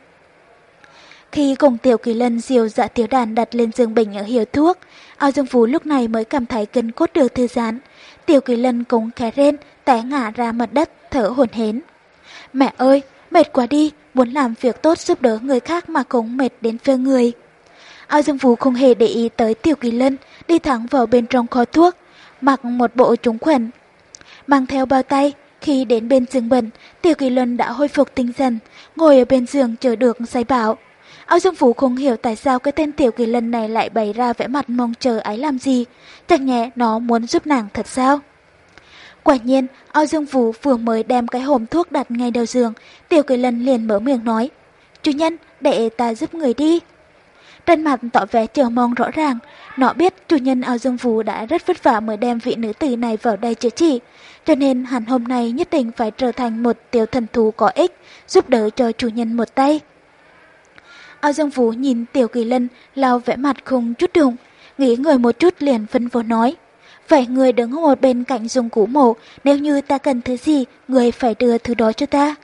Khi cùng Tiểu Kỳ Lân diều dạ tiểu đàn đặt lên giường bệnh ở hiệu thuốc, Âu Dương Vũ lúc này mới cảm thấy cân cốt được thư giãn. Tiểu Kỳ Lân cũng khẽ rên, té ngã ra mặt đất, thở hổn hến. Mẹ ơi, mệt quá đi, muốn làm việc tốt giúp đỡ người khác mà cũng mệt đến phê người. Ao Dương Vũ không hề để ý tới Tiểu Kỳ Lân, đi thẳng vào bên trong kho thuốc, mặc một bộ trúng khuẩn. Mang theo bao tay, khi đến bên giường bệnh, Tiểu Kỳ Lân đã hồi phục tinh thần, ngồi ở bên giường chờ được say bảo. Ao Dương Vũ không hiểu tại sao cái tên Tiểu Kỳ Lân này lại bày ra vẻ mặt mong chờ ấy làm gì, chẳng nhẹ nó muốn giúp nàng thật sao? Quả nhiên, O Dương Vũ vừa mới đem cái hòm thuốc đặt ngay đầu giường, Tiểu Kỳ Lân liền mở miệng nói, Chủ nhân, để ta giúp người đi. Trên mặt tỏ vẻ chờ mong rõ ràng, nó biết chủ nhân ao dương Vũ đã rất vất vả mới đem vị nữ tử này vào đây chữa trị, cho nên hắn hôm nay nhất định phải trở thành một tiểu thần thú có ích, giúp đỡ cho chủ nhân một tay. Ao dương Vũ nhìn tiểu kỳ lân, lau vẻ mặt không chút đụng, nghĩ người một chút liền phân vô nói. Vậy người đứng ở một bên cạnh dùng củ mổ, nếu như ta cần thứ gì, người phải đưa thứ đó cho ta.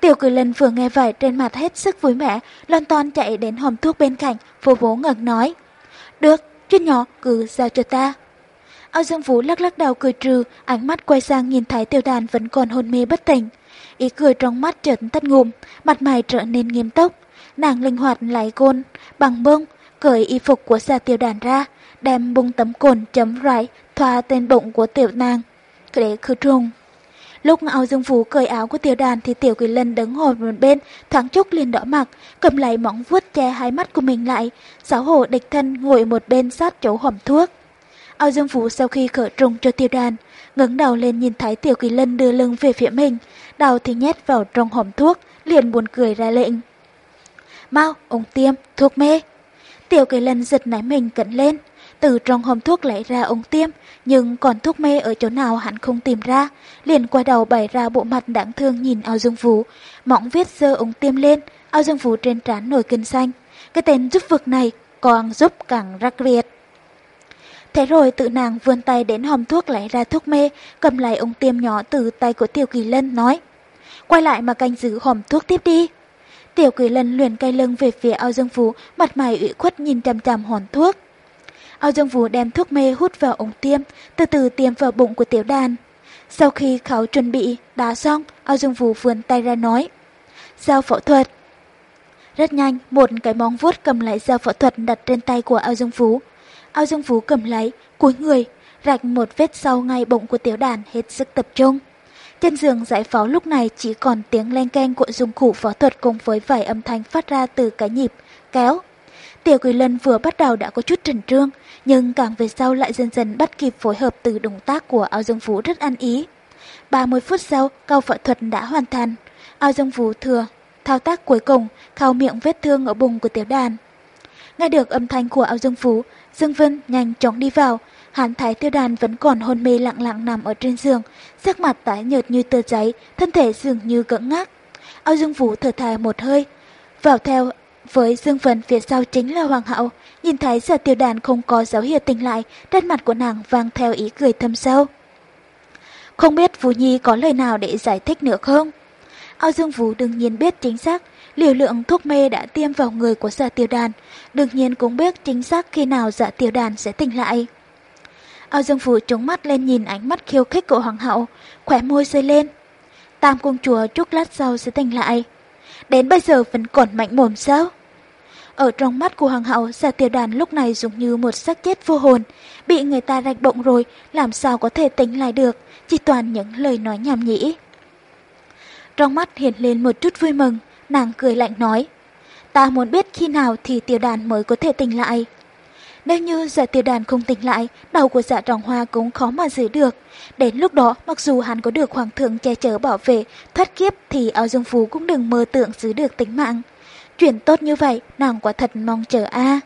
Tiểu cử lần vừa nghe vậy trên mặt hết sức vui vẻ, lon ton chạy đến hòm thuốc bên cạnh, vô bố ngẩng nói. Được, chuyện nhỏ cứ giao cho ta. Ao Dương Vũ lắc lắc đầu cười trừ, ánh mắt quay sang nhìn thấy tiểu đàn vẫn còn hôn mê bất tỉnh. Ý cười trong mắt chợt tắt ngụm, mặt mày trở nên nghiêm túc. Nàng linh hoạt lấy côn, bằng bông, cởi y phục của xa tiểu đàn ra, đem bung tấm cồn chấm rải, thoa tên bụng của tiểu nàng, để khử trùng. Lúc Âu dương phú cởi áo của tiểu đàn thì tiểu quỷ lân đứng ngồi một bên, thoáng chốc liền đỏ mặt, cầm lấy móng vuốt che hai mắt của mình lại. Sáu hổ địch thân ngồi một bên sát chỗ hòm thuốc. Âu dương phú sau khi khởi trùng cho tiểu đàn, ngẩng đầu lên nhìn thấy tiểu quỷ lân đưa lưng về phía mình, đầu thì nhét vào trong hòm thuốc, liền buồn cười ra lệnh. Mau, ông tiêm, thuốc mê. Tiểu quỷ lân giật nảy mình cẩn lên từ trong hòm thuốc lấy ra ống tiêm, nhưng còn thuốc mê ở chỗ nào hắn không tìm ra, liền quay đầu bày ra bộ mặt đáng thương nhìn ao dương vũ, mỏng viết dơ ống tiêm lên, ao dương vũ trên trán nổi kinh xanh. Cái tên giúp vực này còn giúp càng rắc riệt. Thế rồi tự nàng vươn tay đến hòm thuốc lấy ra thuốc mê, cầm lại ống tiêm nhỏ từ tay của Tiểu Kỳ Lân nói. Quay lại mà canh giữ hòm thuốc tiếp đi. Tiểu Kỳ Lân luyện cây lưng về phía ao dương phú, mặt mày ủy khuất nhìn chằm chằm hòn thuốc. Âu Dương Vũ đem thuốc mê hút vào ống tiêm, từ từ tiêm vào bụng của tiểu đàn. Sau khi khảo chuẩn bị, đã xong, Âu Dương Vũ vươn tay ra nói. Giao phẫu thuật. Rất nhanh, một cái móng vuốt cầm lấy dao phẫu thuật đặt trên tay của Ao Dương Phú. Ao Dương Phú cầm lấy, cúi người, rạch một vết sau ngay bụng của tiểu đàn hết sức tập trung. Trên giường giải phẫu lúc này chỉ còn tiếng len keng của dụng cụ phẫu thuật cùng với vài âm thanh phát ra từ cái nhịp, kéo, Tiểu Quỳ Lân vừa bắt đầu đã có chút trần trương, nhưng càng về sau lại dần dần bắt kịp phối hợp từ động tác của Ao Dương Phú rất ăn ý. 30 phút sau, câu phẫu thuật đã hoàn thành. Ao Dương Phú thừa, thao tác cuối cùng, khâu miệng vết thương ở bụng của tiểu đàn. Nghe được âm thanh của Ao Dương Phú, Dương Vân nhanh chóng đi vào. Hắn thấy tiêu đàn vẫn còn hôn mê lặng lặng nằm ở trên giường, sắc mặt tái nhợt như tờ giấy, thân thể dường như cứng ngắc. Ao Dương Phú thở dài một hơi, vào theo với Dương Vân phía sau chính là Hoàng hậu, nhìn thấy giờ tiêu đàn không có dấu hiệu tỉnh lại, đất mặt của nàng vang theo ý cười thâm sâu. Không biết Vũ Nhi có lời nào để giải thích nữa không? Ao Dương Vũ đương nhiên biết chính xác liều lượng thuốc mê đã tiêm vào người của giả tiêu đàn, đương nhiên cũng biết chính xác khi nào giả tiêu đàn sẽ tỉnh lại. Ao Dương Vũ trống mắt lên nhìn ánh mắt khiêu khích của Hoàng hậu, khỏe môi rơi lên. Tam công chúa chút lát sau sẽ tỉnh lại. Đến bây giờ vẫn còn mạnh mồm sao? Ở trong mắt của Hoàng hậu, giả tiêu đàn lúc này giống như một xác chết vô hồn, bị người ta rạch động rồi, làm sao có thể tỉnh lại được, chỉ toàn những lời nói nhảm nhĩ. Trong mắt hiện lên một chút vui mừng, nàng cười lạnh nói. Ta muốn biết khi nào thì tiểu đàn mới có thể tỉnh lại. Nếu như giả tiểu đàn không tỉnh lại, đầu của dạ trọng hoa cũng khó mà giữ được. Đến lúc đó, mặc dù hắn có được hoàng thượng che chở bảo vệ, thoát kiếp thì áo dương phú cũng đừng mơ tưởng giữ được tính mạng. Chuyện tốt như vậy, nàng quả thật mong chờ a.